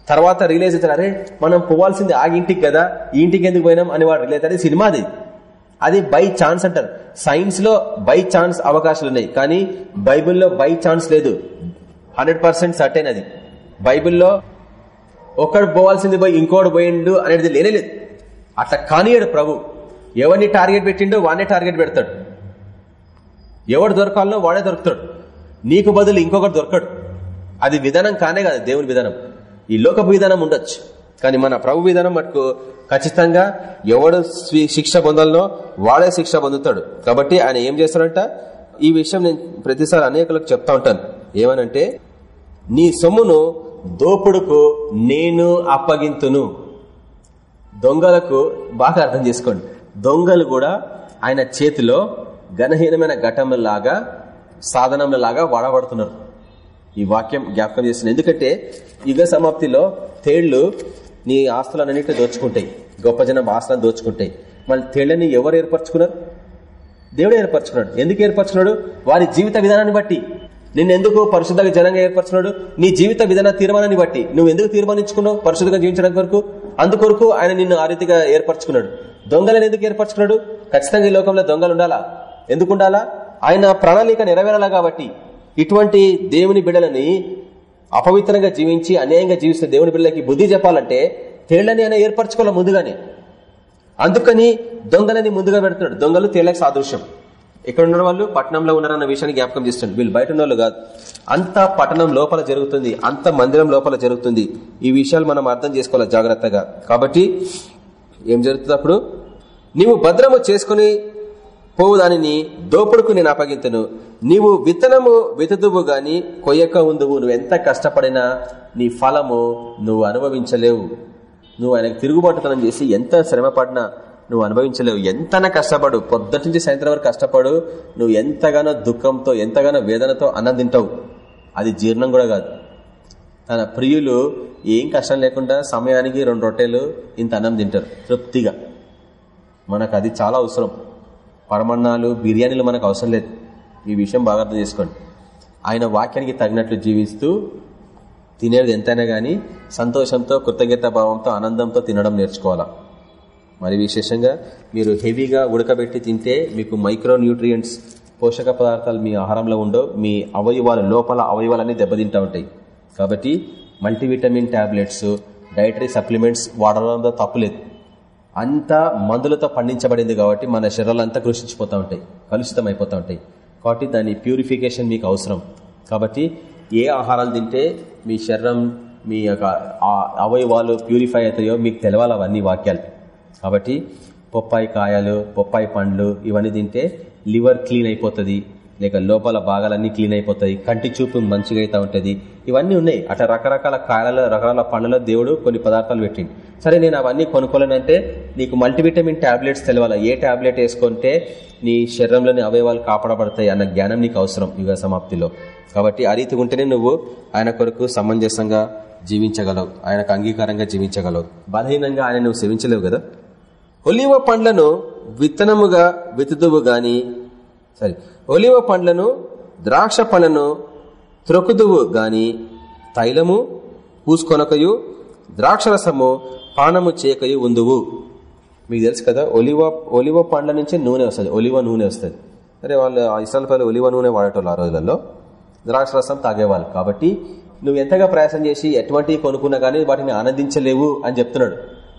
తర్వాత రిలీజ్ అవుతాడు. అరే మనం పోవాల్సింది ఆ ఇంటికి కదా ఈ ఇంటికి ఎందుకు పోయినాం అని వాడు రిలీజ్ అది సినిమా అది బై ఛాన్స్ అంటారు. సైన్స్లో బై ఛాన్స్ అవకాశాలు ఉన్నాయి. కానీ బైబిల్లో బై ఛాన్స్ లేదు. హండ్రెడ్ పర్సెంట్ సర్టైన్ అది. బైబిల్లో ఒకడు పోవాల్సింది పోయి ఇంకోటి పోయిండు అనేది లేనేలేదు. అట్లా కానియడు ప్రభు. ఎవరిని టార్గెట్ పెట్టిండో వాడే టార్గెట్ పెడతాడు. ఎవడు దొరకాలనో వాడే దొరుకుతాడు. నీకు బదులు ఇంకొకటి దొరకడు. అది విధానం కానే కాదు దేవుని విధానం. ఈ లోకపు విధానం ఉండొచ్చు. కానీ మన ప్రభు విధానం మటుకు ఖచ్చితంగా ఎవడు శిక్ష పొందాలనో వాడే శిక్ష పొందుతాడు. కాబట్టి ఆయన ఏం చేస్తాడంట? ఈ విషయం నేను ప్రతిసారి అనేకులకు చెప్తా ఉంటాను. ఏమనంటే నీ సొమ్మును దోపుడుకు నేను అప్పగింతును. దొంగలకు బాగా అర్థం చేసుకోండి. దొంగలు కూడా ఆయన చేతిలో ఘనహీనమైన ఘటంలాగా సాధనంలాగా వాడబడుతున్నారు. ఈ వాక్యం జ్ఞాపకం చేస్తుంది. ఎందుకంటే యుగ సమాప్తిలో తేళ్ళు నీ ఆస్తులన్నింటినీ దోచుకుంటాయి. గొప్ప జనం ఆస్తులను దోచుకుంటాయి. మళ్ళీ తేళ్ళని ఎవరు ఏర్పరచుకున్నారు? దేవుడు ఏర్పరచుకున్నాడు. ఎందుకు ఏర్పరచుకున్నాడు? వారి జీవిత విధానాన్ని బట్టి. నిన్నెందుకు పరిశుద్ధంగా జనంగా ఏర్పరచున్నాడు నీ జీవిత విధాన తీర్మానాన్ని బట్టి. నువ్వు ఎందుకు తీర్మానించుకున్నావు? పరిశుద్ధంగా జీవించడం కొరకు అందుకొరకు ఆయన నిన్ను ఆ రీతిగా ఏర్పరచుకున్నాడు. దొంగలను ఎందుకు ఏర్పరచుకున్నాడు? ఖచ్చితంగా ఈ లోకంలో దొంగలు ఉండాలా? ఎందుకు ఉండాలా? ఆయన ప్రణాళిక నెరవేరాలా కాబట్టి. ఇటువంటి దేవుని బిడ్డలని అపవిత్రంగా జీవించి అన్యాయంగా జీవిస్తే దేవుని బిడ్డలకి బుద్ధి చెప్పాలంటే తేళ్ళని ఆయన ఏర్పరచుకోవాలి ముందుగానే? అందుకని దొంగలని ముందుగా పెడుతున్నాడు. దొంగలు తేళ్ళకు సాదృశ్యం. ఇక్కడ ఉన్న వాళ్ళు? పట్టణంలో ఉన్నారన్న విషయాన్ని జ్ఞాపకం చేస్తుంది వీళ్ళు బయట ఉన్న కాదు. అంత పట్టణం లోపల జరుగుతుంది. అంత మందిరం లోపల జరుగుతుంది. ఈ విషయాలు మనం అర్థం చేసుకోవాలి జాగ్రత్తగా. కాబట్టి ఏం జరుగుతుంది అప్పుడు? నీవు భద్రము చేసుకుని పోవు దానిని దోపుడుకు నేను అప్పగింతను. నీవు విత్తనము వితదువు గాని కొయ్యక ఉందువు. నువ్వు ఎంత కష్టపడినా నీ ఫలము నువ్వు అనుభవించలేవు. నువ్వు ఆయనకు తిరుగుబాటుతనం చేసి ఎంత శ్రమపడినా నువ్వు అనుభవించలేవు ఎంతన కష్టపడు. పొద్దుటి నుంచి సాయంత్రం వరకు కష్టపడు. నువ్వు ఎంతగానో దుఃఖంతో ఎంతగానో వేదనతో అన్నం తింటావు. అది జీర్ణం కూడా కాదు. తన ప్రియులు ఏం కష్టం లేకుండా సమయానికి రెండు రొట్టెలు ఇంత అన్నం తింటారు. తృప్తిగా. మనకు అది చాలా అవసరం. పరమన్నాలు బిర్యానీలు మనకు అవసరం లేదు. ఈ విషయం బాగా అర్థం చేసుకోండి. ఆయన వాక్యానికి తగినట్లు జీవిస్తూ తినేది ఎంతైనా కానీ సంతోషంతో కృతజ్ఞత భావంతో ఆనందంతో తినడం నేర్చుకోవాలా? మరి విశేషంగా మీరు హెవీగా ఉడకబెట్టి తింటే మీకు మైక్రో న్యూట్రియంట్స్ పోషక పదార్థాలు మీ ఆహారంలో ఉండవు మీ అవయవాలు లోపల అవయవాలన్నీ దెబ్బతింటా ఉంటాయి. కాబట్టి మల్టీవిటమిన్ టాబ్లెట్స్ డైటరీ సప్లిమెంట్స్ వాడడంలో తప్పులేదు అంతా మందులతో పండించబడింది కాబట్టి మన శరీరాలు అంతా కృషించిపోతూ ఉంటాయి కలుషితం అయిపోతూ ఉంటాయి. కాబట్టి దాని ప్యూరిఫికేషన్ మీకు అవసరం. కాబట్టి ఏ ఆహారాలు తింటే మీ శరీరం మీ యొక్క అవయవాలు ప్యూరిఫై అవుతాయో మీకు తెలవాలి అవన్నీ వాక్యాలు. కాబట్టి బొప్పాయి కాయలు బొప్పాయి పండ్లు ఇవన్నీ తింటే లివర్ క్లీన్ అయిపోతుంది. లేక లోపల భాగాలన్నీ క్లీన్ అయిపోతాయి కంటి చూపు మంచిగా అయితే ఉంటుంది. ఇవన్నీ ఉన్నాయి. అట్లా రకరకాల కాయలలో రకరకాల పండ్లలో దేవుడు కొన్ని పదార్థాలు పెట్టింది సరే నేను అవన్నీ కొనుక్కోలేనంటే నీకు మల్టీవిటమిన్ టాబ్లెట్స్ తెలవాలా? ఏ టాబ్లెట్ వేసుకుంటే నీ శరీరంలోని అవయవాలు కాపాడబడతాయి అన్న జ్ఞానం నీకు అవసరం యుగ సమాప్తిలో. కాబట్టి ఆ రీతి ఉంటేనే నువ్వు ఆయన కొరకు సమంజసంగా జీవించగలవు. ఆయనకు అంగీకారంగా జీవించగలవు. బలహీనంగా ఆయన నువ్వు సేవించలేవు కదా? ఒలివ పండ్లను విత్తనముగా వితుదువు గాని సరే ఒలివ పండ్లను ద్రాక్ష పండ్లను త్రొకుదువు గాని తైలము పూసుకొనకయు ద్రాక్షరసము పానము చేయకయు ఉందువు. మీకు తెలుసు కదా ఒలివ ఒలివ పండ్ల నుంచి నూనె వస్తుంది ఒలివ నూనె వస్తుంది. సరే వాళ్ళు ఇస్రాల్ పల్లె ఒలివ నూనె వాడేటోళ్ళు ఆ రోజులలో ద్రాక్షరసం తాగేవాళ్ళు. కాబట్టి నువ్వు ఎంతగా ప్రయాసం చేసి ఎటువంటి కొనుక్కున్నా కానీ వాటిని ఆనందించలేవు అని చెప్తున్నాడు.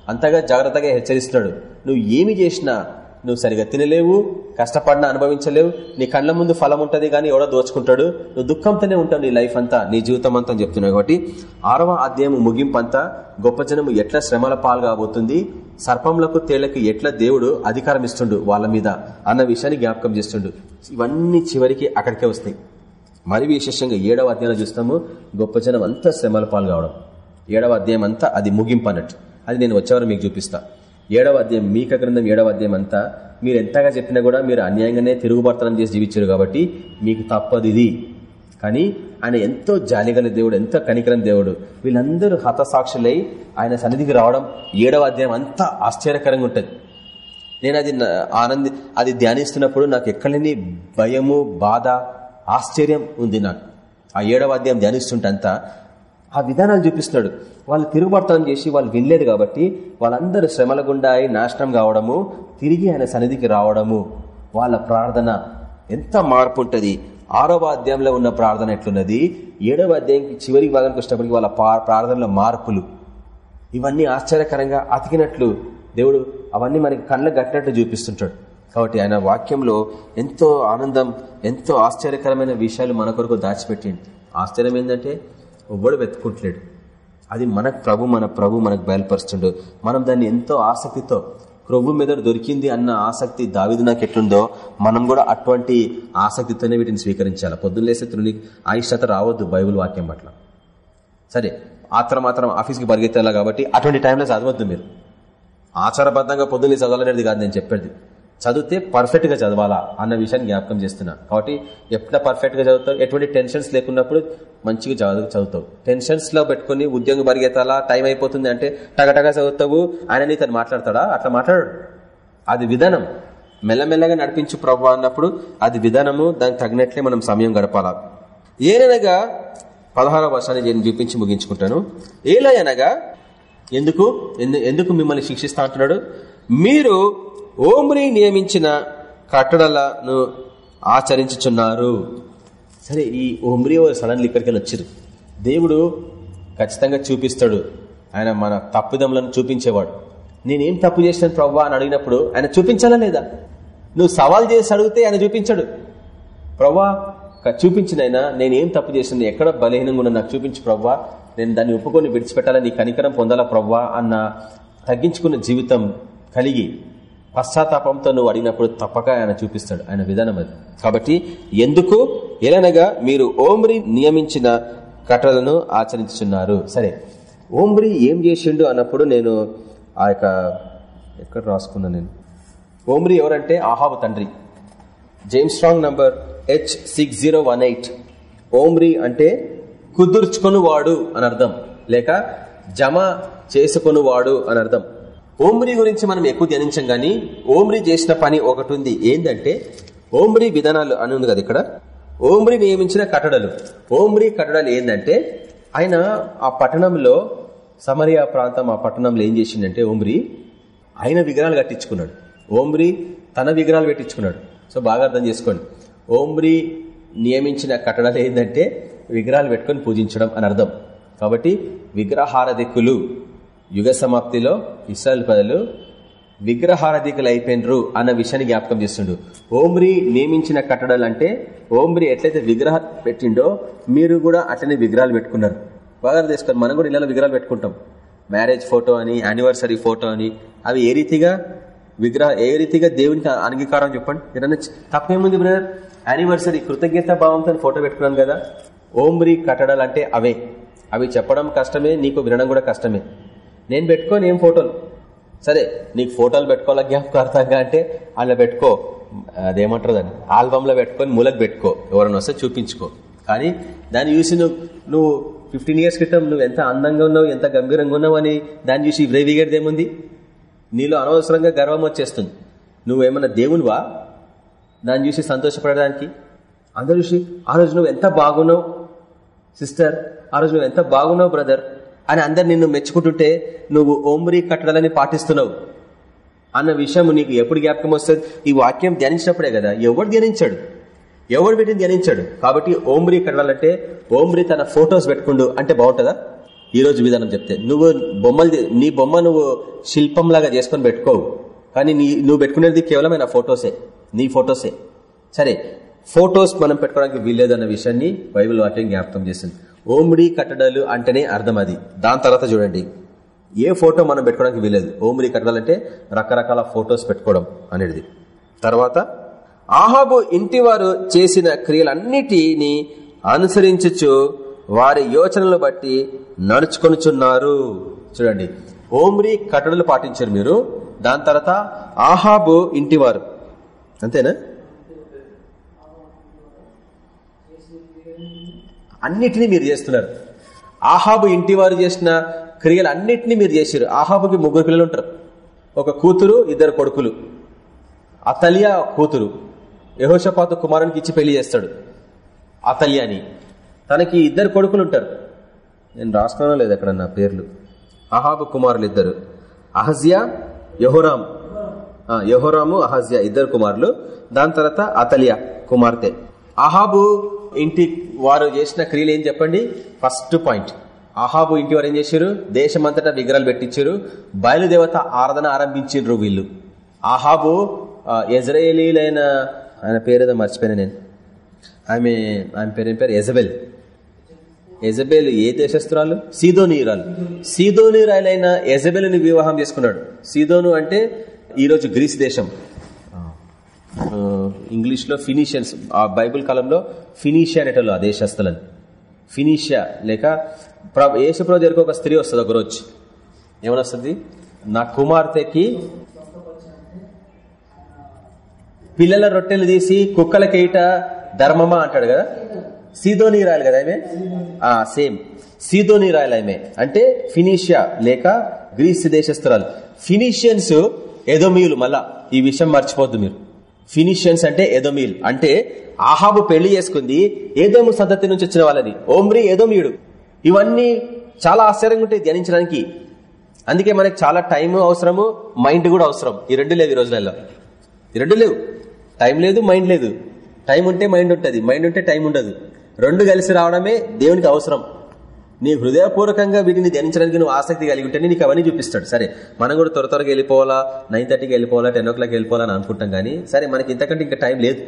అంతగా జాగ్రత్తగా హెచ్చరిస్తున్నాడు. నువ్వు ఏమి చేసినా నువ్వు సరిగా తినలేవు కష్టపడినా అనుభవించలేవు నీ కళ్ళ ముందు ఫలం ఉంటుంది కానీ ఎవడో దోచుకుంటాడు నువ్వు దుఃఖంతోనే ఉంటావు నీ లైఫ్ అంతా నీ జీవితం అంతా చెప్తున్నావు కాబట్టి ఆరవ అధ్యాయం ముగింపు అంతా గొప్ప జనము ఎట్లా శ్రమల పాలు కాబోతుంది సర్పంలకు తేళ్ళకు ఎట్లా దేవుడు అధికారం ఇస్తుండు వాళ్ళ మీద అన్న విషయాన్ని జ్ఞాపకం చేస్తుండు. ఇవన్నీ చివరికి అక్కడికే వస్తాయి. మరి విశేషంగా ఏడవ అధ్యాయంలో చూస్తాము గొప్ప జనం అంతా శ్రమల పాలు కావడం ఏడవ అధ్యాయం అంతా అది ముగింపు అన్నట్టు. అది నేను వచ్చేవారు మీకు చూపిస్తా. ఏడవ అధ్యాయం మీక గ్రంథం ఏడవ అధ్యాయం అంతా మీరు ఎంతగా చెప్పినా కూడా మీరు అన్యాయంగానే తిరుగుబర్తనం చేసి జీవించారు కాబట్టి మీకు తప్పదు ఇది. కానీ ఆయన ఎంతో జాలిగల దేవుడు ఎంతో కనికరం దేవుడు. వీళ్ళందరూ హతసాక్షులై ఆయన సన్నిధికి రావడం ఏడవ అధ్యాయం అంతా ఆశ్చర్యకరంగా ఉంటుంది. నేను అది ఆనంది అది ధ్యానిస్తున్నప్పుడు నాకు ఎక్కడని భయము బాధ ఆశ్చర్యం ఉంది నాకు. ఆ ఏడవ అధ్యాయం ధ్యానిస్తుంటే అంతా ఆ విధానాలు చూపిస్తున్నాడు వాళ్ళు తిరుగుబడతాం చేసి వాళ్ళు వినలేదు కాబట్టి వాళ్ళందరూ శ్రమల గుండా నాశనం కావడము తిరిగి ఆయన సన్నిధికి రావడము వాళ్ళ ప్రార్థన ఎంత మార్పు ఉంటుంది. ఆరవ అధ్యాయంలో ఉన్న ప్రార్థన ఎట్లున్నది? ఏడవ అధ్యాయంకి చివరికి భాగానికి వచ్చినప్పటికీ వాళ్ళ ప్రార్థనలో మార్పులు. ఇవన్నీ ఆశ్చర్యకరంగా అతికినట్లు దేవుడు అవన్నీ మనకి కళ్ళ గట్టినట్లు చూపిస్తుంటాడు. కాబట్టి ఆయన వాక్యంలో ఎంతో ఆనందం ఎంతో ఆశ్చర్యకరమైన విషయాలు మన కొరకు దాచిపెట్టింది ఆశ్చర్యం ఏంటంటే ఎవ్వడు వెతుకుంటలేడు అది మనకు ప్రభు మన ప్రభు మనకు బయలుపరుస్తుండడు మనం దాన్ని ఎంతో ఆసక్తితో ప్రభు మీద దొరికింది అన్న ఆసక్తి దావిది నాకు ఎట్లుందో మనం కూడా అటువంటి ఆసక్తితోనే వీటిని స్వీకరించాలి. పొద్దున్న లేసే తృణి అయిష్టత రావద్దు బైబుల్ వాక్యం పట్ల. సరే ఆత్రం మాత్రం ఆఫీస్కి పరిగెత్తాలా కాబట్టి అటువంటి టైంలో చదవద్దు మీరు. ఆచారబద్ధంగా పొద్దున్నే చదవాలనేది కాదు నేను చెప్పేది. చదివితే పర్ఫెక్ట్గా చదవాలా అన్న విషయాన్ని జ్ఞాపకం చేస్తున్నా. కాబట్టి ఎట్లా పర్ఫెక్ట్గా చదువుతావు? ఎటువంటి టెన్షన్స్ లేకున్నప్పుడు మంచిగా చదువుతావు. టెన్షన్స్లో పెట్టుకుని ఉద్యోగం పరిగెత్తాలా? టైం అయిపోతుంది అంటే టగటగా చదువుతావు? ఆయన నీతో మాట్లాడతాడా? అట్లా మాట్లాడు. అది విధానం. మెల్లమెల్లగా నడిపించు ప్రభు అన్నప్పుడు అది విధానము దానికి తగినట్లే మనం సమయం గడపాలా. ఏనగా పదహారవ వర్షాన్ని నేను చూపించి ముగించుకుంటాను. ఏలా అనగా ఎందుకు ఎందుకు మిమ్మల్ని శిక్షిస్తా అంటున్నాడు? మీరు ఓమ్రి నియమించిన కట్టడలను ఆచరించుచున్నారు. సరే ఈ ఓమ్రి సడన్లీ ఇక్కడికి వచ్చారు. దేవుడు ఖచ్చితంగా చూపిస్తాడు. ఆయన మన తప్పిదములను చూపించేవాడు. నేనేం తప్పు చేసిన ప్రవ్వా అని అడిగినప్పుడు ఆయన చూపించాలా లేదా? నువ్వు సవాల్ చేసి అడిగితే ఆయన చూపించాడు. ప్రవ్వా చూపించినైనా నేనేం తప్పు చేసింది ఎక్కడ బలహీనంగా ఉన్నా నాకు చూపించు ప్రవ్వా నేను దాన్ని ఒప్పుకొని విడిచిపెట్టాలా నీ కనికరం పొందాలా ప్రవ్వా అన్న తగ్గించుకున్న జీవితం కలిగి పశ్చాత్తాపంతో నువ్వు అడిగినప్పుడు తప్పక ఆయన చూపిస్తాడు ఆయన విధానం అది. కాబట్టి ఎందుకు? ఎలానగా మీరు ఓమ్రి నియమించిన కట్టలను ఆచరించున్నారు సరే ఓమ్రి ఏం చేసిండు అన్నప్పుడు నేను ఆ యొక్క ఎక్కడ రాసుకున్నా నేను? ఓమ్రి ఎవరంటే ఆహాబు తండ్రి. James Strong number H six zero one eight Omri అంటే కుదుర్చుకొనివాడు అని అర్థం లేక జమ చేసుకొనివాడు అని అర్థం ఓమ్రి గురించి మనం ఎక్కువ ధ్యానించం గాని ఓమ్రి చేసిన పని ఒకటి ఉంది ఏంటంటే ఓమ్రి విధానాలు అని ఉంది కదా ఇక్కడ. ఓమ్రి నియమించిన కట్టడలు. ఓమ్రి కట్టడాలు ఏంటంటే ఆయన ఆ పట్టణంలో సమరియా ప్రాంతం ఆ పట్టణంలో ఏం చేసిందంటే ఓమ్రి ఆయన విగ్రహాలు కట్టించుకున్నాడు. ఓమ్రి తన విగ్రహాలు పెట్టించుకున్నాడు. సో బాగా అర్థం చేసుకోండి. ఓమ్రి నియమించిన కట్టడాలు ఏంటంటే విగ్రహాలు పెట్టుకొని పూజించడం అని అర్థం. కాబట్టి విగ్రహారధికులు యుగ సమాప్తిలో ఇస్రాయల్ ప్రజలు విగ్రహారధికులు అయిపోయినరు అన్న విషయాన్ని జ్ఞాపకం చేస్తుండు. ఓమ్రి నియమించిన కట్టడాలు అంటే ఓమ్రి ఎట్లయితే విగ్రహం పెట్టిండో మీరు కూడా అట్లనే విగ్రహాలు పెట్టుకున్నారు. బాగా తీసుకొని మనం కూడా ఇళ్ళలో విగ్రహాలు పెట్టుకుంటాం. మ్యారేజ్ ఫోటో అని యానివర్సరీ ఫోటో అని అవి ఏ రీతిగా విగ్రహ ఏ రీతిగా దేవునికి అంగీకారం చెప్పండి? ఏదన్నా తప్పేముంది బ్రదర్ యానివర్సరీ కృతజ్ఞత భావంతో ఫోటో పెట్టుకున్నాను కదా. ఓమ్రి కట్టడాలు అంటే అవే. అవి చెప్పడం కష్టమే నీకు వినడం కూడా కష్టమే. నేను పెట్టుకోను ఏం ఫోటోలు. సరే నీకు ఫోటోలు పెట్టుకోవాలా? జ్ఞాపకార్థంగా అంటే అలా పెట్టుకో. అదేమంటారు దాన్ని? ఆల్బంలో పెట్టుకొని మూలకు పెట్టుకో. ఎవరైనా వస్తే చూపించుకో. కానీ దాన్ని చూసి నువ్వు నువ్వు ఫిఫ్టీన్ ఇయర్స్ క్రితం నువ్వు ఎంత అందంగా ఉన్నావు ఎంత గంభీరంగా ఉన్నావు అని దాన్ని చూసి విరేవిగేది ఏముంది? నీలో అనవసరంగా గర్వం వచ్చేస్తుంది. నువ్వేమన్నా దేవునివా? దాన్ని చూసి సంతోషపడడానికి? అందరూ చూసి ఆ రోజు నువ్వు ఎంత బాగున్నావు సిస్టర్? ఆ రోజు నువ్వు ఎంత బాగున్నావు బ్రదర్? అని అందరు నిన్ను మెచ్చుకుంటుంటే నువ్వు ఓమ్రీ కట్టడాలని పాటిస్తున్నావు అన్న విషయం నీకు ఎప్పుడు జ్ఞాపకం వస్తుంది? ఈ వాక్యం ధ్యానించినప్పుడే కదా. ఎవడు ధ్యానించాడు? ఎవడు పెట్టింది ధ్యానించాడు? కాబట్టి ఓమ్రీ కట్టాలంటే ఓమ్రీ తన ఫొటోస్ పెట్టుకుండు అంటే బాగుంటుందా? ఈ రోజు విధానం చెప్తే. నువ్వు బొమ్మలు నీ బొమ్మ నువ్వు శిల్పంలాగా చేసుకొని పెట్టుకోవు. కానీ నీ నువ్వు పెట్టుకునేది కేవలమైన ఫొటోసే. నీ ఫొటోసే. సరే ఫొటోస్ మనం పెట్టుకోవడానికి వీల్లేదన్న విషయాన్ని బైబిల్ వాక్యం జ్ఞాపకం చేస్తుంది ఓమిడి కట్టడాలు అంటేనే అర్థం అది. దాని తర్వాత చూడండి. ఏ ఫోటో మనం పెట్టుకోవడానికి వీలేదు ఓమిడి కట్టడాలంటే రకరకాల ఫొటోస్ పెట్టుకోవడం అనేది. తర్వాత ఆహాబు ఇంటి వారు చేసిన క్రియలన్నిటిని అనుసరించచ్చు వారి యోచనలు బట్టి నడుచుకొనుచున్నారు. చూడండి. ఓమ్రి కట్టడలు పాటించారు మీరు. దాని తర్వాత ఆహాబు ఇంటివారు. అంతేనా? అన్నిటినీ మీరు చేస్తున్నారు. ఆహాబు ఇంటి వారు చేసిన క్రియలు అన్నిటినీ మీరు చేశారు ఆహాబుకి ముగ్గురు పిల్లలు ఉంటారు. ఒక కూతురు ఇద్దరు కొడుకులు. అతలియా కూతురు. యహోషపాత కుమారునికి ఇచ్చి పెళ్ళి చేస్తాడు. అతలియాని. తనకి ఇద్దరు కొడుకులు ఉంటారు. నేను రాసుకున్నా లేదు అక్కడ నా పేర్లు? అహాబు కుమారులు ఇద్దరు. అహజియా యహోరాం యహోరాము అహజియా ఇద్దరు కుమారులు. దాని తర్వాత అతలియా కుమార్తె. అహాబు ఇంటి వారు చేసిన క్రియలు ఏం చెప్పండి? ఫస్ట్ పాయింట్ అహాబు ఇంటి వారు ఏం చేశారు? దేశమంతటా విగ్రహాలు పెట్టించారు. బయలుదేవత ఆరాధన ఆరంభించారు వీళ్ళు. అహాబు ఎజ్రాయేలీలైన ఆయన పేరేదో మర్చిపోయినా నేను. ఆమె ఆమె పేరు పేరు? ఎజబెల్ ఎజబెల్ ఏ దేశస్తురాలు సీదోనీరాలు సీదోనీరాలైన ఎజబెల్ని వివాహం చేసుకున్నాడు. సీదోను అంటే ఈరోజు గ్రీస్ దేశం. ఇంగ్లీష్లో ఫినిషియన్స్ ఆ బైబుల్ కాలంలో ఫినీషియా అనేటోళ్ళు ఆ దేశస్తులని ఫినిషియా లేక యేసుప్రభు దగ్గరకు ఒక స్త్రీ వస్తుంది ఒక రోజు ఏమనొస్తుంది? నా కుమార్తెకి పిల్లల రొట్టెలు తీసి కుక్కలకేయట ధర్మమా అంటాడు కదా? సీదోని రాయలు కదా ఆమె? ఆ సేమ్. సీదోని రాయలు ఆమె. అంటే ఫినిషియా లేక గ్రీస్ దేశస్తురాలు ఫినిషియన్స్ ఎదోమీయులు మళ్ళా ఈ విషయం మర్చిపోద్దు మీరు. ఫినిషియన్స్ అంటే ఎదోమీల్ అంటే ఆహాబు పెళ్ళి చేసుకుంది ఏదోము సంతతి నుంచి వచ్చిన వాళ్ళని. ఓమ్రి ఏదోమీయుడు ఇవన్నీ చాలా ఆశ్చర్యంగా ఉంటాయి ధ్యానించడానికి. అందుకే మనకి చాలా టైం అవసరము మైండ్ కూడా అవసరం. ఈ రెండు లేవు ఈ రోజులలో. ఈ రెండు లేవు. టైం లేదు మైండ్ లేదు. టైం ఉంటే మైండ్ ఉంటుంది. మైండ్ ఉంటే టైం ఉండదు. రెండు కలిసి రావడమే దేవునికి అవసరం. నీ హృదయపూర్వకంగా వీటిని ధ్యానించడానికి నువ్వు ఆసక్తి కలిగి ఉంటేనే నీకు అవన్నీ చూపిస్తాడు. సరే మనం కూడా త్వర త్వరగా వెళ్ళిపోవాలా? నైన్ థర్టీకి వెళ్ళిపోవాలా? టెన్ ఓ క్లాక్ వెళ్ళిపోవాలని అనుకుంటాం కానీ సరే మనకి ఇంతకంటే ఇంకా టైం లేదు.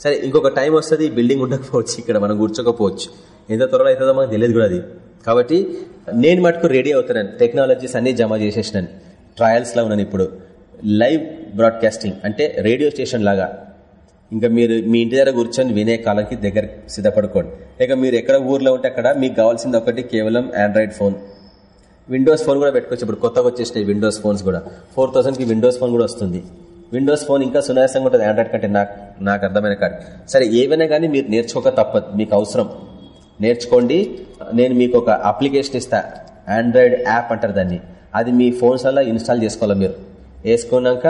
సరే ఇంకొక టైం వస్తుంది బిల్డింగ్ ఉండకపోవచ్చు ఇక్కడ మనం కూర్చోకపోవచ్చు. ఎంత త్వరలో అవుతుందో మనకు తెలియదు కూడా అది. కాబట్టి నేను మటుకు రెడీ అవుతున్నాను. టెక్నాలజీస్ అన్ని జమ చేసేసినాను. ట్రయల్స్లో ఉన్నాను ఇప్పుడు. లైవ్ బ్రాడ్కాస్టింగ్ అంటే రేడియో స్టేషన్ లాగా. ఇంకా మీరు మీ ఇంటి దగ్గర కూర్చొని వినే కాలానికి దగ్గర సిద్ధపడుకోండి. లేక మీరు ఎక్కడ ఊర్లో ఉంటే అక్కడ మీకు కావాల్సింది ఒకటి కేవలం ఆండ్రాయిడ్ ఫోన్ విండోస్ ఫోన్ కూడా పెట్టుకోవచ్చు. ఇప్పుడు కొత్తగా వచ్చేసినాయి విండోస్ ఫోన్స్ కూడా. ఫోర్కి విండోస్ ఫోన్ కూడా వస్తుంది. విండోస్ ఫోన్ ఇంకా సునాయాసంగా ఉంటుంది. ఆండ్రాయిడ్ కంటే నాకు నాకు అర్థమైన కాదు. సరే ఏవైనా కానీ మీరు నేర్చుకోక తప్పదు. మీకు అవసరం. నేర్చుకోండి. నేను మీకు ఒక అప్లికేషన్ ఇస్తా. ఆండ్రాయిడ్ యాప్ అంటారు దాన్ని. అది మీ ఫోన్స్ వల్ల ఇన్స్టాల్ చేసుకోవాలి మీరు? వేసుకున్నాక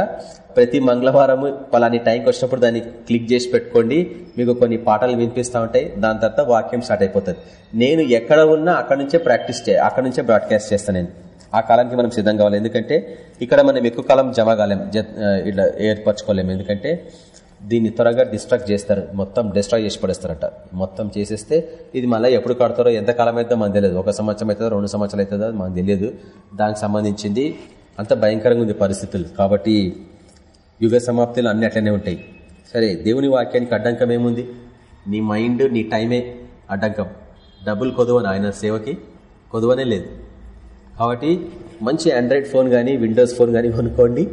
ప్రతి మంగళవారము పలాని టైంకి వచ్చినప్పుడు దాన్ని క్లిక్ చేసి పెట్టుకోండి. మీకు కొన్ని పాటలు వినిపిస్తూ ఉంటాయి. దాని తర్వాత వాక్యం స్టార్ట్ అయిపోతుంది. నేను ఎక్కడ ఉన్నా అక్కడ నుంచే ప్రాక్టీస్ చే అక్కడ నుంచే బ్రాడ్కాస్ట్ చేస్తాను నేను. ఆ కాలానికి మనం సిద్ధం కావాలి ఎందుకంటే ఇక్కడ మనం ఎక్కువ కాలం జమ కాలేం. ఇట్లా ఏర్పరచుకోలేము ఎందుకంటే దీన్ని త్వరగా డిస్ట్రాక్ట్ చేస్తారు. మొత్తం డిస్ట్రాయ్ చేసి పడేస్తారట. మొత్తం చేసేస్తే ఇది మళ్ళీ ఎప్పుడు కడతారో ఎంత కాలం అయితే మనకు తెలియదు. ఒక సంవత్సరం అవుతుందో రెండు సంవత్సరాలు అవుతుందో మనకు తెలియదు. దానికి సంబంధించింది అంత భయంకరంగా ఉంది పరిస్థితులు. కాబట్టి యుగ సమాప్తిలో అన్ని అట్లనే ఉంటాయి. సరే దేవుని వాక్యానికి అడ్డంకం ఏముంది? నీ మైండ్ నీ టైమే అడ్డంకం. డబ్బులు కొదువని ఆయన సేవకి కొదవనే లేదు. కాబట్టి మంచి ఆండ్రాయిడ్ ఫోన్ కానీ విండోస్ ఫోన్ కానీ కొనుక్కోండి.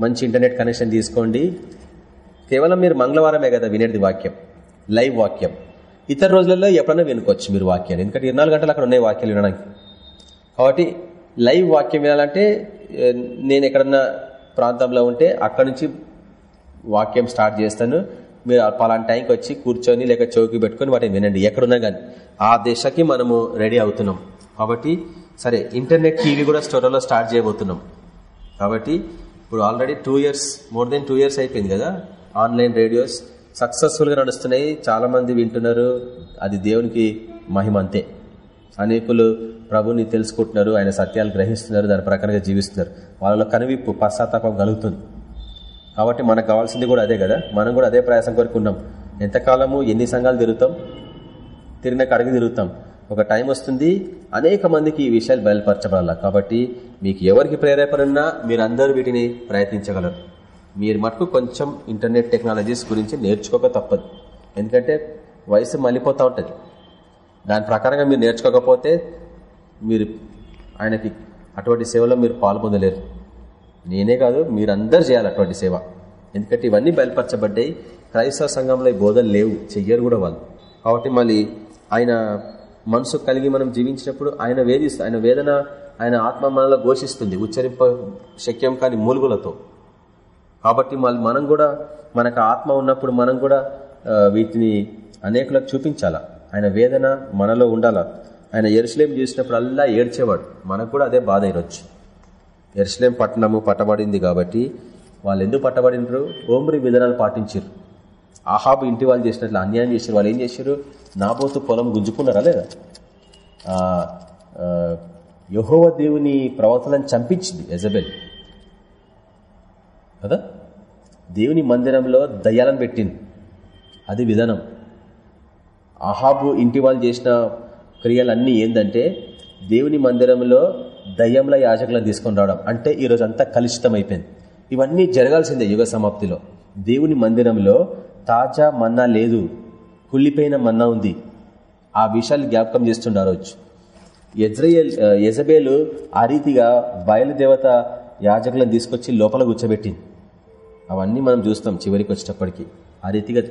మంచి ఇంటర్నెట్ కనెక్షన్ తీసుకోండి. కేవలం మీరు మంగళవారమే కదా వినేది వాక్యం లైవ్ వాక్యం. ఇతర రోజులలో ఎప్పుడైనా వినుకోవచ్చు మీరు వాక్యాన్ని. ఎందుకంటే ఇరవై గంటలు అక్కడ ఉన్నాయి వాక్యాలు వినడానికి. కాబట్టి లైవ్ వాక్యం వినాలంటే నేను ఎక్కడన్నా ప్రాంతంలో ఉంటే అక్కడ నుంచి వాక్యం స్టార్ట్ చేస్తాను. మీరు పలాంటి పలానా టైంకి వచ్చి కూర్చొని లేక చౌకి పెట్టుకొని వాటిని వినండి. ఎక్కడున్నా కానీ ఆ దిశకి మనము రెడీ అవుతున్నాం. కాబట్టి సరే ఇంటర్నెట్ టీవీ కూడా స్టోర్లో స్టార్ట్ చేయబోతున్నాం. కాబట్టి ఇప్పుడు already two years more than two years అయిపోయింది కదా. ఆన్లైన్ రేడియోస్ సక్సెస్ఫుల్గా నడుస్తున్నాయి. చాలామంది వింటున్నారు. అది దేవునికి మహిమ అంతే. అనేకులు ప్రభుని తెలుసుకుంటున్నారు ఆయన సత్యాలు గ్రహిస్తున్నారు దాని ప్రకారంగా జీవిస్తున్నారు. వాళ్ళలో కనువిప్పు పశ్చాత్తాపం కలుగుతుంది. కాబట్టి మనకు కావాల్సింది కూడా అదే కదా? మనం కూడా అదే ప్రయాసం కోరుకున్నాం ఎంతకాలము ఎన్ని సంఘాలు తిరుగుతాం? తిరిగిన కడిగి తిరుగుతాం. ఒక టైం వస్తుంది అనేక మందికి ఈ విషయాలు బయలుపరచబడాల? కాబట్టి మీకు ఎవరికి ప్రేరేపణన్నా మీరు మీరందరూ వీటిని ప్రయత్నించగలరు. మీరు మటుకు కొంచెం ఇంటర్నెట్ టెక్నాలజీస్ గురించి నేర్చుకోక తప్పదు. ఎందుకంటే వయసు మళ్ళీపోతూ ఉంటుంది. దాని ప్రకారంగా మీరు నేర్చుకోకపోతే మీరు ఆయనకి అటువంటి సేవలో మీరు పాల్పొందలేరు. నేనే కాదు మీరందరూ చేయాలి అటువంటి సేవ. ఎందుకంటే ఇవన్నీ బయలుపరచబడ్డాయి. క్రైస్తవ సంఘంలో బోధలు లేవు చెయ్యరు కూడా వాళ్ళు. కాబట్టి మళ్ళీ ఆయన మనసు కలిగి మనం జీవించినప్పుడు ఆయన వేధిస్తూ ఆయన వేదన ఆయన ఆత్మ మనలో ఘోషిస్తుంది ఉచ్చరింప శక్యం కాని మూలుగులతో. కాబట్టి మళ్ళీ మనం కూడా మనకు ఆత్మ ఉన్నప్పుడు మనం కూడా వీటిని అనేకులకు చూపించాలా? ఆయన వేదన మనలో ఉండాలా? ఆయన ఎరుసలేం చూసినప్పుడు అల్లా ఏడ్చేవాడు. మనకు కూడా అదే బాధ ఈరోజు. ఎరుసలేం పట్టణము పట్టబడింది కాబట్టి వాళ్ళు ఎందుకు పట్టబడినరు? ఓమ్రి విధానాలు పాటించారు ఆహాబు ఇంటి వాళ్ళు చేసినట్లు అన్యాయం చేశారు వాళ్ళు ఏం చేశారు నాబోతు పొలం గుంజుకున్నారా లేదా? యహోవ దేవుని ప్రవర్తనను చంపించింది ఎజబెల్ కదా? దేవుని మందిరంలో దయ్యాలను పెట్టింది. అది విధానం. అహాబు ఇంటి వాళ్ళు చేసిన క్రియలన్నీ ఏంటంటే దేవుని మందిరంలో దయ్యంల యాజకులను తీసుకొని రావడం. అంటే ఈరోజు అంతా కలుషితం అయిపోయింది ఇవన్నీ జరగాల్సిందే యుగ సమాప్తిలో. దేవుని మందిరంలో తాజా మన్నా లేదు. కుళ్ళిపోయిన మన్నా ఉంది. ఆ విషయాలు జ్ఞాపకం చేస్తుండే రోజు. ఎజ్రయేల్ యజబేలు ఆ రీతిగా బయలుదేవత యాజకులను తీసుకొచ్చి లోపల కూర్చోబెట్టింది. అవన్నీ మనం చూస్తాం చివరికి వచ్చేటప్పటికి ఆ రీతిగా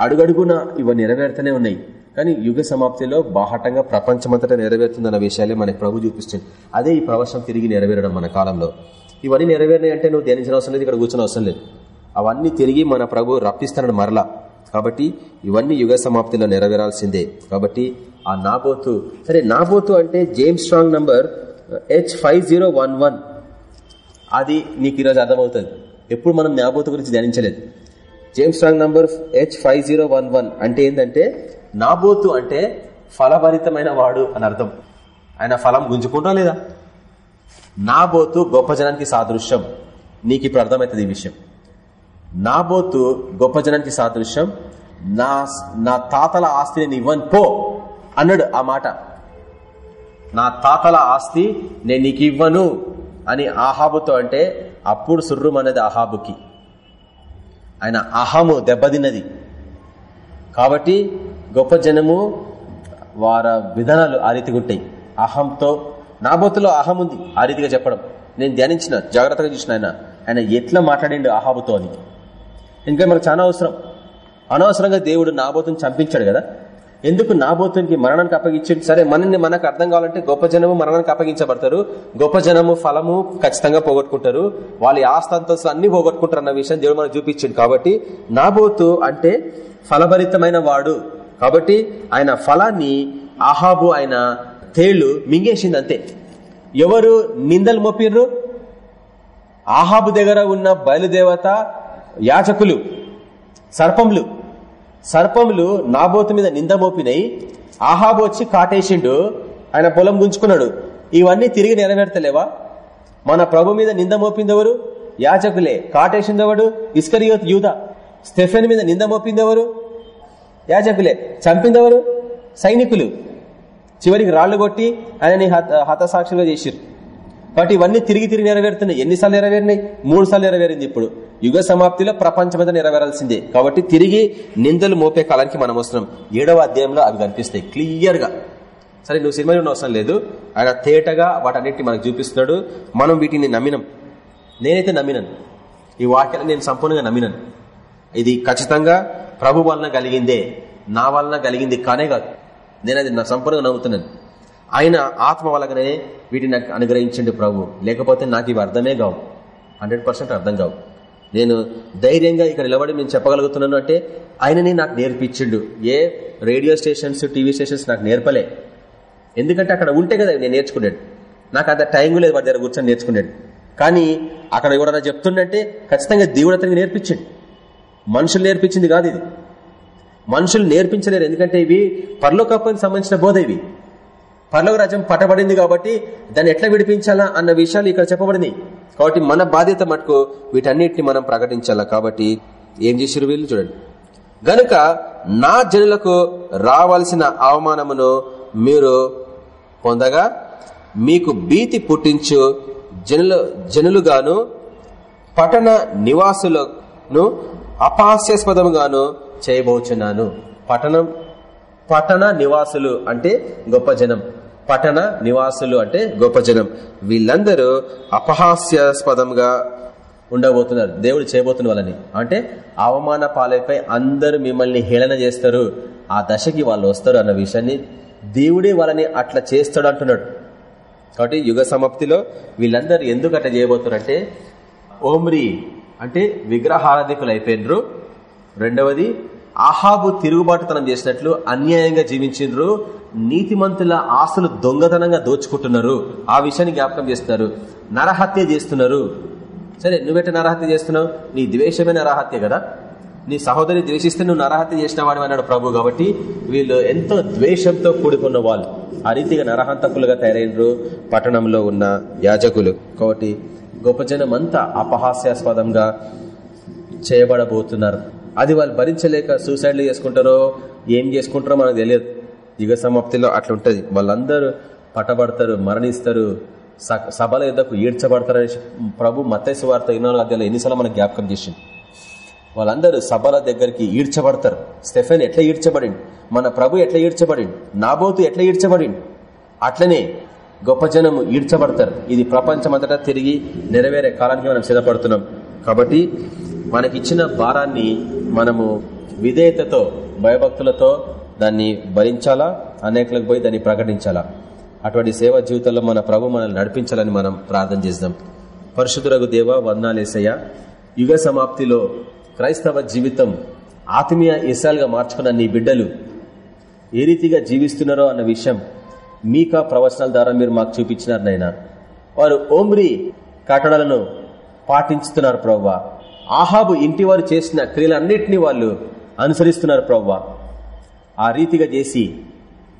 అడుగడుగున ఇవి నెరవేరుతూనే ఉన్నాయి. కానీ యుగ సమాప్తిలో బాహటంగా ప్రపంచమంతటా నెరవేరుతుందన్న విషయాలే మనకి ప్రభు చూపిస్తుంది. అదే ఈ ప్రవచనం తిరిగి నెరవేరడం మన కాలంలో. ఇవన్నీ నెరవేరినాయంటే నువ్వు ధ్యానించిన అవసరం లేదు ఇక్కడ కూర్చొని అవసరం లేదు. అవన్నీ తిరిగి మన ప్రభు రప్పిస్తున్నాడు మరలా. కాబట్టి ఇవన్నీ యుగ సమాప్తిలో నెరవేరాల్సిందే. కాబట్టి ఆ నాబోతు సరే నాబోతు అంటే James Strong number H five అది నీకు ఈరోజు అర్థమవుతుంది. ఎప్పుడు మనం నాబోతు గురించి ధ్యానించలేదు. James Strong number H five అంటే ఏంటంటే నాబోతు అంటే ఫలభరితమైన వాడు అని అర్థం. ఆయన ఫలం గుంజుకుంటా లేదా? నాబోతు గొప్ప జనానికి సాదృశ్యం. నీకు ఇప్పుడు అర్థమవుతుంది ఈ విషయం. నాబోతు గొప్ప జనానికి సాదృశ్యం. నా నా తాతల ఆస్తిని నేను ఇవ్వను పో అన్నాడు ఆ మాట. నా తాతల ఆస్తి నేను నీకు ఇవ్వను అని ఆహాబుతో అంటే అప్పుడు సుర్రం అనేది ఆహాబుకి. ఆయన అహము దెబ్బతిన్నది. కాబట్టి గొప్ప జనము వారి విధానాలు ఆ రీతిగా ఉంటాయి. అహంతో నాబోతులో అహం ఉంది ఆ రీతిగా చెప్పడం. నేను ధ్యానించిన జాగ్రత్తగా చూసిన ఆయన. ఆయన ఎట్లా మాట్లాడిండు అహాబుతో అని. ఇంకా మనకు చాలా అవసరం. అనవసరంగా దేవుడు నాబోతుని చంపించాడు కదా. ఎందుకు నాబోతునికి మరణానికి అప్పగించింది సరే మనల్ని మనకు అర్థం కావాలంటే గొప్ప జనము మరణానికి అప్పగించబడతారు. గొప్ప జనము ఫలము ఖచ్చితంగా పోగొట్టుకుంటారు. వాళ్ళ ఆస్తంతస్తులు అన్ని పోగొట్టుకుంటారు అన్న విషయం దేవుడు మనకు చూపించింది కాబట్టి నాబోతు అంటే ఫలభరితమైన వాడు. కాబట్టి ఆయన ఫలాన్ని ఆహాబు ఆయన తేళ్ళు మింగేసింది అంతే ఎవరు నిందలు మోపిర్రు? ఆహాబు దగ్గర ఉన్న బయలుదేవత యాచకులు సర్పములు. సర్పములు నాబోతు మీద నింద మోపినాయి ఆహాబు వచ్చి కాటేసిండు ఆయన పొలం గుంజుకున్నాడు. ఇవన్నీ తిరిగి నెరవేర్తలేవా? మన ప్రభు మీద నింద మోపిందెవరు? యాచకులే కాటేసిందెవడు? ఇస్కరియోత్ యూధ స్టెఫెన్ మీద నింద మోపిందెవరు? యాజకులే. చంపిందెవరు? సైనికులు. చివరికి రాళ్ళు కొట్టి ఆయనని హతసాక్షులుగా చేసిరు కాబట్టి ఇవన్నీ తిరిగి తిరిగి నెరవేరుతున్నాయి. ఎన్నిసార్లు నెరవేరినాయి? మూడు సార్లు నెరవేరింది ఇప్పుడు. యుగ సమాప్తిలో ప్రపంచమంతా నెరవేరాల్సిందే. కాబట్టి తిరిగి నిందలు మోపే కాలానికి మనం వస్తున్నాం. ఏడవ అధ్యాయంలో అవి కనిపిస్తాయి. క్లియర్గా సరే నువ్వు సినిమా ఉన్న అవసరం లేదు. ఆయన తేటగా వాటన్నిటిని మనకు చూపిస్తున్నాడు. మనం వీటిని నమ్మినం. నేనైతే నమ్మినాను. ఈ వాక్యాన్ని నేను సంపూర్ణంగా నమ్మినాను. ఇది ఖచ్చితంగా ప్రభు వలన కలిగిందే నా వలన కలిగింది కానే కాదు. నేను అది నా సంపూర్ణంగా నవ్వుతున్నాను ఆయన ఆత్మ వలననే వీటిని నాకు అనుగ్రహించండి ప్రభు. లేకపోతే నాకు ఇవి అర్థమే కావు. హండ్రెడ్ అర్థం కావు. నేను ధైర్యంగా ఇక్కడ నిలబడి నేను చెప్పగలుగుతున్నాను అంటే ఆయననే నాకు నేర్పించిండు. ఏ రేడియో స్టేషన్స్ టీవీ స్టేషన్స్ నాకు నేర్పలే. ఎందుకంటే అక్కడ ఉంటే కదా నేను నేర్చుకున్నాడు నాకు అంత టైం లేదు వాడి దగ్గర కూర్చొని నేర్చుకున్నాడు కానీ అక్కడ ఎవడన్నా చెప్తుండంటే ఖచ్చితంగా దేవుడు అతనికి నేర్పించండి. మనుషులు నేర్పించింది కాదు ఇది. మనుషులు నేర్పించలేరు. ఎందుకంటే ఇవి పర్లోకప్పని సంబంధించిన బోధ ఇవి. పర్లోక రాజ్యం పట్టబడింది కాబట్టి దాన్ని ఎట్లా విడిపించాలా అన్న విషయాలు ఇక్కడ చెప్పబడింది. కాబట్టి మన బాధ్యత మటుకు వీటన్నిటిని మనం ప్రకటించాలా. కాబట్టి ఏం చేసారు వీళ్ళు చూడండి. గనుక నా జనులకు రావాల్సిన అవమానమును మీరు పొందగా మీకు భీతి పుట్టించు జనులు జనులుగాను పట్టణ నివాసులను అపహాస్యాస్పదముగాను చేయబోచున్నాను. పట్టణం పట్టణ నివాసులు అంటే గొప్ప జనం. పట్టణ నివాసులు అంటే గొప్ప జనం. వీళ్ళందరూ అపహాస్యాస్పదంగా ఉండబోతున్నారు. దేవుడు చేయబోతున్న వాళ్ళని. అంటే అవమాన పాలైపై అందరూ మిమ్మల్ని హేళన చేస్తారు. ఆ దశకి వాళ్ళు వస్తారు అన్న విషయాన్ని దేవుడే వాళ్ళని అట్లా చేస్తాడు అంటున్నాడు. కాబట్టి యుగ సమాప్తిలో వీళ్ళందరూ ఎందుకు అట్లా చేయబోతున్నారంటే ఓమ్రి అంటే విగ్రహారాధికులు అయిపోయినరు రెండవది ఆహాబు తిరుగుబాటుతనం చేసినట్లు అన్యాయంగా జీవించిండ్రు నీతిమంతుల ఆస్తులు దొంగతనంగా దోచుకుంటున్నారు. ఆ విషయాన్ని జ్ఞాపకం చేస్తున్నారు. నరహత్య చేస్తున్నారు. సరే నువ్వెట నరహత్య చేస్తున్నావు? నీ ద్వేషమే నరహత్య కదా? నీ సహోదరి ద్వేషిస్తే నువ్వు నరహత్య చేసిన వాడు అన్నాడు ప్రభు కాబట్టి వీళ్ళు ఎంతో ద్వేషంతో కూడుకున్న వాళ్ళు. ఆ రీతిగా నరహంతకులుగా తయారైనరు పట్టణంలో ఉన్న యాజకులు. కాబట్టి గొప్ప జనం అంతా అపహాస్యాస్పదంగా చేయబడబోతున్నారు. అది వాళ్ళు భరించలేక సూసైడ్లు చేసుకుంటారో ఏం చేసుకుంటారో మనకు తెలియదు. యుగ సమాప్తిలో అట్లా ఉంటుంది వాళ్ళందరూ పట్టబడతారు మరణిస్తారు సభల యుద్ధకు ఈడ్చబడతారని ప్రభు మత్తైసు వార్త ఇరవై అధ్యాయులు ఎన్నిసార్లు మనకు జ్ఞాపకం చేసింది వాళ్ళందరూ సభల దగ్గరికి ఈడ్చబడతారు. స్టెఫెన్ ఎట్లా ఈడ్చబడింది మన ప్రభు ఎట్లా ఈడ్చబడింది నాబోతు ఎట్లా ఈడ్చబడింది అట్లనే గొప్ప జనము ఈడ్చబడతారు. ఇది ప్రపంచమంతటా తిరిగి నెరవేరే కాలానికి మనం సిద్ధపడుతున్నాం. కాబట్టి మనకిచ్చిన భారాన్ని మనము విధేయతతో భయభక్తులతో దాన్ని భరించాలా? అనేకలకు పోయి దాన్ని ప్రకటించాలా? అటువంటి సేవా జీవితంలో మన ప్రభు మనల్ని నడిపించాలని మనం ప్రార్థన చేద్దాం పరిశుద్ధురగు దేవ వందాలేసయ్య యుగ సమాప్తిలో క్రైస్తవ జీవితం ఆత్మీయ ఇసాలుగా మార్చుకున్న నీ బిడ్డలు ఏ రీతిగా జీవిస్తున్నారో అన్న విషయం మీకా ప్రవచనాల ద్వారా మీరు మాకు చూపించినారు నైనా వారు ఓమ్రి కట్టడలను పాటించుతున్నారు ప్రవ్వా. ఆహాబు ఇంటి వారు చేసిన క్రియలన్నింటినీ వాళ్ళు అనుసరిస్తున్నారు ప్రవ్వా. ఆ రీతిగా చేసి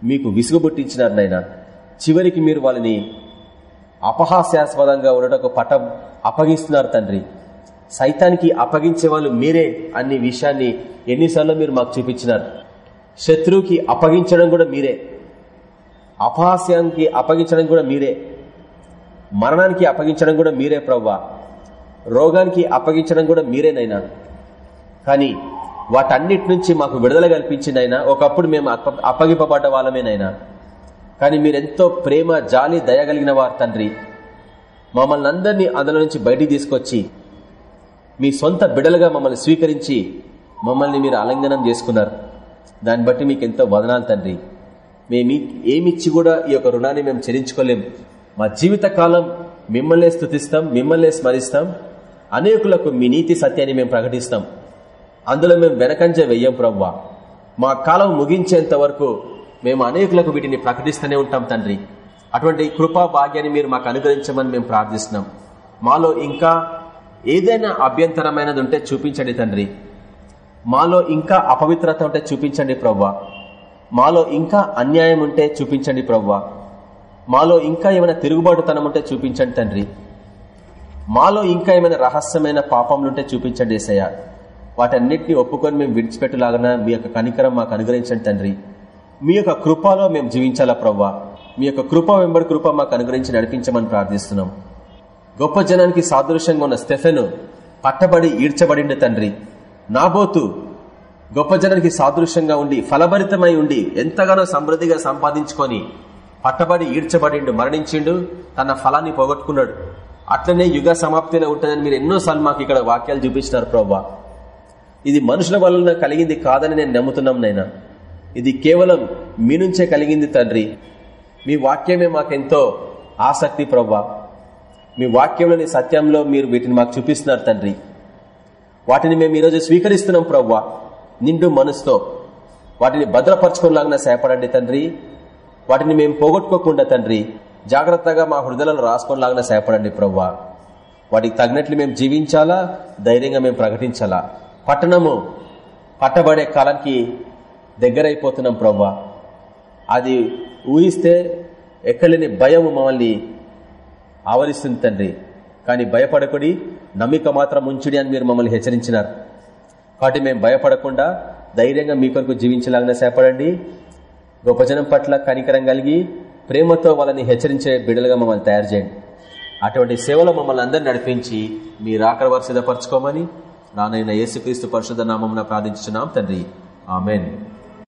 మీకు విసుగుబుట్టించినారు నైనా చివరికి మీరు వాళ్ళని అపహాస్యాస్పదంగా ఉండటకు పటం అప్పగిస్తున్నారు తండ్రి. సైతానికి అప్పగించే వాళ్ళు మీరే అనే విషయాన్ని ఎన్నిసార్లు మీరు మాకు చూపించినారు. శత్రువుకి అప్పగించడం కూడా మీరే. అపహాస్యానికి అప్పగించడం కూడా మీరే. మరణానికి అప్పగించడం కూడా మీరే ప్రవ్వా. రోగానికి అప్పగించడం కూడా మీరేనైనా కానీ వాటన్నిటి నుంచి మాకు విడుదల కల్పించిందైనా ఒకప్పుడు మేము అప్పగింపబడ్డ వాళ్ళమేనైనా కానీ మీరెంతో ప్రేమ జాలి దయగలిగిన వారు తండ్రి. మమ్మల్ని అందరినీ అందులో నుంచి బయటికి తీసుకొచ్చి మీ సొంత బిడలుగా మమ్మల్ని స్వీకరించి మమ్మల్ని మీరు అలంగనం చేసుకున్నారు. దాన్ని బట్టి మీకు ఎంతో వదనాలు తండ్రి. మేము ఏమిచ్చి కూడా ఈ యొక్క రుణాన్ని మేము చెల్లించుకోలేం. మా జీవిత కాలం మిమ్మల్నే స్థుతిస్తాం మిమ్మల్నే స్మరిస్తాం అనేకులకు మీ నీతి సత్యాన్ని మేము ప్రకటిస్తాం. అందులో మేము వెనకంజ వెయ్యం ప్రవ్వా. మా కాలం ముగించేంత వరకు మేము అనేకులకు వీటిని ప్రకటిస్తూనే ఉంటాం తండ్రి. అటువంటి కృపా భాగ్యాన్ని మీరు మాకు అనుగ్రహించమని మేము ప్రార్థిస్తున్నాం. మాలో ఇంకా ఏదైనా అభ్యంతరమైనది ఉంటే చూపించండి తండ్రి. మాలో ఇంకా అపవిత్రత ఉంటే చూపించండి ప్రవ్వా. మాలో ఇంకా అన్యాయం ఉంటే చూపించండి ప్రవ్వా. మాలో ఇంకా ఏమైనా తిరుగుబాటుతనం ఉంటే చూపించండి తండ్రి. మాలో ఇంకా ఏమైనా రహస్యమైన పాపములుంటే చూపించండి ఏసయ్య. వాటన్నిటిని ఒప్పుకొని మేము విడిచిపెట్టలాగన మీ యొక్క కనికరం మాకు అనుగ్రహించండి తండ్రి. మీ యొక్క కృపలో మేము జీవించాలా ప్రవ్వా. మీ యొక్క కృప వెంబడి కృప మాకు అనుగ్రహించి నడిపించమని ప్రార్థిస్తున్నాం. గొప్ప జనానికి సాదృశ్యంగా ఉన్న స్టెఫెను పట్టబడి ఈడ్చబడి తండ్రి. నాబోతు గొప్ప జనానికి సాదృశ్యంగా ఉండి ఫలభరితమై ఉండి ఎంతగానో సమృద్ధిగా సంపాదించుకొని పట్టబడి ఈడ్చబడిండు మరణించిండు తన ఫలాన్ని పోగొట్టుకున్నాడు. అట్లనే యుగ సమాప్తిలో ఉంటుందని మీరు ఎన్నోసార్లు మాకు ఇక్కడ వాక్యాలు చూపించినారు ప్రభా. ఇది మనుషుల వలన కలిగింది కాదని నేను నమ్ముతున్నాం నైనా ఇది కేవలం మీ నుంచే కలిగింది తండ్రి. మీ వాక్యమే మాకెంతో ఆసక్తి ప్రభా. మీ వాక్యంలోని సత్యంలో మీరు వీటిని మాకు చూపిస్తున్నారు తండ్రి. వాటిని మేము ఈరోజు స్వీకరిస్తున్నాం ప్రవ్వా నిండు మనసుతో వాటిని భద్రపరచుకునేలాగా సేపడండి తండ్రి. వాటిని మేము పోగొట్టుకోకుండా తండ్రి జాగ్రత్తగా మా హృదయలను రాసుకునేలాగా సేపడండి ప్రవ్వా. వాటికి తగినట్లు మేము జీవించాలా? ధైర్యంగా మేము ప్రకటించాలా? పట్టణము పట్టబడే కాలానికి దగ్గరైపోతున్నాం ప్రవ్వా. అది ఊహిస్తే ఎక్కలేని భయం మమ్మల్ని ఆవరిస్తుంది తండ్రి. కానీ భయపడకుడి నమ్మిక మాత్రం ఉంచుడి అని మీరు మమ్మల్ని హెచ్చరించినారు. కాబట్టి మేము భయపడకుండా ధైర్యంగా మీ కొరకు జీవించలాగానే సేపడండి. గొప్ప జనం పట్ల కనికరం కలిగి ప్రేమతో వాళ్ళని హెచ్చరించే బిడ్డలుగా మమ్మల్ని తయారు చేయండి. అటువంటి సేవలో మమ్మల్ని అందరినీ నడిపించి మీ రాకడ సిద్ధపరచుకోమని నానైన యేసుక్రీస్తు పరిశుద్ధ నామం ప్రార్థించున్నాం తండ్రి. ఆమెన్.